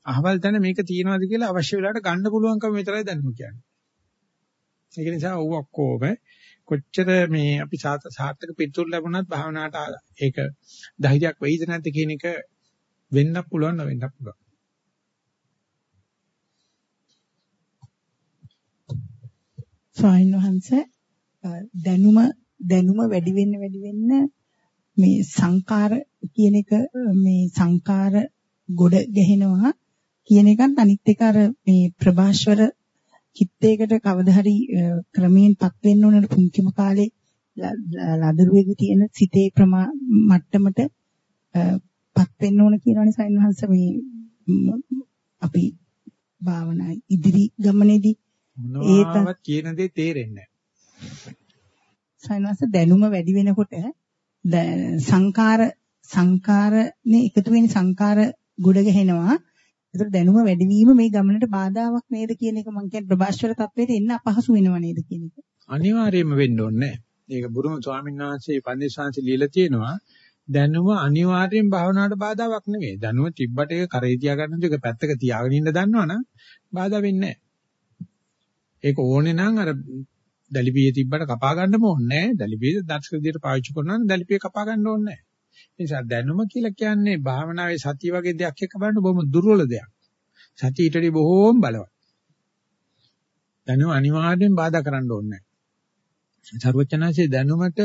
අහවල් තැන මේක තියනවාද කියලා අවශ්‍ය වෙලාවට ගන්න පුළුවන්කම විතරයි දැනුම කියන්නේ. ඒක නිසා ඔව් ඔක්කොම කොච්චර මේ අපි සාර්ථක පිටුල් ලැබුණත් භාවනාවට ඒක ධෛර්යයක් වෙයිද නැද්ද කියන එක වෙන්නත් පුළුවන් නොවෙන්නත් පුළුවන්. ස්වාමීන් වහන්සේ දැනුම දැනුම වැඩි වෙන්න වැඩි වෙන්න මේ සංකාර කියන එක මේ සංකාර ගොඩ ගැහෙනවා කියන එකත් අනිත් එක අර මේ ප්‍රභාෂවර චිත්තයකට කවදා හරි ක්‍රමයෙන්පත් වෙන්න ඕන පුංචිම කාලේ ලදරුවෙකු තියෙන සිතේ ප්‍රමා මට්ටමට පත් වෙන්න ඕන කියනවනේ සයින්වහන්ස මේ අපි භාවනා ඉදිරි ගමනේදී මොනවාවත් කියන දේ තේරෙන්නේ නැහැ. සයින්වහන්ස දැනුම වැඩි වෙනකොට සංකාර සංකාරනේ එකතු වෙන සංකාර ගොඩ ගැහෙනවා ඒතර දැනුම වැඩිවීම මේ ගමනට බාධාවක් නේද කියන එක මම කියන්නේ ප්‍රභාෂ්වර තත්වයට එන්න අපහසු වෙනව නේද කියන එක. අනිවාර්යයෙන්ම වෙන්න ඕනේ. ඒක බුරුම ස්වාමීන් වහන්සේ පන්දිස්වාංශ লীලා තියෙනවා. දැනුම අනිවාර්යෙන් භාවනාවට බාධාවක් නෙවෙයි. දැනුම තිබ්බට ඒක කරේ තියාගන්න දෙක පැත්තක තියාගෙන ඉන්න දන්නවනම් බාධා වෙන්නේ නැහැ. ඒක ඕනේ නම් අර දලිපිය තිබ්බට කපා ගන්නම ඕනේ නැහැ. දලිපිය දක්ෂ විදියට පාවිච්චි කරනවා නම් දලිපිය කපා ගන්න ඕනේ නැහැ. ඒ නිසා දැනුම කියලා කියන්නේ භාවනාවේ සතිය වගේ දෙයක් එක්ක බලන්න බොහොම දුර්වල දෙයක්. සතිය ඊටදී බොහෝම බලවත්. දැනුම අනිවාර්යෙන් බාධා කරන්න ඕනේ නැහැ. සර්වචනanse දැනුමට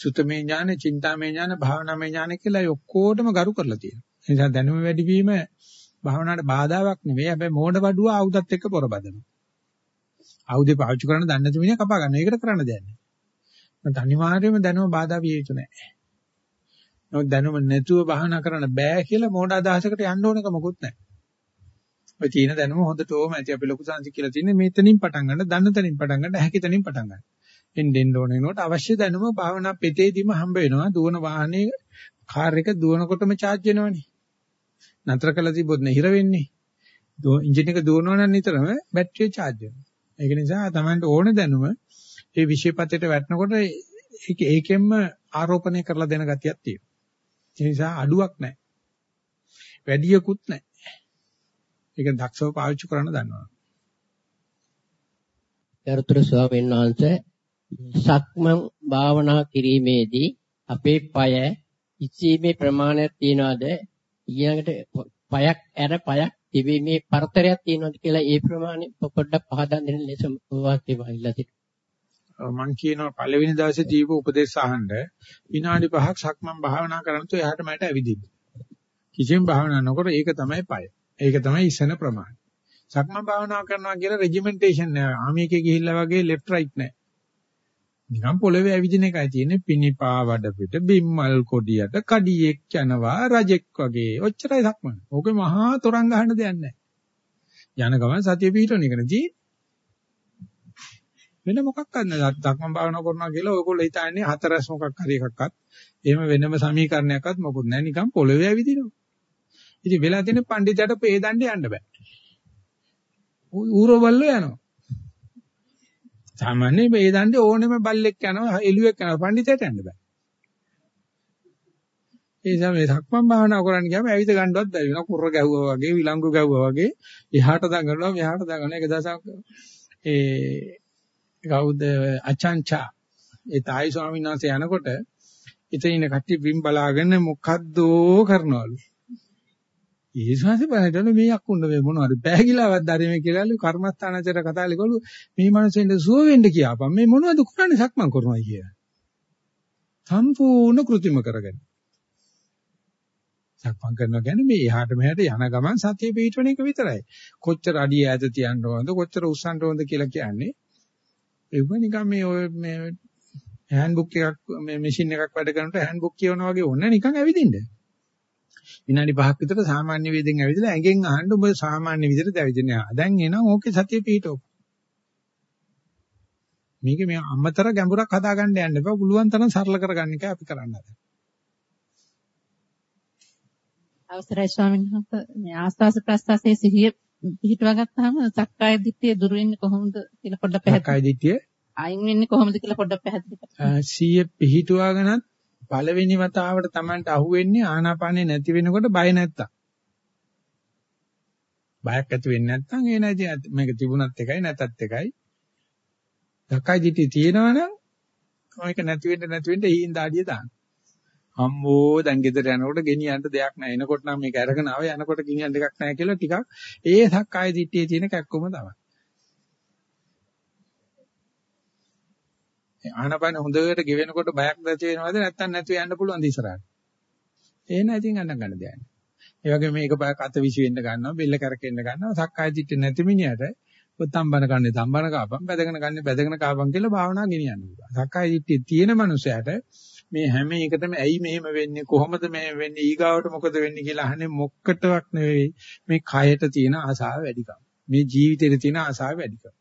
සුතමේ ඥාන, චින්තාමේ ඥාන, භාවනාමේ ඥාන කියලා ඔක්කොටම ගරු කරලා තියෙනවා. ඒ නිසා දැනුම වැඩිවීම භාවනාවට බාධාවක් නෙවෙයි. හැබැයි මෝඩ වඩුව ආයුධත් එක්ක පොරබදනවා. ආයුධේ පාවිච්චි කරන්න දන්නේ නැති මිනිහා කපා ගන්න. ඒකට කරන්න දෙයක් නැහැ. මත අනිවාර්යයෙන්ම දැනුම බාධා විය යුතු නැහැ. නමුත් දැනුම නැතුව භාවනා කරන්න බෑ කියලා මොඩ අදහසකට යන්න ඕනක මොකුත් නැහැ. ඔය තියෙන දැනුම හොඳට ඕම ඇති අපි ලොකු සංසි කියලා තියෙන්නේ මෙතනින් පටන් ගන්න, දන්න තැනින් පටන් ගන්න, හැකි තැනින් පටන් ගන්න. එන්න එන්න ඕන වෙනකොට අවශ්‍ය දැනුම භාවනා පෙතේදීම හම්බ වෙනවා. දුවන වාහනේ කාර් එක දුවනකොටම charge වෙනවනේ. නතර කළා තිබොත් නේ වෙන්නේ. එන්ජින් එක දුවනවා නම් නිතරම බැටරිය charge වෙනවා. ඒක නිසා Tamanට ඕන දැනුම ඒ විෂයපතේට වැටෙනකොට ඒක ඒකෙන්ම ආරෝපණය කරලා දෙන ගතියක් තියෙනවා. ඒ නිසා අඩුවක් නැහැ. වැඩියකුත් නැහැ. ඒක දක්ෂව පාවිච්චි කරන්න දන්නවා. ගරුතර ස්වාමීන් වහන්සේ සක්මන් භාවනා කිරීමේදී අපේ পায় ඉසීමේ ප්‍රමාණයක් තියනවාද ඊළඟට පයක් ඇර පයක් තිබීමේ පරතරයක් තියනවාද කියලා ඒ ප්‍රමාණය පොඩ්ඩක් පහදා දෙන්න ලෙස වාක්‍ය වහිලා තිබෙනවා. මම කියනවා පළවෙනි දවසේ දීප උපදේශ අහන්න විනාඩි 5ක් සක්මන් භාවනා කරනතු එහාට මට ඇවිදින්න. කිසිම භාවනා නොකර ඒක තමයි පය. ඒක තමයි ඉසන ප්‍රමාණය. සක්මන් භාවනා කරනවා කියලා රෙජිමෙන්ටේෂන් නෑ. ආමියකේ ගිහිල්ලා වගේ ලෙෆ්ට් රයිට් නෑ. නිකන් පොළවේ ඇවිදින එකයි තියෙන්නේ පිනිපා වඩ පිට බිම්මල් කොඩියට කඩියෙක් යනවා රජෙක් වගේ. ඔච්චරයි සක්මන. ඕකේ මහා තරංග ගහන්න දෙයක් නැහැ. යන ගමන් සතිය පිහිටවන එක නෙදී. වෙන මොකක්වත් නැහැ. සක්මන් භාවනා කරනවා කියලා ඔයගොල්ලෝ හිතන්නේ හතරස් මොකක් හරි එකක්වත්. එහෙම වෙනම සමීකරණයක්වත් මොකුත් නැහැ. නිකන් පොළවේ ඇවිදිනවා. ඉතින් වෙලා තියෙන පඬිතට පේදන්න යන්න බෑ. ඌරවල්ල යනවා. සාමාන්‍ය මේ දණ්ඩේ ඕනෙම බල්ලෙක් යනවා එළුවෙක් යනවා පඬිතයට යන්න බෑ. ඒ නිසා මේ සක්මන් භාවනා කරන්න ගියාම ඇවිද ගන්නවත් බැරි වෙනවා. කුර්ර ගැහුවා වගේ විලංගු ගැහුවා වගේ එහාට දඟලනවා මෙහාට දඟලනවා ඒක දවසක් ඒ කවුද අචංචා ඒ තායි ස්වාමීන් වහන්සේ යනකොට ඉතින් ඉන්න කට්ටිය බිම් බලාගෙන මොකද්දෝ කරනවලු. ඒ ශාසි බලහිටන මේ යක්කුන්න මේ මොනවද පෑගිලාවක් දරිමේ කියලාලු කර්මස්ථානචර කතාලි කළු මේ මිනිස්සුන්ට සුව වෙන්න කියාපන්. මේ මොනවද කරන්නේ සක්මන් කරනවා කියලා. සම්පූර්ණ કૃතිම කරගෙන. සක්මන් කරනවා කියන්නේ මේ එහාට මෙහාට යන ගමන් සතිය පිටවන එක විතරයි. කොච්චර අඩිය ඈත තියන්න ඕනද කොච්චර උස්සන්න ඕනද කියලා කියන්නේ ඒක නිකන් මේ ඔය මේ හෑන්ඩ්බුක් එකක් මේ මැෂින් එකක් වැඩ කරනකොට හෑන්ඩ්බුක් කියවනවා වගේ ඕන නිකන් ඇවිදින්න. විනාඩි 5ක් විතර සාමාන්‍ය වේදෙන් ඇවිදලා ඇඟෙන් අහන්න ඔබ සාමාන්‍ය විදිහට ඇවිදින්නේ. දැන් එනවා ඕකේ සතිය පිහිටව. මේක මේ අමතර ගැඹුරක් හදාගන්න යන්න එපා. පුළුවන් තරම් සරල කරගන්න එකයි අපි කරන්න හදන්නේ. අවසරයි ස්වාමීන් වහන්සේ මේ ආස්වාස ප්‍රස්වාසයේ සිහිය පිහිටවා ගත්තාම සක්කාය දිට්ඨිය දුර වෙන්නේ කොහොමද කියලා පොඩ්ඩක් පැහැදිලි. සක්කාය දිට්ඨිය අයින් වෙන්නේ කොහොමද කියලා පොඩ්ඩක් පැහැදිලි කරන්න. සිහිය පිහිටුවාගෙනත් පළවෙනි වතාවට Tamanට අහුවෙන්නේ ආනාපානේ නැති වෙනකොට බය නැත්තම්. බයක් ඇති වෙන්නේ නැත්නම් ඒ නැති මේක තිබුණත් එකයි නැතත් එකයි. දකයි දිටි තියෙනවනම් මේක නැති වෙන්න නැති වෙන්න හීන දාඩිය දාන්න. අම්මෝ දැන් ගෙදර යනකොට ගෙනියන්න දෙයක් නැහැ. එනකොට නම් මේක අරගෙන ආව යනකොට ගෙනියන්න දෙයක් නැහැ කියලා ටිකක් ඒ සක්කාය දිට්ඨියේ තියෙන කැක්කම තමයි. ආනපන හොඳට ගෙවෙනකොට බයක් නැති වෙනවද නැත්නම් නැතුව යන්න පුළුවන්ද ඉස්සරහට? එහෙනම් ඉතින් අන්න ගන්න දෙයක් නෑ. ඒ වගේ මේක බයක් අත විසි වෙන්න ගන්නවා, බෙල්ල කරකෙන්න ගන්නවා, සක්කාය දිට්ඨිය නැති මිනිහට තම්බන කන්නේ තම්බන කාපම්, බැදගෙන කන්නේ බැදගෙන කාපම් කියලා භාවනා ගෙනියන්න පුළුවන්. සක්කාය දිට්ඨිය තියෙන මනුස්සයාට මේ හැම එකටම ඇයි මෙහෙම වෙන්නේ, කොහොමද මෙහෙම වෙන්නේ, ඊගාවට මොකද වෙන්නේ කියලා අහන්නේ මොකටවත් නෙවෙයි. මේ කයට තියෙන ආසාව වැඩිකම. මේ ජීවිතේට තියෙන ආසාව වැඩිකම.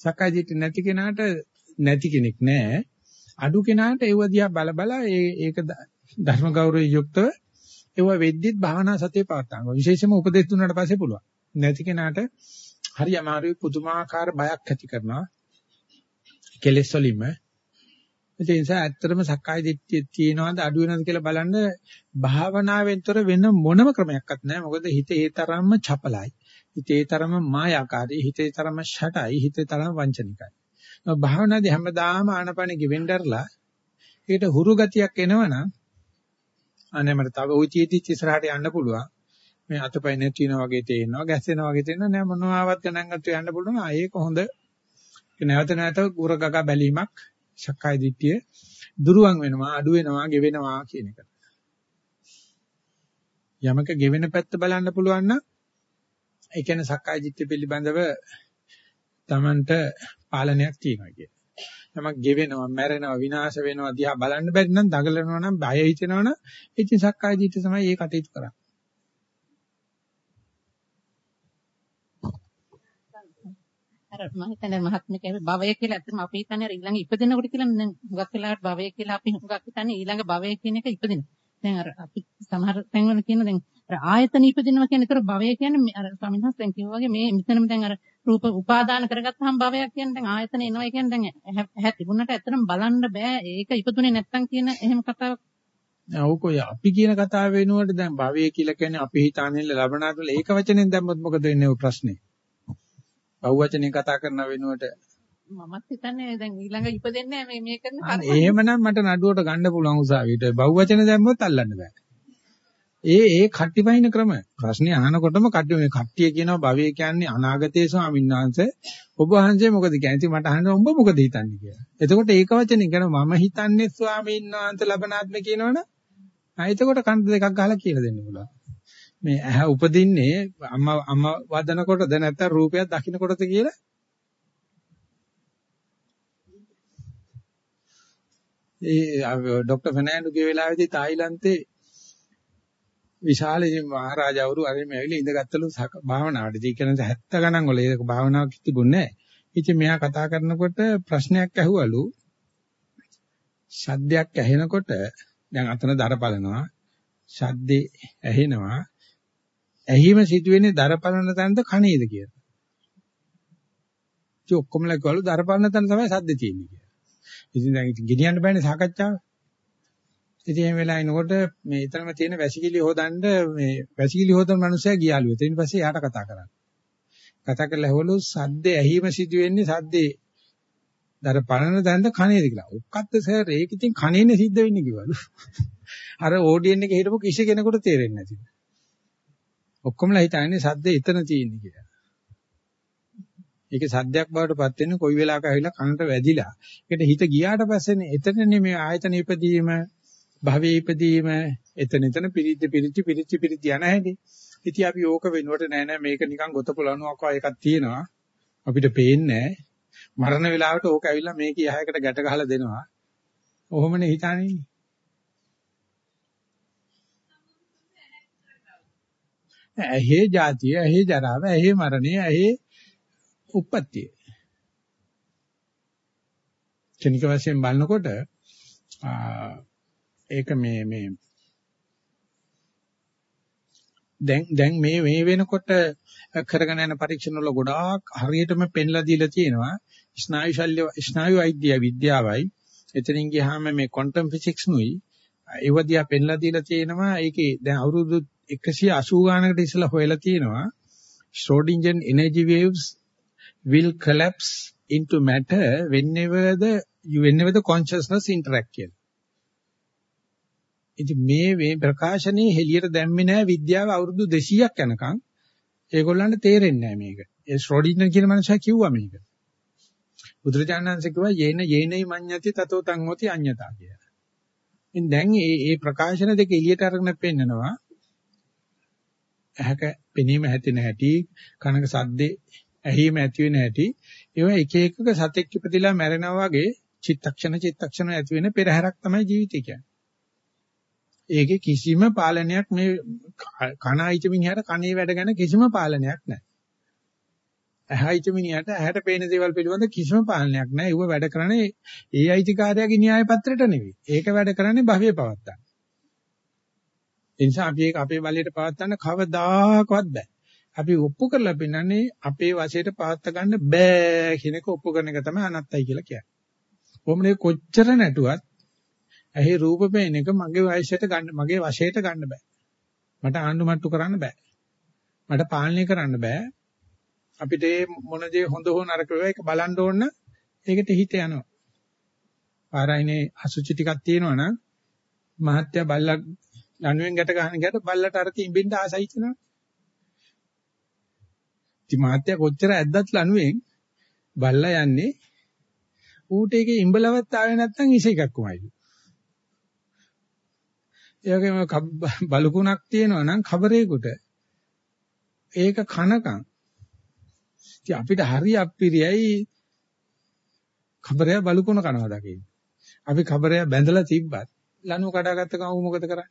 සක්කාය දිට්ඨිය නැති කෙනාට නැති කෙනෙක් නැහැ. අඩු කෙනාට ඒව දිහා බල බල ඒක ධර්ම ගෞරවය යුක්තව ඒව වෙද්දිත් භාවනා සතිය පවත්වා ගන්න. විශේෂයෙන්ම උපදේශ දුන්නාට පස්සේ පුළුවන්. නැති කෙනාට හරි අමාරුයි පුදුමාකාර බයක් ඇති කරනවා. කෙලෙස් වලින්ම ඒ නිසා ඇත්තටම සක්කාය දිට්ඨිය තියෙනවද අඩු වෙනවද කියලා බලන්න භාවනාවෙන්තර වෙන මොනම ක්‍රමයක්වත් නැහැ. මොකද හිතේ ඒ තරම්ම චපලයි. හිතේ තරම්ම මායාකාරී, හිතේ තරම්ම ෂටයි, හිතේ තරම්ම වංචනිකයි. භාවනාදී හැමදාම ආනපනෙ ගෙවෙන්නදලා ඒකට හුරු ගතියක් එනවනම් අනේ මට තව ওই චීතිච් ඉස්සරහට යන්න පුළුවන්. මේ අතපය නැතිනවා වගේ තේරෙනවා ගැස්සෙනවා වගේ තේරෙනවා. නෑ මොනවාවත් ගණන් ගන්න යන්න පුළුවන්. ආ ඒක හොඳ නැවත නැවත උරගග බැලීමක් සක්කාය දිට්ඨිය දුරුවන් වෙනවා අඩු වෙනවා ගෙවෙනවා කියන එක. යමක ගෙවෙන පැත්ත බලන්න පුළුවන් නම් ඒ කියන්නේ සක්කාය දිට්ඨිය පිළිබඳව Tamanට පාලනයක් තියෙනවා කියන්නේ. යමක් ගෙවෙනවා, මැරෙනවා, විනාශ වෙනවා දිහා බලන්න බැරි නම් දඟලනවා නම් බය හිතෙනවා නම් ඉතින් සක්කාය දිට්ඨිය තමයි ඒ කටයුතු කරන්නේ. අර මම හිතන්නේ මහත්මිකේ භවය කියලා ඇත්තම අපි හිතන්නේ අර ඊළඟ ඉපදෙනකොට කියලා දැන් හුඟක් වෙලාවට භවය කියලා අපි හුඟක් හිතන්නේ ඊළඟ භවය කියන එක ඉපදින. දැන් අර අපි සමහර තැන්වල කියන දැන් අර ආයතන ඉපදිනවා කියන ඒතර භවය කියන්නේ අර ස්වාමීන් වහන්සේ දැන් කිව්වා වගේ මේ මෙතනම දැන් අර රූප උපාදාන කරගත්තාම භවයක් කියන්නේ දැන් ආයතන එනවා කියන්නේ දැන් ඇහැ තිබුණාට ඇත්තටම බලන්න බෑ ඒක ඉපදුනේ නැත්තම් කියන එහෙම කතාවක් ඔව්කෝ අපි කියන කතාව වෙනුවට දැන් භවය කියලා කියන්නේ අපි හිතානේ ලබනාතුල ඒක වචනෙන් දැම්මොත් මොකද වෙන්නේ ඔය ප්‍රශ්නේ? බහුවචනෙන් කතා කරන වෙනුවට මමත් හිතන්නේ දැන් ඊළඟ ඉපදෙන්නේ මේ මේ කරන අන්න එහෙමනම් මට නඩුවට ගන්න පුළුවන් උසාවියට බහුවචන දැම්මොත් අල්ලන්න බෑ. ඒ ඒ කට්ටිපයින් ක්‍රම ප්‍රශ්නේ අහනකොටම කට්ටිය මේ කට්ටිය කියනවා භවය කියන්නේ අනාගතයේ ස්වාමීන් වහන්සේ ඔබ වහන්සේ මොකද කියන්නේ? ඉතින් මට අහන්න උඹ මොකද හිතන්නේ කියලා. එතකොට ඒක වචනේ කියනවා මම හිතන්නේ ස්වාමීන් වහන්සේ ලබනාත්ම කියනවනේ. ආ එතකොට කන්ද දෙකක් ගහලා කියලා දෙන්න පුළුවන්. මේ ඇහැ උපදින්නේ අම්මා අම්මා වදනකොටද නැත්නම් රූපයක් දකින්නකොටද කියලා ඒ ડોક્ટર ෆර්නෑන්ඩෝගේ වෙලාවේදී තායිලන්තේ විශාල මහරජාවරු අරගෙන ඇවිල්ලා ඉඳගත්තලු භාවනාවට. ඒ කියන්නේ 70 ගණන් වල ඒක භාවනාවක් තිබුණේ නැහැ. ඉතින් මෙයා කතා කරනකොට ප්‍රශ්නයක් ඇහුවලු. ශබ්දයක් ඇහෙනකොට දැන් අතන දර බලනවා. ශබ්දේ ඇහෙනවා. ඇහිම සිදුවෙන්නේ දරපලන තැනද කණේද කියලා. ඒ ඔක්කොමලා කවලු දරපලන තැන තමයි සද්ද තියෙන්නේ කියලා. ඉතින් දැන් ගෙනියන්න බෑනේ සාකච්ඡාව. ඉතින් එහෙම වෙලා ඉනකොට මේ ඊතරම තියෙන වැසිකිලි හොදන්න මේ වැසිකිලි හොදන මනුස්සයා ගියාලු. ඊට පස්සේ යාට කතා කරා. කතා කරලා ඇහවලු සද්ද ඇහිම සිදුවෙන්නේ සද්දේ දරපලන තැනද කණේද කියලා. ඔක්කත් සර් ඒක ඉතින් කණේනේ සිද්ධ වෙන්නේ කිව්වලු. අර ඕඩියන් එකේ හිටපු කිසි කෙනෙකුට තේරෙන්නේ නැතිලු. ඔක්කොමලා හිතන්නේ සද්ද එතන තියෙන්නේ කියලා. ඒකේ සද්දයක් බවට පත් වෙන්නේ කොයි වෙලාවක ඇවිල්ලා කනට වැදිලා. ඒකට හිත ගියාට පස්සේනේ එතනනේ මේ ආයතන ඉපදීම, භවයේ ඉපදීම, එතන එතන පිරිද්ද පිරිච්ච පිරිච්ච පිරිච්ච යන හැටි. ඉතින් අපි ඕක වෙනුවට නෑ නෑ මේක නිකන් ගොත පොළනුවක් වගේ එකක් තියෙනවා. අපිට පේන්නේ මරණ වෙලාවට ඕක ඇවිල්ලා මේක යහයකට ගැට ගහලා දෙනවා. ඔහොමනේ හිතන්නේ. ඇහි ජාතිය, ඇහි ජරාව, ඇහි මරණය, ඇහි උප්පත්තිය. කෙනික වශයෙන් බලනකොට ඒක මේ මේ දැන් දැන් මේ මේ වෙනකොට කරගෙන යන පරීක්ෂණ වල ගොඩාක් හරියටම පෙන්ලා දීලා තියෙනවා. ස්නායු ශල්‍ය ස්නායු වෛද්‍ය විද්‍යාවයි. එතනින් ගියාම මේ ක්වොන්ටම් ෆිසික්ස් නුයි. ඒවදියා පෙන්ලා දීලා තියෙනවා. ඒකේ දැන් අවුරුදු 180 ගානකට ඉස්සලා හොයලා තියෙනවා. Schrodinger energy waves will collapse into matter whenever the whenever the consciousness interact කියලා. ඉතින් මේ මේ ප්‍රකාශනයේ හෙලියට දැම්මේ නැහැ විද්‍යාව අවුරුදු 200ක් යනකම් ඒගොල්ලන්ට තේරෙන්නේ නැහැ මේක. ඒ ශ්‍රෝඩින්ජර් කියන මනුස්සයා කිව්වා මේක. බුදුරජාණන්සේ කිව්වා යේන යේනයි මඤ්ඤති තතෝ තං හොති අඤ්ඤතා කියලා. ඉතින් දැන් මේ මේ ප්‍රකාශන දෙක එළියට අරගෙන පෙන්නනවා ඇහැක පෙනීම හැදෙන හැටි, කනක සද්දේ ඇහිම ඇති වෙන හැටි, ඒවා එක එකක සතෙක් ඉපදිලා මැරෙනවා වගේ චිත්තක්ෂණ චිත්තක්ෂණ ඇති වෙන පෙරහැරක් තමයි ජීවිතය කියන්නේ. ඒකේ කිසිම පාලනයක් මේ කන අයිති මිනිහට කනේ වැඩ ගැන කිසිම පාලනයක් නැහැ. ඇහැයිති මිනිහට ඇහැට පේන දේවල් පිළිබඳ කිසිම පාලනයක් නැහැ. ඒව වැඩ කරන්නේ ඒ අයිතිකාරයාගේ න්‍යාය පත්‍රයට නෙවෙයි. ඒක වැඩ කරන්නේ භවයේ පවත්තන. ඒ නිසා අපි ඒක අපේ බලයට පවත්වන්න කවදාකවත් බෑ. අපි ඔප්පු කරලා පෙන්නන්නේ අපේ වශයට පවත්ව ගන්න බෑ කියන එක ඔප්පු කරන එක තමයි අනත්තයි කියලා කියන්නේ. කොහොමද කොච්චර නැටුවත් ඇහි රූප පේන එක මගේ වයසට ගන්න මගේ වශයට ගන්න බෑ. මට ආණ්ඩු මට්ටු කරන්න බෑ. මට පාලනය කරන්න බෑ. අපිට මොන දේ හොඳ හෝ නරක වේවා ඒක බලන්න ඕන ඒකට හිත යනවා. පාරයිනේ අසුචි ටිකක් තියෙනවා නම් මහත්ය බල්ලක් ලණුවෙන් ගැට ගන්න ගැට බල්ලට අර තිඹින්න ආසයි කියනවා. ඉතින් මහත්ය කොච්චර ඇද්දත් ලණුවෙන් බල්ලා යන්නේ ඌට ඒකේ ඉඹලවත් ආවේ නැත්නම් ඉස එකක් කොමයිද? ඒ වගේම බලුකුණක් තියෙනවා නම් කබරේකට ඒක කනකම් ඉතින් අපිට හරි අප්පිරියයි කබරය බලුකොන කනවා දකින්න. අපි කබරය බැඳලා තිබ්බත් ලනු කඩාගත්ත ගමන් මොකද කරන්නේ?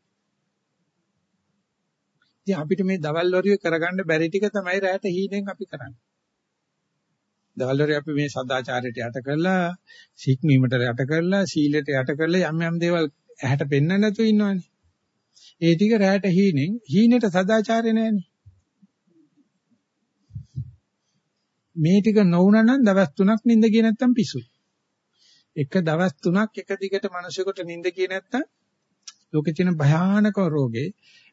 ඉතින් අපිට මේ දවල් වරිය කරගන්න බැරි ටික තමයි රැයට හීනෙන් අපි කරන්නේ. දවල් වරිය අපි මේ සදාචාරයට යට කරලා, සික්මීමට යට කරලා, සීලයට යට කරලා යම් යම් දේවල් ඇහැට පෙන්වන්න නැතුව ඉන්නවනේ. ඒ ටික රැයට හීනෙන් හීනෙට සදාචාරය නැහැනේ. මේ ටික නොවුනා නම් දවස් 3ක් නිින්ද ගියේ නැත්තම් පිසුයි. එක දවස් 3ක් එක දිගට මිනිසෙකුට නිින්ද ගියේ නැත්තම් ලෝකේ තියෙන භයානක රෝගේ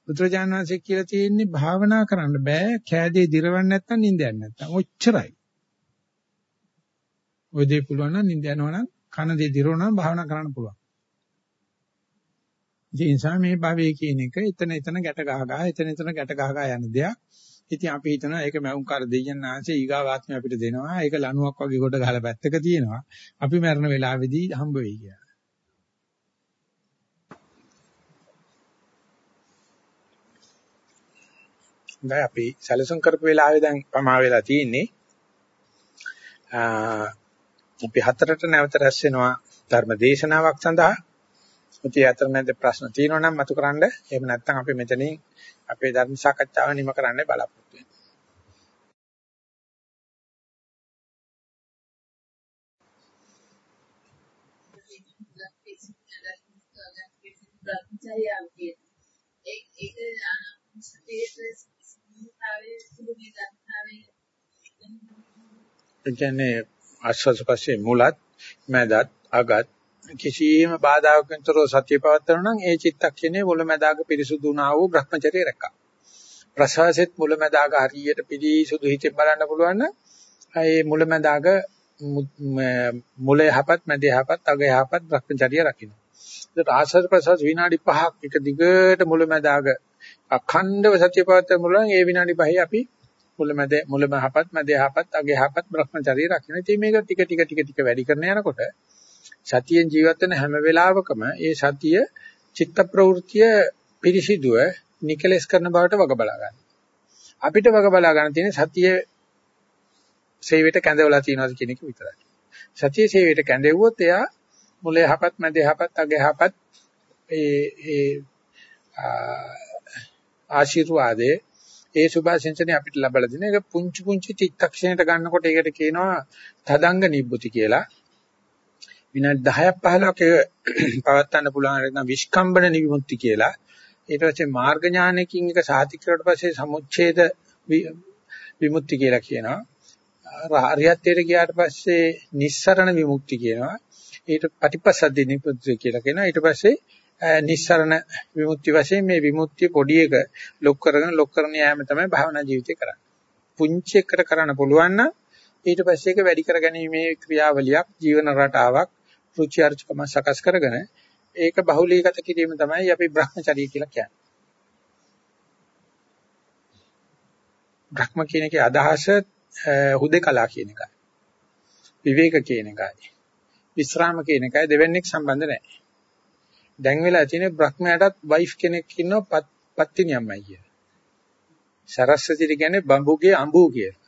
බුදුරජාණන් වහන්සේ කියලා තියෙන්නේ භාවනා කරන්න බෑ කෑදේ දිරවන්න නැත්තම් නිින්ද යන්නේ නැත්තම් ඔච්චරයි. ඔය දේ පුළුවන් නම් නිින්ද යනවා නම් කන දේ දිරවනවා නම් භාවනා කරන්න පුළුවන්. ඒ නිසා මේ භවයේ කියන එක එතන එතන ගැට ගහ ගහ එතන එතන ගැට ගහ ගහ යන දෙයක්. ඉතින් අපි හිතනවා ඒක මෞංකාර දෙයයන් ආංශේ ඊගාවාත්මය අපිට දෙනවා. ඒක ලණුවක් වගේ කොට ගහලා පැත්තක තියෙනවා. අපි මරණ වෙලාවේදී හම්බ වෙයි කියලා. දැන් අපි සැලසුම් කරපු වෙලාවේ දැන් පමා වෙලා තියෙන්නේ. අපි හතරට නැවත රැස් වෙනවා ධර්ම දේශනාවක් සඳහා. ඉතින් අතරමැද ප්‍රශ්න තියෙනවා නම් මතු කරන්න. එහෙම නැත්නම් අපි මෙතනින් අපේ ධර්ම සාකච්ඡාව නිම කරන්න බලාපොරොත්තු වෙනවා. ඒක ඒක ඒ කියන්නේ ආස්වාද පස්සේ මුලත් මැදත් අගත් කිසියම් බාධාකින් තොරව සත්‍ය පවත්වන නම් ඒ චිත්තක්ෂණයේ මුල මැදාග පිරිසුදු වුණා වූ Brahmacharya රැක්කා. ප්‍රසවාසෙත් මුල මැදාග හරියට පිළිසුදු හිතෙන් බලන්න පුළුවන් නම් ඒ මුල මැදාග මුල යහපත් මැද යහපත් අග යහපත් Brahmacharya රකින්න. ඒත් ආස්වාද ප්‍රසවාස විනාඩි 5ක් එක දිගට මුල මැදාග අඛණ්ඩව සත්‍ය පවත්වන මුලන් ඒ විනාඩි 5 අපි මුලමැද මුලමහපත් මැද යහපත් අග යහපත් Brahmacharya රකින්න. ඉතින් මේක ටික ටික ටික ටික වැඩි කරන යනකොට සතියෙන් ජීවත් වෙන හැම වෙලාවකම ඒ සතිය චිත්ත ප්‍රවෘත්තිය පිරිසිදුව නිකලස් කරන බවට වග බලා ගන්න. අපිට වග බලා ගන්න තියෙන සතිය සේවයට කැඳවලා තියෙනවද කියන එක විතරයි. සතිය සේවයට කැඳෙව්වොත් එයා මුල යහපත් මැද යහපත් අග යහපත් ඒ ඒ ආශිර්වාදයේ ඒ සුභාසින්චනේ අපිට ලැබලා දෙන එක පුංචි පුංචි චිත්තක්ෂණයට ගන්නකොට ඒකට කියනවා තදංග නිබ්බුති කියලා. විනාඩි 10ක් 15ක පවත්වන්න පුළුවන් නැත්නම් විස්කම්බන නිවිමුක්ති කියලා. ඊට පස්සේ මාර්ග ඥානකින් එක සාතික කරලා පස්සේ සමුච්ඡේද විමුක්ති කියලා කියනවා. හරියත්තේට ගියාට පස්සේ නිස්සරණ විමුක්ති කියනවා. ඊට පටිපස්සද්දී නිපුත්ති කියලා කියනවා. ඊට පස්සේ නිස්සරණ විමුක්ති වශයෙන් මේ විමුක්තිය පොඩි එක ලොක් කරගෙන ලොක් කරන යෑම තමයි භාවනා ජීවිතේ කරන්නේ. පුංචි එකට කරන්න පුළුවන් නම් ඊට පස්සේ ඒක වැඩි කරගැනීමේ ක්‍රියාවලියක් ජීවන රටාවක් රුචි අරුචිකම සකස් කරගෙන ඒක බහුලීගත කිරීම තමයි අපි Brahmacharya කියලා කියන්නේ. බ්‍රහ්ම කියන එකේ අදහස හුදේකලා කියන එකයි. විවේක කියන එකයි. විස්රාම කියන එකයි දෙවන්නේක් සම්බන්ධ නැහැ. දැන් වෙලා තියෙන බ්‍රහ්මයාටත් වයිෆ් කෙනෙක් ඉන්නවා පත්තිනි අම්මයි කියලා. සරස්වතිට කියන්නේ බම්බුගේ අඹු කියලා.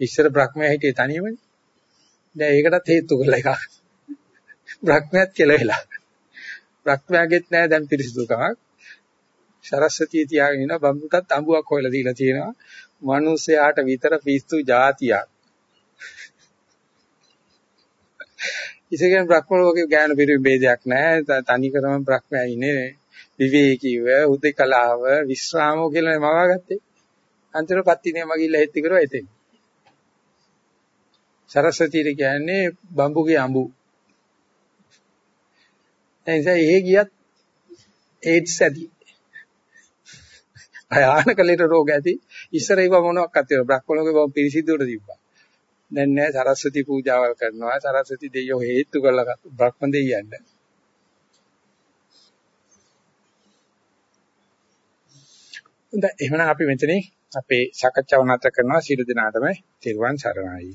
ඉස්සර බ්‍රහ්මයා හිටියේ තනියමනේ. දැන් ඒකටත් හේතු කරලා එකක්. බ්‍රහ්මයාත් කියලා වෙලා. බ්‍රහ්මයාගෙත් නෑ දැන් පිරිසිදුකමක්. සරස්වතිය තියාගෙන ඉන්න බම්බුටත් අඹුවක් හොයලා දීලා තියෙනවා. මිනිස්යාට විතර පිස්සු જાතියක්. ඉතින් බ්‍රහ්ම ලෝකේ ඥාන පිරිමි ભેදයක් නැහැ. තනි කරම බ්‍රහ්මයා ඉන්නේ විවේකීව, උදේකලාව, විශ්‍රාමෝ කියලා මවාගත්තේ. අන්තිමට පත්තිනේ මගිල්ලා හෙත්ති කරුවා එතෙන්. සරස්වතීට කියන්නේ බම්බුගේ අඹු. එනිසා එහෙ ගියත් ඒඩ්ස් ඇති. භයානක ලෙඩ රෝග ඇති. ඉස්සර ඒව මොනවක් අත්‍යව බ්‍රහ්ම ලෝකේ බව පිරිසිදුවට තිබ්බා. දැන් නෑ සරස්වති පූජාවල් කරනවා. සරස්වති දෙවියෝ හේතු කරලා බ්‍රහ්ම දෙවියන්ට. හොඳයි. එහෙනම් අපි මෙතනින් අපේ සාකච්ඡාව නතර කරනවා. සියලු දෙනාටම තෙරුවන් සරණයි.